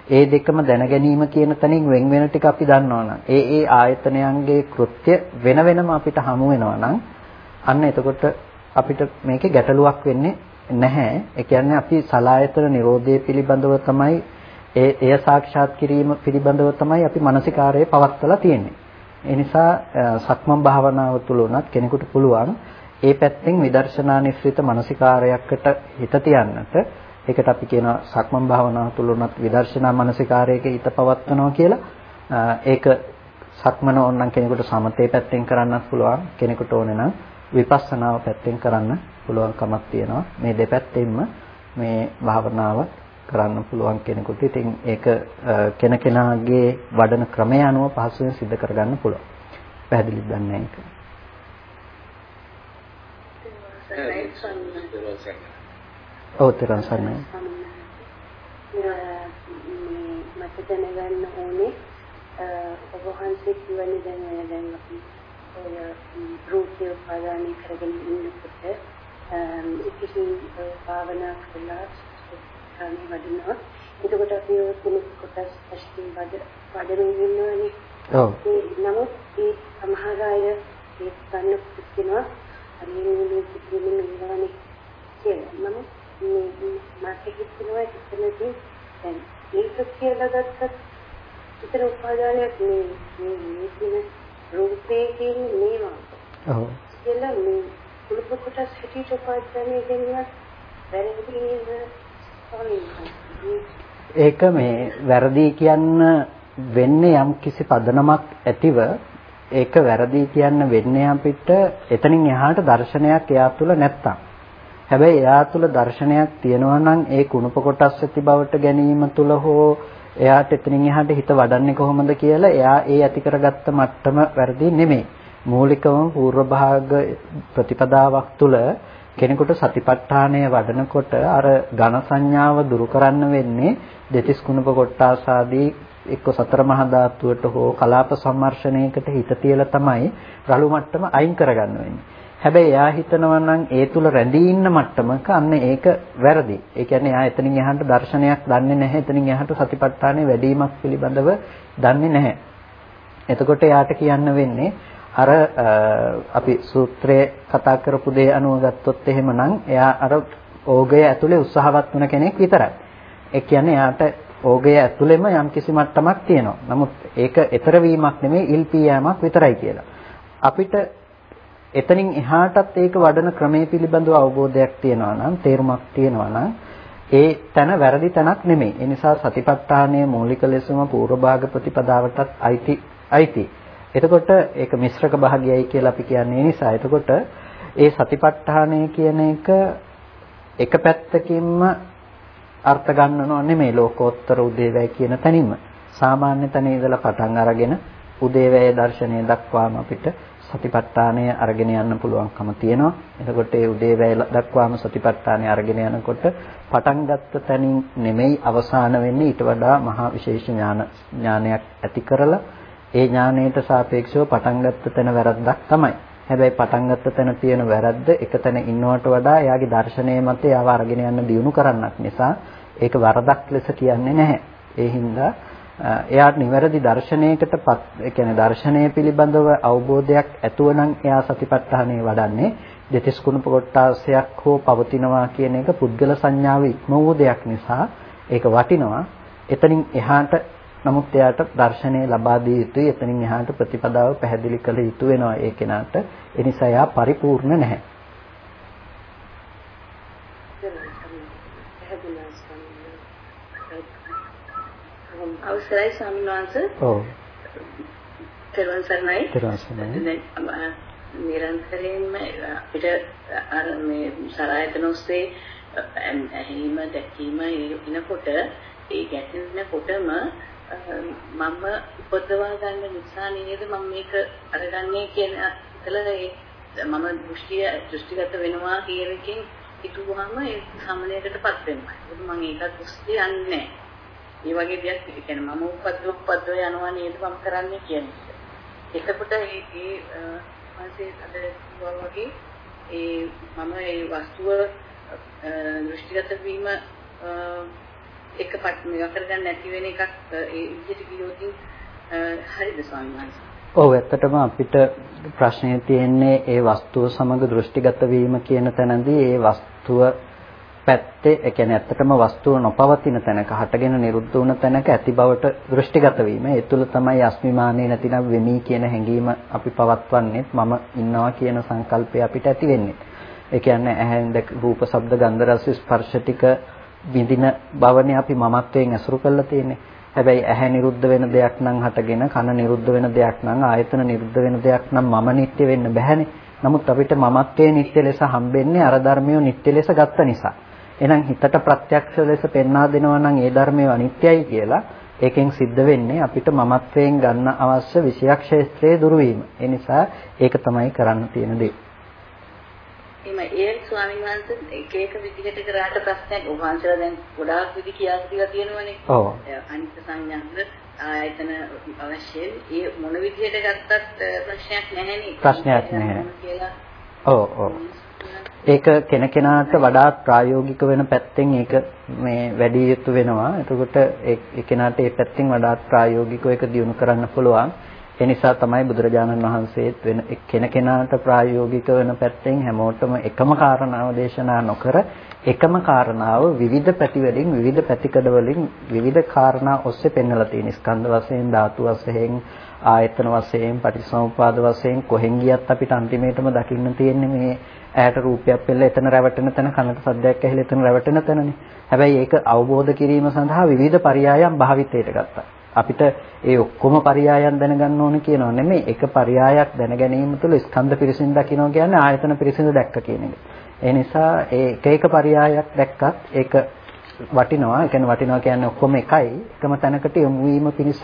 ඒ දෙකම දැන ගැනීම කියන තැනින් වෙන් වෙන ටික අපි දන්නවනම් ඒ ඒ ආයතනයන්ගේ කෘත්‍ය වෙන වෙනම අපිට හමු වෙනවනම් අන්න එතකොට අපිට මේකේ ගැටලුවක් වෙන්නේ නැහැ. ඒ කියන්නේ අපි සලායතන නිරෝධය පිළිබඳව තමයි ඒ එය සාක්ෂාත් කිරීම පිළිබඳව තමයි අපි මානසිකාරයේ පවත්වලා තියෙන්නේ. ඒ නිසා සක්මන් භාවනාව තුළ උනත් කෙනෙකුට පුළුවන් ඒ පැත්තෙන් විදර්ශනා නිස්ෘත මානසිකාරයකට හිත තියන්නට ඒකට අපි කියනවා සක්මන් භාවනාව තුළ උනත් විදර්ශනා මානසිකාරයක හිත පවත්වනවා කියලා. ඒක සක්මන ඕනනම් කෙනෙකුට සමතේ පැත්තෙන් කරන්නත් පුළුවන්. කෙනෙකුට ඕනේ නම් විපස්සනාව පැත්තෙන් කරන්න පුළුවන්කමක් තියෙනවා. මේ දෙපැත්තෙන්ම මේ භාවනාව කරන්න පුළුවන් කෙනෙකුට. ඉතින් ඒක කෙනකෙනාගේ වඩන ක්‍රමය අනුව පහසුවෙන් සිද්ධ කරගන්න පුළුවන්. පැහැදිලිද දන්නේ ඒක? ඔව් තරම් සරණයි. මට දැනගන්න ඕනේ ඔබ වහන්සේ කියවනේ දැන් දැන් අපි ඔය රූපය උපාදානය කරගෙන ඉන්නකොට කිසි භාවනා කළා කාණේ වදිනවා. එතකොට අපි ඔය කුණු කොටස් ඇස්තින් වද වදන ඉන්නවනේ. ඔව්. නමුත් ඒ සමහර අය ඒ ගන්න පුතිනවා. අනිත් මිනිස්සු කියන්නේ කියලා. නමුත් මට හිතෙනවා එතනදී දැන් ඒක කියලා ගත්තත් විතර උපාදානයක් මේ මේ කියන රූපේ කියන්නේ මේවා. ඔව්. කියලා මේ කුළුප කොටස් හිතීට උපාදානය දෙන්නත් වැරදි ඒක මේ වැරදි කියන්න වෙන්නේ යම් කිසි පදනමක් ඇතිව ඒක වැරදි කියන්න වෙන්නේ අපිට එතනින් එහාට දර්ශනයක් එයා තුල නැත්තම් හැබැයි එයා තුල දර්ශනයක් තියෙනවා නම් ඒ කුණප කොටස් ඇති බවට ගැනීම තුල හෝ එයාට එතනින් එහාට හිත වඩන්නේ කොහොමද කියලා එයා ඒ ඇති කරගත්ත මට්ටම වැරදි නෙමෙයි. මූලිකවම పూర్ව භාග ප්‍රතිපදාවක් තුල කෙනෙකුට සතිපට්ඨානය වඩනකොට අර ඝන සංඥාව දුරු කරන්න වෙන්නේ දෙතිස් කුණප කොටස් ආදී එක්ක සතර මහා ධාතුවට හෝ කලාප සම්මර්ෂණයකට හිත තියලා තමයි රළු මට්ටම අයින් කරගන්න වෙන්නේ. හැබැයි එයා හිතනවා නම් ඒ තුල රැඳී ඉන්න මට්ටමක අන්න ඒක වැරදි. ඒ කියන්නේ එයා එතනින් එහාට දර්ශනයක් දන්නේ නැහැ. එතනින් එහාට සතිපට්ඨානේ වැඩිමක් පිළිබඳව දන්නේ නැහැ. එතකොට එයාට කියන්න වෙන්නේ අර අපි සූත්‍රයේ කතා කරපු දේ අනුව ගත්තොත් එහෙමනම් එයා අර ඕගය ඇතුලේ උත්සාහවත් වෙන කෙනෙක් විතරයි. ඒ කියන්නේ එයාට ඕගය ඇතුලෙම යම්කිසි මට්ටමක් තියෙනවා. නමුත් ඒක ඊතර වීමක් නෙමෙයි ඉල්පී යෑමක් විතරයි කියලා. අපිට එතනින් එහාටත් ඒක වඩන ක්‍රමයේ පිළිබඳව අවබෝධයක් තියෙනවා නම් තේරුමක් තියෙනවා නම් ඒ තැන වැරදි තැනක් නෙමෙයි. ඒ නිසා සතිපට්ඨානයේ මූලික ලෙසම පූර්ව භාග ප්‍රතිපදාවටත් අයිති අයිති. එතකොට ඒක මිශ්‍රක භාගයයි කියලා අපි කියන්නේ ඒ නිසා. එතකොට ඒ සතිපට්ඨානය කියන එක එක පැත්තකින්ම අර්ථ ගන්නනව නෙමෙයි ලෝකෝත්තර උදේවැය කියන තැනින්ම. සාමාන්‍ය තැන ඉඳලා පටන් අරගෙන උදේවැය දර්ශනය දක්වාම අපිට සතිපට්ඨානය අරගෙන යන්න පුළුවන්කම තියෙනවා. එතකොට ඒ උදේ වැය දක්වාම සතිපට්ඨානය අරගෙන යනකොට පටන් ගත්ත තැනින් නෙමෙයි අවසාන වෙන්නේ ඊට වඩා මහා විශේෂ ඥාන ඥානයක් ඇති කරලා ඒ ඥානයට සාපේක්ෂව පටන් ගත්ත තැන වැරද්දක් තමයි. හැබැයි පටන් ගත්ත තැන තියෙන වැරද්ද එක තැන ඉන්නවට වඩා එයාගේ දර්ශනය මත එයාව අරගෙන යන්න දියුණු කරන්නක් නිසා ඒක වරදක් ලෙස කියන්නේ නැහැ. ඒ හින්දා එයාට නිවැරදි දර්ශනයකටපත් ඒ කියන්නේ දර්ශනය පිළිබඳව අවබෝධයක් ඇතුව නම් එයා සතිපට්ඨානෙ වඩන්නේ දෙතිස් කුණප කොටාසයක් හෝ පවතිනවා කියන එක පුද්ගල සංඥාව ඉක්ම වූ දෙයක් නිසා ඒක වටිනවා. එතනින් එහාට නමුත් එයාට දර්ශනය ලබා දිය යුතුයි. එතනින් එහාට ප්‍රතිපදාව පැහැදිලි කළ යුතු වෙනවා ඒ කෙනාට. ඒ නිසා එයා පරිපූර්ණ නැහැ. අවසරයි ස්වාමීන් වහන්සේ. ඔව්. තෙරුවන් සරණයි. තෙරුවන් සරණයි. නිරන්තරයෙන්ම අපිට අර මේ සලායතන ඔස්සේ ඇහිම දැකීම එනකොට ඒ ගැටෙනකොටම මම උපදවා ගන්න නිසා නේද මම මේක අරගන්නේ කියන ඉතල ඒ මම දෘෂ්ටිය දෘෂ්ටිගත වෙනවා කියන එකෙන් හිතුවාම ඒ සමනයකටපත් වෙනවා. මම ඒකත් දෘෂ්ටි යන්නේ ඒ වගේ දෙයක් කියන්නේ මම උපද්දව උපද්දව යනවා නේද මම කරන්නේ කියන්නේ. එතකොට ඒ ඒ මාසේ අද වගේ ඒ මම ඒ වස්තුව දෘෂ්ටිගත වීම එක පට මේවා කරගන්න නැති වෙන එකක් ඒ විදිහට ගියොත් හරිද ස්වාමීන් වහන්සේ? ඔව් ඇත්තටම අපිට ප්‍රශ්නේ තියෙන්නේ ඒ වස්තුව සමග දෘෂ්ටිගත වීම කියන තැනදී ඒ වස්තුව පැත්තේ ඒ කියන්නේ ඇත්තටම වස්තුව නොපවතින තැනක හටගෙන නිරුද්ධ වුණ තැනක ඇති බවට දෘෂ්ටිගත වීම. ඒ තුළ තමයි අස්මිමානේ නැතිනම් වෙමි කියන හැඟීම අපි පවත්වන්නේ මම ඉන්නවා කියන සංකල්පය අපිට ඇති වෙන්නේ. ඒ කියන්නේ ඇහෙන් දැක රූප, ශබ්ද, ගන්ධ, රස, ස්පර්ශ ටික විඳින බවනේ අපි මමත්වයෙන් ඇසුරු කරලා තියෙන්නේ. හැබැයි ඇහැ නිරුද්ධ වෙන දෙයක් නම් හටගෙන කන නිරුද්ධ වෙන දෙයක් නම් ආයතන නිරුද්ධ වෙන දෙයක් නම් මම නිට්ටය වෙන්න බෑනේ. නමුත් අපිට මමත්වයේ නිට්ටය ලෙස හම්බෙන්නේ අර ධර්මිය නිට්ටය ලෙස ගත්ත නිසා. එහෙනම් හිතට ප්‍රත්‍යක්ෂ ලෙස පෙන්වා දෙනවා නම් ඒ ධර්මය අනිත්‍යයි කියලා ඒකෙන් සිද්ධ වෙන්නේ අපිට මමත්වයෙන් ගන්න අවශ්‍ය විෂයක් ක්ෂේත්‍රයේ දුරු වීම. ඒ නිසා ඒක තමයි කරන්න තියෙන දේ. එimhe ඒ ස්වාමීන් වහන්සේ එක එක විදිහට කරාට ප්‍රශ්නයක් ඔබ වහන්සේලා දැන් ගොඩාක් විදි කියලා දීලා තියෙනවනේ. ඔව්. අනිත් සංඥාන්ද ආයතන අවශ්‍යයි. ඒ මොන විදිහට ගත්තත් ප්‍රශ්නයක් නැහැනේ. ප්‍රශ්නයක් නැහැ. ඔව් ඔව්. ඒක කෙනකෙනාට වඩාත් ප්‍රායෝගික වෙන පැත්තෙන් ඒක මේ වැඩි යුතු වෙනවා. එතකොට ඒ කෙනාට ඒ පැත්තෙන් වඩාත් ප්‍රායෝගිකව ඒක දියුණු කරන්න පුළුවන්. ඒ නිසා තමයි බුදුරජාණන් වහන්සේත් වෙන කෙනකෙනාට ප්‍රායෝගික වෙන පැත්තෙන් හැමෝටම එකම කාරණාව දේශනා නොකර එකම කාරණාව විවිධ පැතිවලින් විවිධ පැතිකඩ වලින් විවිධ කාරණා ඔස්සේ පෙන්වලා තියෙන ස්කන්ධ වශයෙන් ධාතු වශයෙන් ආයතන වශයෙන් පටිච්චසමුපාද වශයෙන් කොහෙන් ගියත් අපිට අන්තිමේටම දකින්න තියෙන්නේ මේ ඇයට රූපයක් පෙළ එතන රැවටෙන තැන කනට සද්දයක් ඇහිලා එතන රැවටෙන තැනනේ. හැබැයි ඒක අවබෝධ කිරීම සඳහා විවිධ පරයයන් භාවිතයට ගත්තා. අපිට ඒ ඔක්කොම පරයයන් දැනගන්න ඕන කියනව නෙමෙයි. එක පරයයක් දැන ගැනීම තුළ ස්කන්ධ පිරිසින් දකින්න කියන්නේ ආයතන පිරිසින් දැක්ක කියන එක. ඒ නිසා ඒ එක එක පරයයක් දැක්කත් ඒක වටිනවා. ඒ කියන්නේ වටිනවා කියන්නේ ඔක්කොම එකයි. එකම තැනකට යොමු වීම පිණිස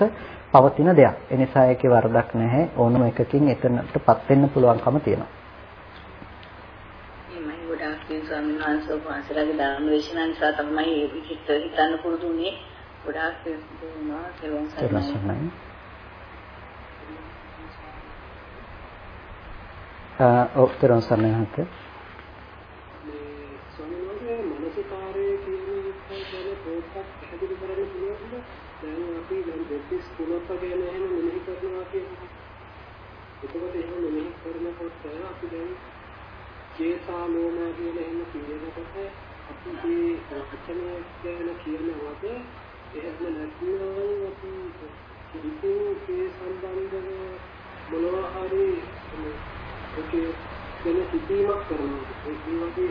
පවතින දෙයක්. ඒ නිසා ඒකේ වරදක් නැහැ. ඕනම එකකින් එතනටපත් වෙන්න පුළුවන්කම තියෙනවා. මේ ස්වාමීන් වහන්සේ වහන්සේලාගේ ධර්ම දේශනා නිසා තමයි හිත හිතන්න පුරුදු වුණේ. ගොඩාක් දුන්නා කෙලොන් සරණයි. ආ ඔක්තරන් සරණයි හත. මානසිකාරයේ කියන එක ගැන පොඩ්ඩක් පැහැදිලි කරන්න පුළුවන්ද? දැන් අපි දැන් දෙතිස් කුලප්ප ගැන එහෙම මෙනෙහි කරනවා කියනවා. එතකොට එහෙම මෙනෙහි කරනකොට අපි දැන් චේතා ලෝමා කියලා එහෙම කියනකොට අපි මේ වචනය ගැන කියනකොට එහෙම නැත්නම් අපි ඉතින් ඒ සම්බන්ධව මොනවා හරි ඔකේ වෙන සිතීමක් කරනවා ඒ වගේ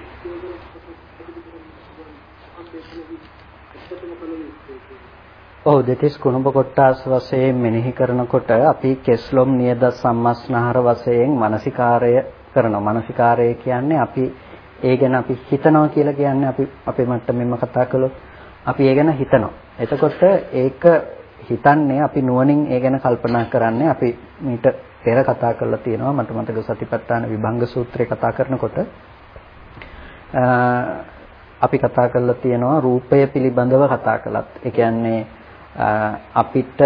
ඔව් දෙතිස් කුණුඹ කොට්ටාස් වශයෙන් මෙනෙහි කරනකොට අපි කෙස්ලොම් නියද සම්මස්නහර වශයෙන් මානසිකාරය කරනවා. මානසිකාරය කියන්නේ අපි ඒ ගැන අපි හිතනවා කියලා කියන්නේ අපි අපේ මට්ටමින්ම කතා කළොත් අපි ඒ ගැන හිතනවා. එතකොට ඒක හිතන්නේ අපි නුවණින් ඒ ගැන කල්පනා කරන්නේ අපි මීට පෙර කතා කරලා තියෙනවා මට මතක සතිපට්ඨාන විභංග සූත්‍රය කතා කරනකොට අපි කතා කරලා තියෙනවා රූපය පිළිබඳව කතා කළත් ඒ කියන්නේ අපිට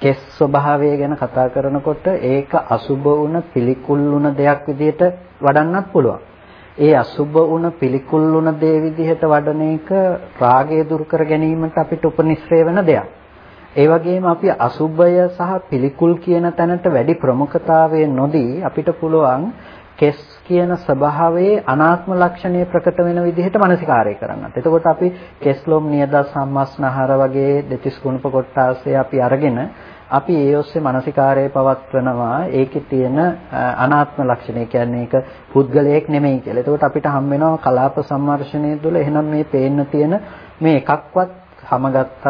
කෙස් ස්වභාවය ගැන කතා කරනකොට ඒක අසුබ වුණ පිළිකුල් වුණ දෙයක් විදිහට වඩන්නත් පුළුවන්. ඒ අසුබ වුණ පිළිකුල් වුණ දේ විදිහට වඩන එක රාගය දුරු කර ගැනීමට අපිට උපනිශ්‍රේ වෙන දෙයක්. ඒ වගේම අපි අසුබය සහ පිළිකුල් කියන තැනට වැඩි ප්‍රමුඛතාවය නොදී අපිට පුළුවන් කෙස් කියන ස්වභාවයේ අනාත්ම ලක්ෂණය ප්‍රකට වෙන විදිහට මනසිකාරය කරන්නත්. එතකොට අපි කෙස්ලොම් නියද සම්මස්නහර වගේ දෙතිස් ගුණප කොටාසේ අපි අරගෙන අපි ඒ ඔස්සේ මානසිකාරය පවත්වනවා ඒකේ තියෙන අනාත්ම ලක්ෂණය කියන්නේ ඒක පුද්ගලයෙක් නෙමෙයි කියලා. එතකොට අපිට හම් වෙනවා කලාප සම්මර්ෂණය තුළ එහෙනම් මේ පේන්න තියෙන මේ එකක්වත් හැමගත්තත්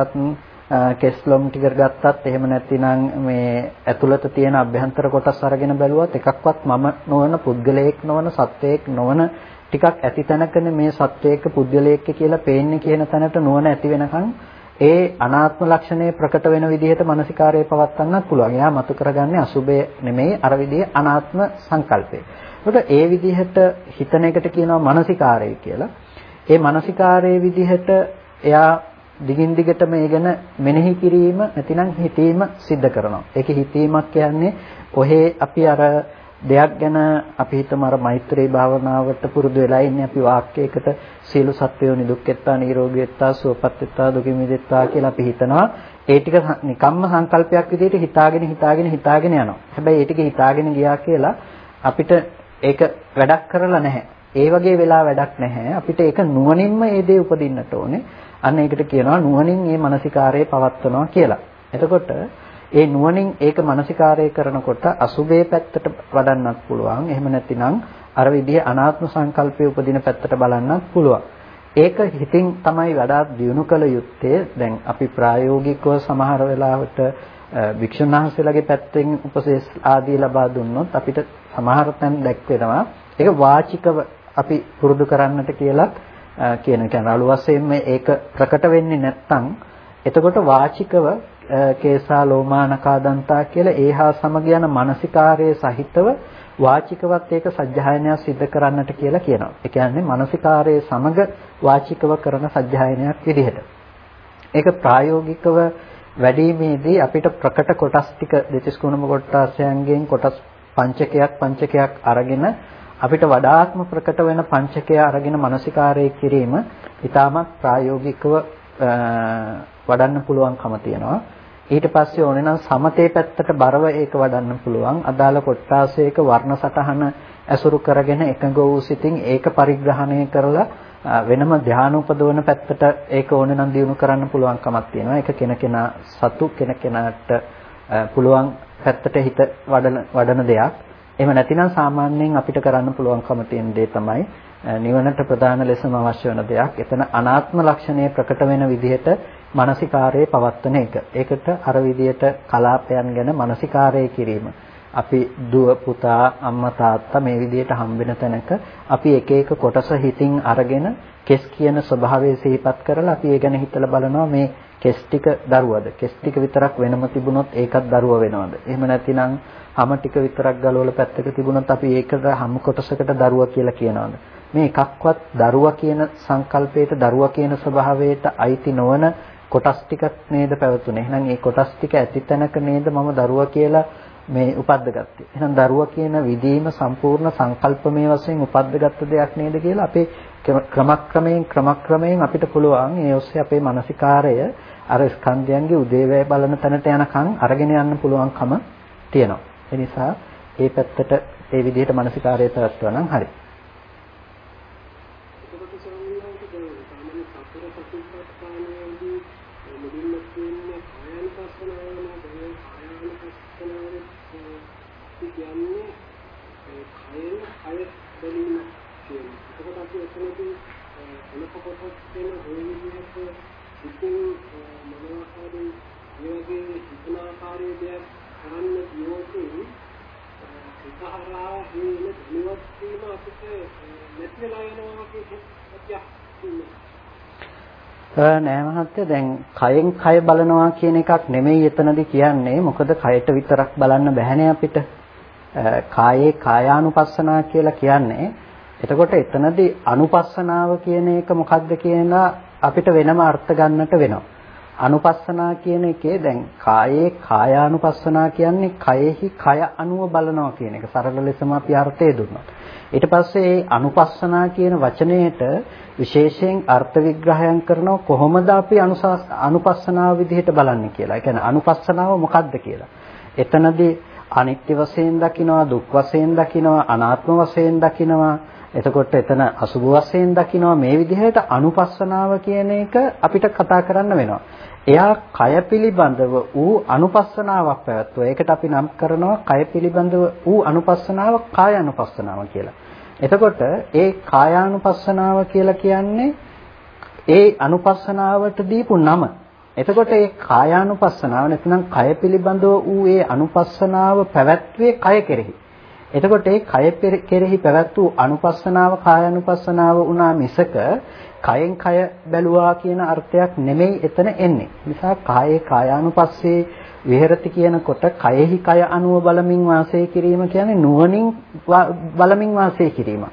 කෙස්ලොම් ටික ගත්තත් එහෙම නැතිනම් මේ ඇතුළත තියෙන අභ්‍යන්තර කොටස් අරගෙන බැලුවත් එකක්වත් මම නොවන පුද්ගලයෙක් නොවන සත්වයෙක් නොවන ටිකක් ඇති තැනකනේ මේ සත්වයක පුද්ගලයෙක් කියලා පේන්නේ කියන තැනට නුවණ ඇති වෙනකන් ඒ අනාත්ම ලක්ෂණය ප්‍රකට වෙන විදිහට මානසිකාරය පවත්වන්නත් පුළුවන්. එයා මතු කරගන්නේ අසුබය නෙමෙයි අර විදිහේ අනාත්ම සංකල්පය. ඒකට ඒ විදිහට හිතන එකට කියනවා මානසිකාරය කියලා. ඒ මානසිකාරයේ විදිහට එයා දිගින් දිගටම ඒ ගැන මෙනෙහි කිරීම නැතිනම් හිතීම සිද්ධ කරනවා. ඒකේ හිතීමක් කියන්නේ ඔහේ අපි අර දෙයක් ගැන අපි හිතමු අර මෛත්‍රී භාවනාවට පුරුදු වෙලා ඉන්නේ අපි වාක්‍යයකට සියලු සත්වයෝ නිදුක්කෙත්තා නිරෝගීත්තා සුවපත්ත්තා දුකින් මිදෙත්තා කියලා අපි හිතනවා. ඒ ටික නිකම්ම සංකල්පයක් විදිහට හිතාගෙන හිතාගෙන හිතාගෙන යනවා. හැබැයි ඒ ටික හිතාගෙන ගියා කියලා අපිට ඒක වැඩක් කරලා නැහැ. ඒ වගේ වෙලා වැඩක් නැහැ. අපිට ඒක නුවණින්ම ඒ දේ උපදින්නට ඕනේ. අන්න ඒකට කියනවා නුවණින් මේ මානසිකාරය පවත්වනවා කියලා. එතකොට ඒ නුවණින් ඒක මානසිකාරය කරනකොට අසුබේ පැත්තට වඩන්නත් පුළුවන්. එහෙම නැතිනම් අර විදිහේ අනාත්ම සංකල්පයේ උපදින පැත්තට බලන්නත් පුළුවන්. ඒක හිතින් තමයි වඩාත් දියුණු කළ යුත්තේ. දැන් අපි ප්‍රායෝගිකව සමහර වෙලාවට වික්ෂුන් වහන්සේලාගේ පැත්තෙන් උපදේශ ආදී ලබා දුන්නොත් අපිට සමහර තැන් දැක්වෙනවා. ඒක වාචිකව අපි පුරුදු කරන්නට කියලා කියන කියන්නේ අලු වශයෙන්ම ඒක ප්‍රකට වෙන්නේ නැත්නම් එතකොට වාචිකව කේසා ලෝමානකාදන්තා කියලා ඒහා සමග යන මානසිකාරයේ සහිතව වාචිකවත් ඒක සජ්ජායනය සිද්ධ කරන්නට කියලා කියනවා. ඒ කියන්නේ මානසිකාරයේ සමග වාචිකව කරන සජ්ජායනයක් විදිහට. ඒක ප්‍රායෝගිකව වැඩිමේදී අපිට ප්‍රකට කොටස් ටික දෙතිස් කුණම කොටසයන්ගෙන් කොටස් පංචකයක් පංචකයක් අරගෙන අපිට වඩාත්ම ප්‍රකට වෙන පංචකය අරගෙන මානසිකාරයේ කිරීම ඊටමත් ප්‍රායෝගිකව වඩන්න පුළුවන්කම තියෙනවා. ඊට පස්සේ ඕනේ නම් සමතේ පැත්තට බරව ඒක වඩන්න පුළුවන්. අදාළ කොටාසයක වර්ණ සටහන ඇසුරු කරගෙන එකඟ වූ සිතින් ඒක පරිග්‍රහණය කරලා වෙනම ධානය උපදවන පැත්තට ඒක ඕනේ නම් දියුණු කරන්න පුළුවන්කමක් තියෙනවා. ඒක කෙනකෙනා සතු කෙනකෙනාට පුළුවන් පැත්තට හිත වඩන වඩන දෙයක්. එහෙම නැතිනම් සාමාන්‍යයෙන් අපිට කරන්න පුළුවන්කම තියෙන දේ තමයි නිවනට ප්‍රධාන ලෙසම අවශ්‍ය වෙන දෙයක්. එතන අනාත්ම ලක්ෂණය ප්‍රකට වෙන විදිහට මානසිකාරයේ පවත්වන එක. ඒකට අර විදිහට කලාපයන් ගැන මානසිකාරය කිරීම. අපි දුව පුතා අම්මා තාත්තා මේ විදිහට හම්බෙන තැනක අපි එක එක කොටස හිතින් අරගෙන කෙස් කියන ස්වභාවය සිහිපත් කරලා අපි ඒ ගැන හිතලා බලනවා මේ කෙස් ටික දරුවද කෙස් ටික විතරක් වෙනම තිබුණොත් ඒකත් දරුව වෙනවද එහෙම නැතිනම් හැම ටික විතරක් ගලවලා පැත්තක තිබුණොත් අපි ඒකට හැම කොටසකට දරුවා කියලා කියනවද මේ එකක්වත් දරුවා කියන සංකල්පයට දරුවා කියන ස්වභාවයට අයිති නොවන කොටස් ටිකක් නේද පැවතුනේ. එහෙනම් මේ කොටස් ටික ඇති තැනක නේද මම දරුවා කියලා මේ උපද්දගත්තේ. එහෙනම් දරුවා කියන විදීම සම්පූර්ණ සංකල්පමය වශයෙන් උපද්දගත්ත දෙයක් නේද කියලා අපේ ක්‍රමක්‍රමයෙන් ක්‍රමක්‍රමයෙන් අපිට පුළුවන් ඒ ඔස්සේ අපේ මානසිකාරය අර ස්කන්ධයන්ගේ උදේවැය බලන තැනට යනකම් අරගෙන යන්න පුළුවන්කම තියෙනවා. ඒ නිසා ඒ පැත්තට ඒ විදිහට මානසිකාරය පැවැත්වුවා නම් හරියි. නෑ මහත්තයා දැන් කයෙන් කය බලනවා කියන එකක් නෙමෙයි එතනදී කියන්නේ. මොකද කයට විතරක් බලන්න බැහැනේ අපිට. කායේ කායානුපස්සනා කියලා කියන්නේ. එතකොට එතනදී අනුපස්සනාව කියන එක මොකක්ද කියලා අපිට වෙනම අර්ථ ගන්නට වෙනවා. අනුපස්සනා කියන එකේ දැන් කායේ කායානුපස්සනා කියන්නේ කයෙහි කය අනුව බලනවා කියන එක. සරල ලෙසම අපි අර්ථය දුන්නා. ඊට පස්සේ මේ අනුපස්සනා කියන වචනයට විශේෂයෙන් අර්ථ විග්‍රහයන් කරනවා කොහොමද අපි අනුපස්සනාව විදිහට බලන්නේ කියලා. ඒ කියන්නේ අනුපස්සනාව මොකක්ද කියලා. එතනදී අනිත්‍ය වශයෙන් දකිනවා, දුක් වශයෙන් දකිනවා, අනාත්ම වශයෙන් දකිනවා. එතකොට එතන අසුභ වශයෙන් දකිනවා මේ විදිහට අනුපස්සනාව කියන එක අපිට කතා කරන්න වෙනවා. එයා කය පිළිබඳව ඌ අනුපස්සනාවක් පැවැත්වුවා. ඒකට අපි නම් කරනවා කය පිළිබඳව ඌ අනුපස්සනාව කාය අනුපස්සනාව කියලා. එතකොට ඒ කායානුපස්සනාව කියලා කියන්නේ ඒ අනුපස්සනාවට දීපු නම. එතකොට ඒ කායානුපස්සනාව නැත්නම් කය පිළිබඳව ඌ ඒ අනුපස්සනාව පැවැත්වුවේ කය කෙරෙහි. එතකොට ඒ කය කෙරෙහි පැවැත් වූ අනුපස්සනාව කායानुපස්සනාව වුණා මිසක කයෙන් කය බැලුවා කියන අර්ථයක් නෙමෙයි එතන එන්නේ. නිසා කායේ කායානුපස්සේ විහෙරති කියනකොට කයෙහි කය අනුව බලමින් වාසය කිරීම කියන්නේ නුවණින් බලමින් වාසය කිරීමක්.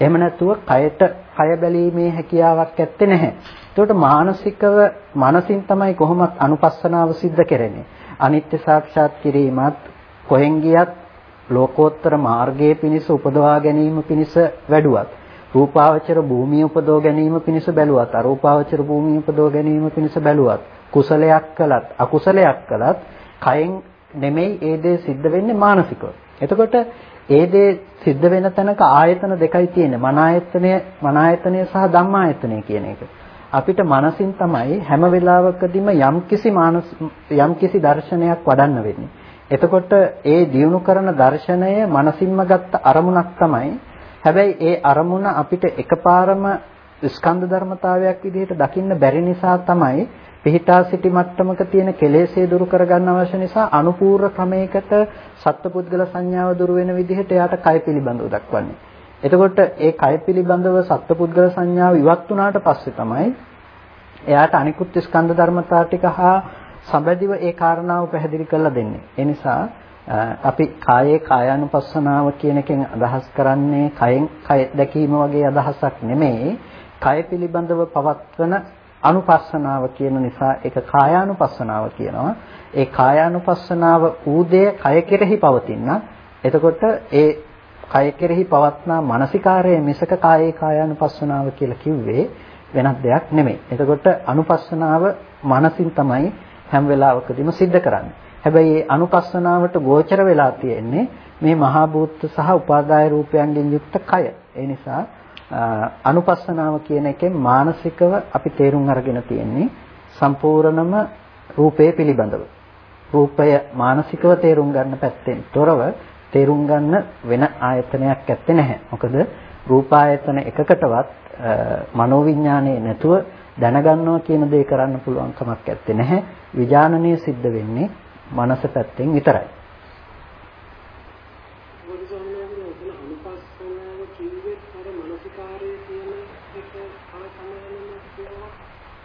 එහෙම නැතුව කයට කය බැලීමේ හැකියාවක් ඇත්තේ නැහැ. ඒකට මානසිකව මනසින් තමයි කොහොමත් අනුපස්සනාව සිද්ධ කරන්නේ. අනිත්‍ය සාක්ෂාත් කිරීමත් කොහෙන් ගියත් ලෝකෝත්තර මාර්ගයේ පිණිස උපදවා ගැනීම පිණිස වැඩුවත් රූපාවචර භූමිය උපදව ගැනීම පිණිස බැලුවත් අරූපාවචර භූමිය උපදව ගැනීම පිණිස බැලුවත් කුසලයක් කළත් අකුසලයක් කළත් කයෙන් නෙමෙයි ඒ දේ සිද්ධ වෙන්නේ මානසිකව. එතකොට ඒ දේ සිද්ධ වෙන තැනක ආයතන දෙකයි තියෙන්නේ. මන ආයතනය, මන ආයතනය සහ ධම්මායතනය කියන එක. අපිට මනසින් තමයි හැම වෙලාවකදීම යම්කිසි මානස යම්කිසි දර්ශනයක් වඩන්න වෙන්නේ. එතකොට ඒ දියුණු කරන දර්ශනය මනසින්ම ගත්ත අරමුණක් තමයි හැබැයි ඒ අරමුණ අපිට එකපාරම ස්කන්ධ ධර්මතාවයක් විදිහට දකින්න බැරි නිසා තමයි පිහිටා සිටි මට්ටමක තියෙන කෙලෙස්ේ දුරු කරගන්න අවශ්‍ය නිසා අනුපූර්ව ක්‍රමයකට සත්පුද්ගල සංඥාව දුරු වෙන විදිහට එයාට කය පිළිබඳව දක්වන්නේ. එතකොට ඒ කය පිළිබඳව සත්පුද්ගල සංඥාව ඉවත් වුණාට පස්සේ තමයි එයාට අනිකුත් ස්කන්ධ ධර්මතා ටික හා සම්බන්ධව ඒ කාරණාව පැහැදිලි කරලා දෙන්නේ. ඒ නිසා අපි කායේ කායානුපස්සනාව කියන එකෙන් අදහස් කරන්නේ කයෙන් කය දැකීම වගේ අදහසක් නෙමෙයි. කය පිළිබඳව පවත්වන අනුපස්සනාව කියන නිසා ඒක කායානුපස්සනාව කියනවා. ඒ කායානුපස්සනාව ඌදේ කය කෙරෙහි පවතින. එතකොට ඒ කය කෙරෙහි පවත්නා මානසිකාරයේ මිසක කායේ කායානුපස්සනාව කියලා කිව්වේ වෙනත් දෙයක් නෙමෙයි. එතකොට අනුපස්සනාව මනසින් තමයි හැම වෙලාවකදීම සිද්ධ කරන්නේ. හැබැයි මේ අනුපස්සනාවට ගෝචර වෙලා තියෙන්නේ මේ මහා භූත සහ උපාදාය රූපයන්ගෙන් යුක්ත කය. ඒ නිසා අනුපස්සනාව කියන එකෙන් මානසිකව අපි තේරුම් අරගෙන තියෙන්නේ සම්පූර්ණම රූපය පිළිබඳව. රූපය මානසිකව තේරුම් ගන්න පැත්තෙන් තොරව තේරුම් ගන්න වෙන ආයතනයක් ඇත්තේ නැහැ. මොකද රූපායතන එකකටවත් මනෝවිඥානයේ නැතුව දැනගන්නවා කියන දේ කරන්න පුළුවන් කමක් ඇත්තේ නැහැ. විඥානනය සිද්ධ වෙන්නේ මනස පැත්තෙන් විතරයි.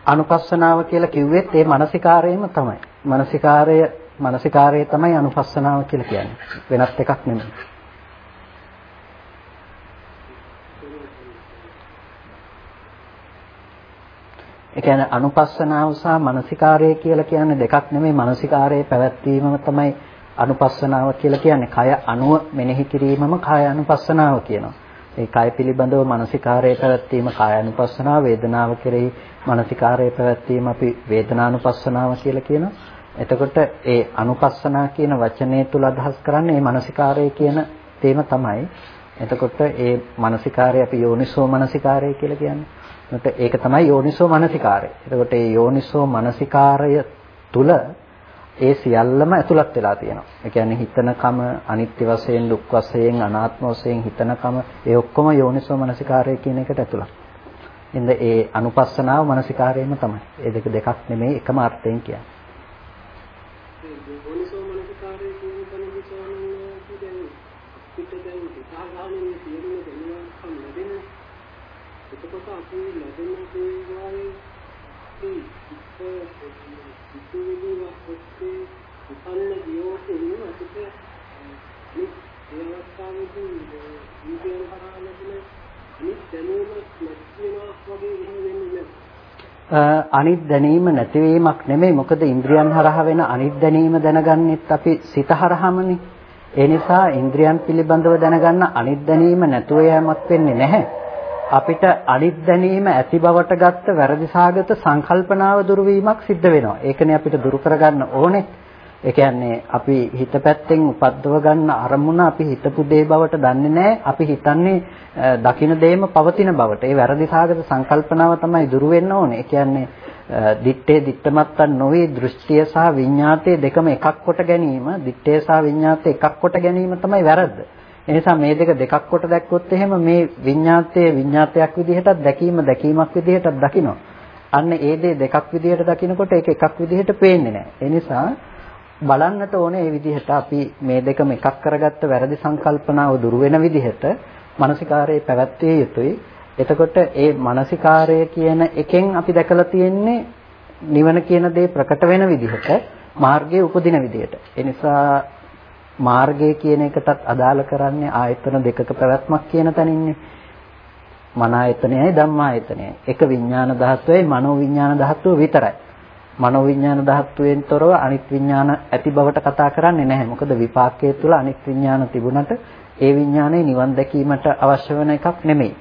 අනුපස්සනාව කියලා කිව්වෙත් ඒ මානසිකාරයම තමයි. මානසිකාරය මානසිකාරය තමයි අනුපස්සනාව කියලා කියන්නේ. වෙනත් එකක් නෙමෙයි. ඒ කියන්නේ අනුපස්සනාව සහ මානසිකාරය කියලා කියන්නේ දෙකක් නෙමෙයි මානසිකාරයේ පැවැත්වීමම තමයි අනුපස්සනාව කියලා කියන්නේ. කය අනුව මෙනෙහි කිරීමම කාය අනුපස්සනාව කියනවා. ඒ කය පිළිබඳව මානසිකාරයේ පැවැත්වීම කාය අනුපස්සනාව, වේදනාව කෙරෙහි මානසිකාරයේ පැවැත්වීම අපි වේදනානුපස්සනාව කියලා කියනවා. එතකොට ඒ අනුපස්සනා කියන වචනය තුල අදහස් කරන්නේ මේ මානසිකාරය කියන තේම තමයි. එතකොට ඒ මානසිකාරය අපි යෝනිසෝ මානසිකාරය කියලා කියන්නේ. එතකොට ඒක තමයි යෝනිසෝ මනසිකාරය. එතකොට මේ යෝනිසෝ මනසිකාරය තුල ඒ සියල්ලම ඇතුළත් වෙලා තියෙනවා. ඒ කියන්නේ හිතනකම අනිත්‍ය වශයෙන්, දුක් වශයෙන්, අනාත්ම වශයෙන් හිතනකම ඒ ඔක්කොම යෝනිසෝ මනසිකාරය කියන එකට ඇතුළත්. ඉතින් ඒ අනුපස්සනාව මනසිකාරයම තමයි. ඒ දෙක දෙකක් නෙමෙයි එකම අර්ථයෙන් කියන්නේ. උපන්න දියෝසේ ඉන්න අපිට අනිත් ඒ අවස්ථාවේදී ජීවිතය කරා ලැබෙන අනිත් දැනීම නැතිවෙනවා වගේ එහෙම වෙන්නේ නැහැ. අනිත් දැනීම නැතිවීමක් නෙමෙයි මොකද ඉන්ද්‍රියන් හරහා වෙන අනිත් දැනීම දැනගන්නෙත් අපි සිත හරහාමනේ. ඒ නිසා ඉන්ද්‍රියන් පිළිබඳව දැනගන්න අනිත් දැනීම නැතුව යෑමක් වෙන්නේ නැහැ. අපිට අනිත් දැනීම ඇති බවට ගත්ත වැරදිසාගත සංකල්පනාව දුරු වීමක් සිද්ධ වෙනවා. ඒකනේ අපිට දුරු කරගන්න ඕනේ. ඒ කියන්නේ අපි හිත පැත්තෙන් උපද්දව ගන්න අරමුණ අපි හිතපු දේ බවට දන්නේ නැහැ. අපි හිතන්නේ දකින දේම පවතින බවට. ඒ වැරදි සාගත සංකල්පනාව තමයි දුරු වෙන්න ඕනේ. ඒ කියන්නේ දිත්තේ දිත්තමත්තන් නොවේ දෘෂ්ටිය සහ විඤ්ඤාතය දෙකම එකක් කොට ගැනීම, දිත්තේ සහ විඤ්ඤාතය එකක් කොට ගැනීම තමයි වැරද්ද. ඒ නිසා මේ දෙක දෙකක් කොට දැක්කොත් එහෙම මේ විඤ්ඤාතයේ විඤ්ඤාතයක් විදිහටත් දැකීම දැකීමක් විදිහටත් දකිනවා. අන්න ඒ දේ දෙකක් විදිහට දකිනකොට ඒක එකක් විදිහට පේන්නේ නැහැ. ඒ නිසා බලන්නට ඕනේ මේ විදිහට අපි මේ දෙකම එකක් කරගත්ත වැරදි සංකල්පනාව දුරු වෙන විදිහට මානසිකාරයේ පැවැත්විය යුතුයි. එතකොට ඒ මානසිකාරය කියන එකෙන් අපි දැකලා තියෙන්නේ නිවන කියන දේ ප්‍රකට වෙන විදිහට මාර්ගයේ උපදින විදිහට. ඒ නිසා මාර්ගය කියන එකටත් අදාළ කරන්නේ ආයතන දෙකක පැවැත්මක් කියන තැනින්නේ. මන ආයතනයයි ධම්මායතනයයි. එක විඥාන ධාතුවයි මනෝ විඥාන ධාතුව විතරයි. මනෝ විඥාන ධාතුවෙන් තොරව අනිත් විඥාන ඇති බවට කතා කරන්නේ නැහැ. මොකද විපාකයේ තුල අනිත් විඥාන තිබුණට ඒ විඥානේ නිවන් දැකීමට අවශ්‍ය වෙන එකක් නෙමෙයි.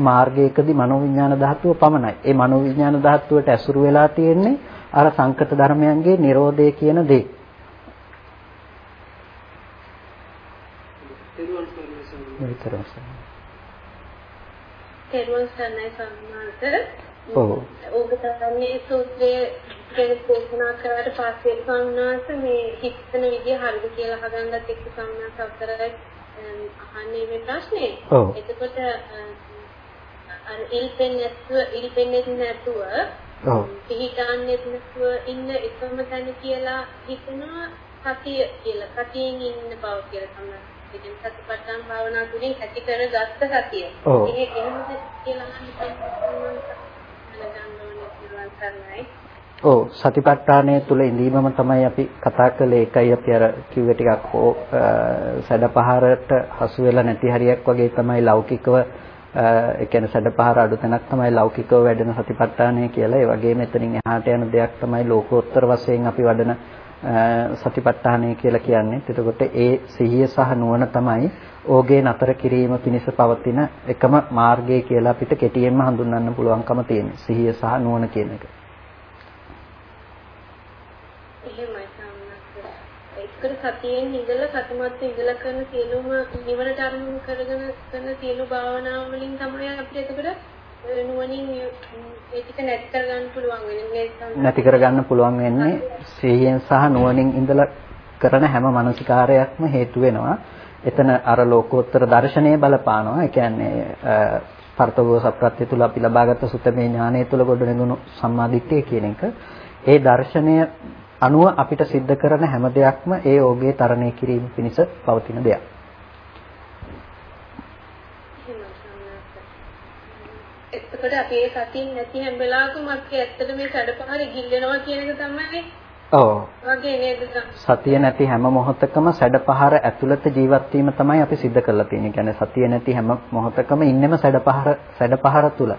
මාර්ගයකදී මනෝ විඥාන ධාතුව පමණයි. ඒ මනෝ විඥාන ධාතුවට ඇසුරු වෙලා තියෙන්නේ අර සංකත ධර්මයන්ගේ Nirodhe කියන දේ. තෙරුවන් සරණයි සම්මාත. ඔව්. ඔබ තමයි සූත්‍රයේ දේශනා කරාට පස්සේ සම්මාස මේ හිතන විදිය හරිද කියලා හදන්නත් එක්ක සම්මාස අවතරයි අහන්නේ මේ ප්‍රශ්නේ. ඔව්. එතකොට අර ඉල්පෙන් නැතුව ඉල්පෙන්නේ නැතුව ඔව්. පිළිගන්නේ නැතුව ඉන්න එකම තැන කියලා හිතනවා සතිය කියලා. සතියෙන් ඉන්න බව කියලා තමයි. ඉතින් සතිපට්ඨාන භාවනා තුළින් ඇති කරගත්ත සතිය. ඒක එහෙමද කියලා අහන්න ඔව් සතිපට්ඨානය තුල ඉඳීමම තමයි අපි කතා කළේ ඒකයි අපි අර කිව්වේ ටිකක් සැඩපහරට හසු වෙලා නැති හරියක් වගේ තමයි ලෞකිකව ඒ කියන්නේ සැඩපහර අඩු තැනක් තමයි ලෞකිකව වැඩෙන සතිපට්ඨානය කියලා. ඒ වගේම එතනින් එහාට යන දෙයක් තමයි ලෝකෝත්තර වශයෙන් අපි වඩන සතිපට්ඨානය කියලා කියන්නේ. එතකොට ඒ සිහිය සහ නුවණ තමයි ඕගේ නතර කිරීම පිණිස පවතින එකම මාර්ගය කියලා අපිට කෙටියෙන්ම හඳුන්වන්න පුළුවන්කම තියෙනවා. සිහිය සහ නුවණ කියන එක. එහෙමයි සම්මත. ඒකට සතියෙන් ඉඳලා සතිමත් ඉඳලා කරන සියලුම නිවනට අරමුණු කරගෙන කරන සියලු භාවනාව වලින් තමයි අපිට එතකොට නුවණින් ඒ ටික නැති කරගන්න පුළුවන් වෙන්නේ නැති කරගන්න පුළුවන් වෙන්නේ සිහියෙන් සහ නුවණින් ඉඳලා කරන හැම මානසිකාරයක්ම හේතු වෙනවා. එතන අර ලෝකෝත්තර දර්ශනය බලපානවා. ඒ කියන්නේ පර්තවෝ සප්‍රත්‍ය තුල අපි ලබාගත් සුත්තමේ ඥානය තුල ගොඩනැගුණු සම්මාදිට්ඨිය කියන එක. ඒ දර්ශනය අනුව අපිට සිද්ධ කරන හැම දෙයක්ම ඒ ඕගේ තරණය කිරීම පිණිස පවතින දෙයක්. එතකොට අපි ඒ සතියින් නැති හැම වෙලාවකම අපි ඇත්තට මේ සැඩපහර ගිල්ලෙනවා කියන එක තමයි ඔව්. වගේ නේද? සතිය නැති හැම මොහොතකම සැඩපහර ඇතුළත ජීවත් වීම තමයි අපි සිද්ධ කරලා තියෙන්නේ. කියන්නේ සතිය නැති හැම මොහොතකම ඉන්නෙම සැඩපහර සැඩපහර තුල.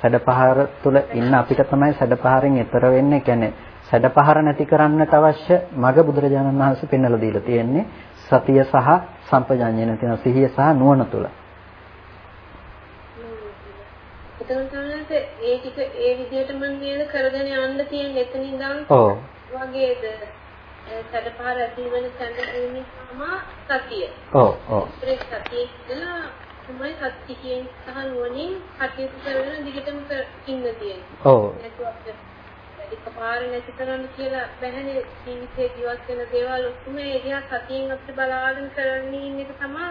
සැඩපහර තුල ඉන්න අපිට තමයි සැඩපහරෙන් එතර වෙන්නේ. කියන්නේ සැඩපහර නැති කරන්නට අවශ්‍ය මඟ බුදුරජාණන් වහන්සේ පෙන්වලා දීලා තියෙන්නේ සතිය සහ සම්පජාඤ්ඤය නැතිනම් සිහිය සහ නුවණ තුල. ඒ ටික ඒ විදිහටම නේද කරගෙන යන්න තියෙන්නේ එතන ඉඳන් ඔව්. වගේද සැඩපහර ඇති වෙන තැන එන්නේ තමයි සතිය. ඔව් ඔව්. සතිය ඉඳලා තමයි සතියෙන් සහ නුවණින් කටයුතු කරන දිගටම ඉන්න තියෙන්නේ. ඔව්. නැතුව එකපාරේ නැති කරන්න කියලා බැහැනේ ජීවිතේ ජීවත් වෙන දේවල් ඔක්කොම ඒ දිහා සතියෙන් අපිට බලාගෙන කරන්නේ ඉන්න එක තමයි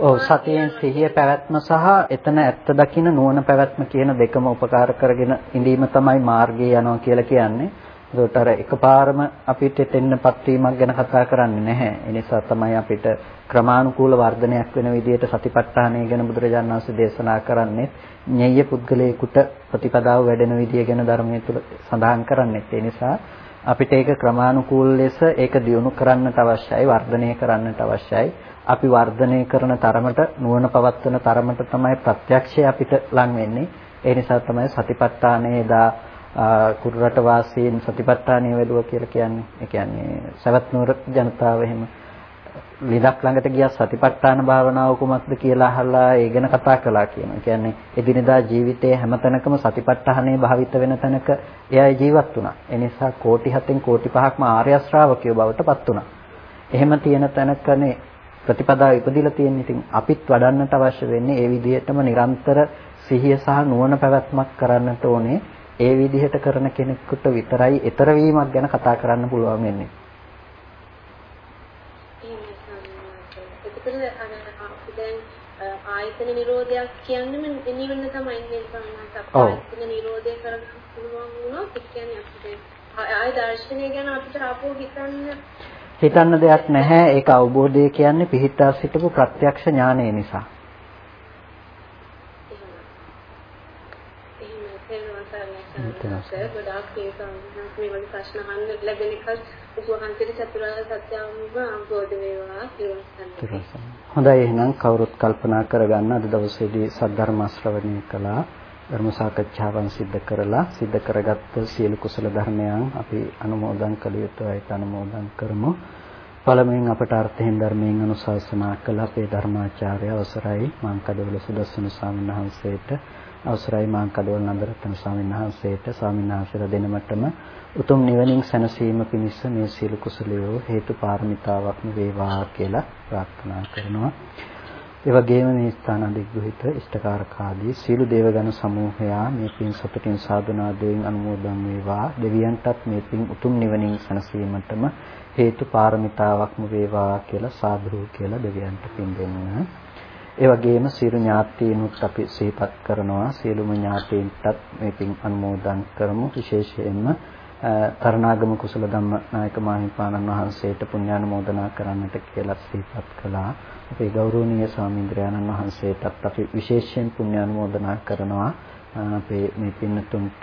ඔව් සතියෙන් සිහිය පැවැත්ම සහ එතන ඇත්ත දකින්න නුවණ පැවැත්ම කියන දෙකම උපකාර කරගෙන ඉඳීම තමයි මාර්ගය යනවා කියලා කියන්නේ. ඒකට අර එකපාරම අපිට එතෙන්නපත් වීමක් ගැන කතා කරන්නේ නැහැ. ඒ නිසා තමයි අපිට ක්‍රමානුකූල වර්ධනයක් වෙන විදිහට සතිපට්ඨානය ගැන බුදුරජාණන් වහන්සේ දේශනා කරන්නේ. ඤෙය්‍ය පුද්ගලයෙකුට ප්‍රතිපදාව වැඩෙන විදිය ගැන ධර්මයේ තුල සඳහන් කරන්නේ. ඒ නිසා අපිට ඒක ක්‍රමානුකූල ලෙස ඒක දියුණු කරන්නට අවශ්‍යයි, වර්ධනය කරන්නට අවශ්‍යයි. අපි වර්ධනය කරන තරමට නුවණ පවත්වන තරමට තමයි ප්‍රත්‍යක්ෂය අපිට ලං වෙන්නේ. ඒ නිසා තමයි සතිපට්ඨානයේ දා කුරුරට වාසීන් සතිපට්ඨානය වැළුවා කියලා කියන්නේ. ඒ කියන්නේ සවැත් නුවර ජනතාව එහෙම විදක් ළඟට ගියා සතිපට්ඨාන භාවනාව කුමක්ද කියලා අහලා ඒ ගැන කතා කළා කියනවා. ඒ කියන්නේ එදිනෙදා ජීවිතයේ හැමතැනකම සතිපට්ඨානේ භාවිත වෙන තැනක එයා ජීවත් වුණා. ඒ නිසා කෝටි 7න් කෝටි 5ක්ම ආර්ය ශ්‍රාවකයෝ බවට පත් වුණා. එහෙම තියෙන තැනකනේ ප්‍රතිපදාව ඉපදිලා තියෙන්නේ. ඉතින් අපිත් වඩන්නට අවශ්‍ය වෙන්නේ ඒ විදිහටම නිරන්තර සිහිය සහ නුවණ පැවැත්මක් කරන්නට ඕනේ. ඒ විදිහට කරන කෙනෙකුට විතරයි ඊතර වීමක් ගැන කතා කරන්න පුළුවන් වෙන්නේ. ආයතන නිරෝධයක් කියන්නේම නිවන තමයි නේ සමහරවිට ආයතන නිරෝධය කරගන්න පුළුවන් වුණොත් ඒ කියන්නේ අපිට ආය දර්ශනය ගැන අපිට ආපහු හිතන්න හිතන්න දෙයක් නැහැ. ඒක අවබෝධය කියන්නේ පිහිටා සිටපු ප්‍රත්‍යක්ෂ ඥානය නිසා. සර් ගොඩාක් මේ සංහස් මේ වගේ ප්‍රශ්න අහන්න ලැබෙන එක උපවහන්සේට චතුරාර්ය සත්‍ය අවබෝධ වේවා කියලා හොඳයි එහෙනම් කවුරුත් කල්පනා කරගන්න අද දවසේදී සද්ධර්ම ශ්‍රවණය කළා. ධර්ම සාකච්ඡාවන් සිද්ධ කරලා සිද්ධ කරගත්ත සියලු කුසල ධර්මයන් අපි අනුමෝදන් කළ යුතුයි අනුමෝදන් කරමු. පළමුවෙන් අපට අර්ථයෙන් ධර්මයෙන් අනුශාසනා කළ. අපේ ධර්මාචාර්ය අවසරයි. මාංකඩවල සුදස්සන ස්වාමීන් වහන්සේට අවසරයි මාංකඩවල නන්දරත්න ස්වාමීන් වහන්සේට ස්වාමීන් වහන්සේලා දෙනමතම උතුම් නිවනින් සැනසීම පිණිස මේ සීල කුසලයෝ හේතු පාරමිතාවක්ම වේවා කියලා ප්‍රාර්ථනා කරනවා ඒ වගේම මේ ස්ථාන අධිග්‍රහිත ඉෂ්ඨකාරකාදී සීල දේවගණ සමූහයා මේ පින් සතුටින් සාධනාවෙන් අනුමෝදන් වේවා දෙවියන්ටත් මේ පින් උතුම් නිවනින් සැනසීමටම හේතු පාරමිතාවක්ම වේවා කියලා සාදු කියලා දෙවියන්ට පින් දෙන්න. ඒ වගේම සියලු ඥාතීනුත් අපි සිහිපත් කරනවා සියලුම ඥාතීන්ටත් මේ පින් අනුමෝදන් කරමු විශේෂයෙන්ම තරණාගම කුසල ධම්ම නායක මාහිමිපාණන් වහන්සේට පුණ්‍යානුමෝදනා කරන්නට කියලා සිහිපත් කළා. අපේ ගෞරවනීය ස්වාමීන්ද්‍රයන්න් වහන්සේටත් අපි විශේෂයෙන් පුණ්‍යානුමෝදනා කරනවා. අපේ මේ පින්නතුන්ට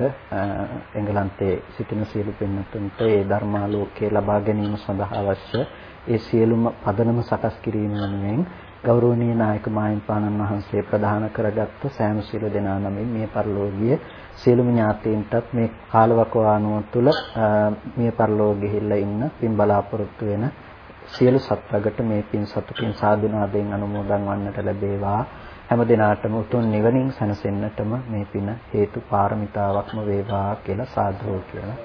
එංගලන්තයේ සිටින සියලු පින්නතුන්ට ඒ ධර්මාලෝකය ලබා ගැනීම සඳහා අවශ්‍ය ඒ සියලුම පදනම සකස් කිරීම වෙනුවෙන් ගෞරවනීය නායක මාහිම්පාණන් වහන්සේ ප්‍රදාන කරගත්ත සෑම සියලු දෙනා නමින් මේ පරිලෝකීය සියලුම ඥාතීන්ටත් මේ කාලවකවානුව තුළ මේ පරිලෝක ගිහිල්ලා ඉන්න පින් බලාපොරොත්තු වෙන සියලු සත්වගට මේ පින් සතුටින් සාදුනාදෙන් අනුමෝදන් වන්නට ලැබේවා. හැම දිනාටම උතුම් නිවනින් සැනසෙන්නටම මේ පින හේතු පාරමිතාවක්ම වේවා කියලා සාදු කියලා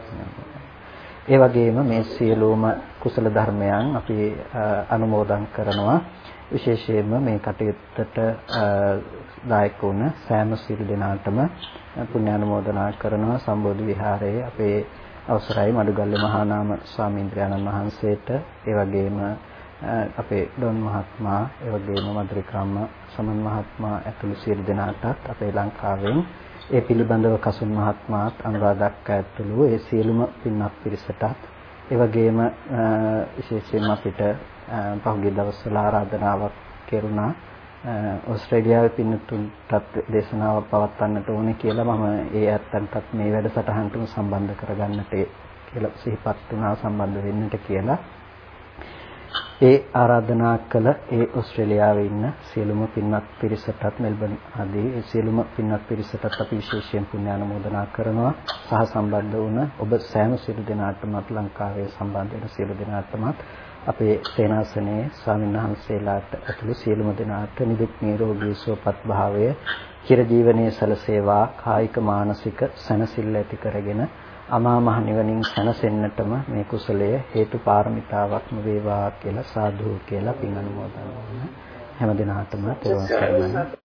ඒ වගේම මේ සියලුම කුසල ධර්මයන් අපි අනුමෝදන් කරනවා. විශේෂයෙන්ම මේ කටයුත්තට දායක වුණ සෑම සිල් දෙනාටම පුණ්‍යානුමෝදනා කරනවා. සම්බෝධි විහාරයේ අපේ අවසරයි මඩුගල්ලේ මහා නාම ස්වාමීන්ද්‍රයන්න් වහන්සේට. ඒ වගේම අපේ ඩොන් මහත්මයා ඒ වගේම මధుරිකාම්ම සමන් මහත්මයා ඇතුළු සියලු දෙනාටත් අපේ ලංකාවෙන් ඒ පිළිබඳව කසුන් මහත්මයාත් අනුරාධක්ක ඇතුළු ඒ සියලුම පින්වත් පිරිසටත්. ඒ වගේම විශේෂයෙන්ම අපිට පහුගිය දවස්වල ආරාධනාවක් කෙරුණා. ඕස්ට්‍රේලියාවේ පින්නතුන්ටත් දේශනාවක් පවත්වන්නට ඕනේ කියලා මම ඒ ඇත්තන්ටත් මේ වැඩසටහනට සම්බන්ධ කරගන්නට කියලා සිහිපත් වුණා සම්බන්ධ වෙන්නට කියලා. ඒ ආරාධනා කළ ඒ ඕස්ට්‍රේලියාවේ ඉන්න සියලුම පින්වත් පිරිසටත් මෙල්බන් ආදී ඒ සියලුම පින්වත් පිරිසටත් අපි විශේෂයෙන් පුණ්‍යානුමෝදනා කරනවා. සහ සම්බන්ධ වුණ ඔබ සෑම සියලු දෙනාටමත් ලංකාවේ සම්බන්ධ වෙන සියලු දෙනාටමත් අපේ සේනාසනයේ ස්වාමීන් වහන්සේලාට ඇතුළු සියලුම දෙනාට නිදුක් නිරෝගී සුවපත් භාවය චිරජීවනයේ සලසේවා කායික මානසික සැනසෙල්ල ඇති කරගෙන අමා මහ නිවනින් සැනසෙන්නටම මේ කුසලය හේතු පාරමිතාවක්ම වේවා කියලා සාදු කියලා පින් අනුමෝදන් කරන හැම දිනාටම තෙරුවන් සරණයි.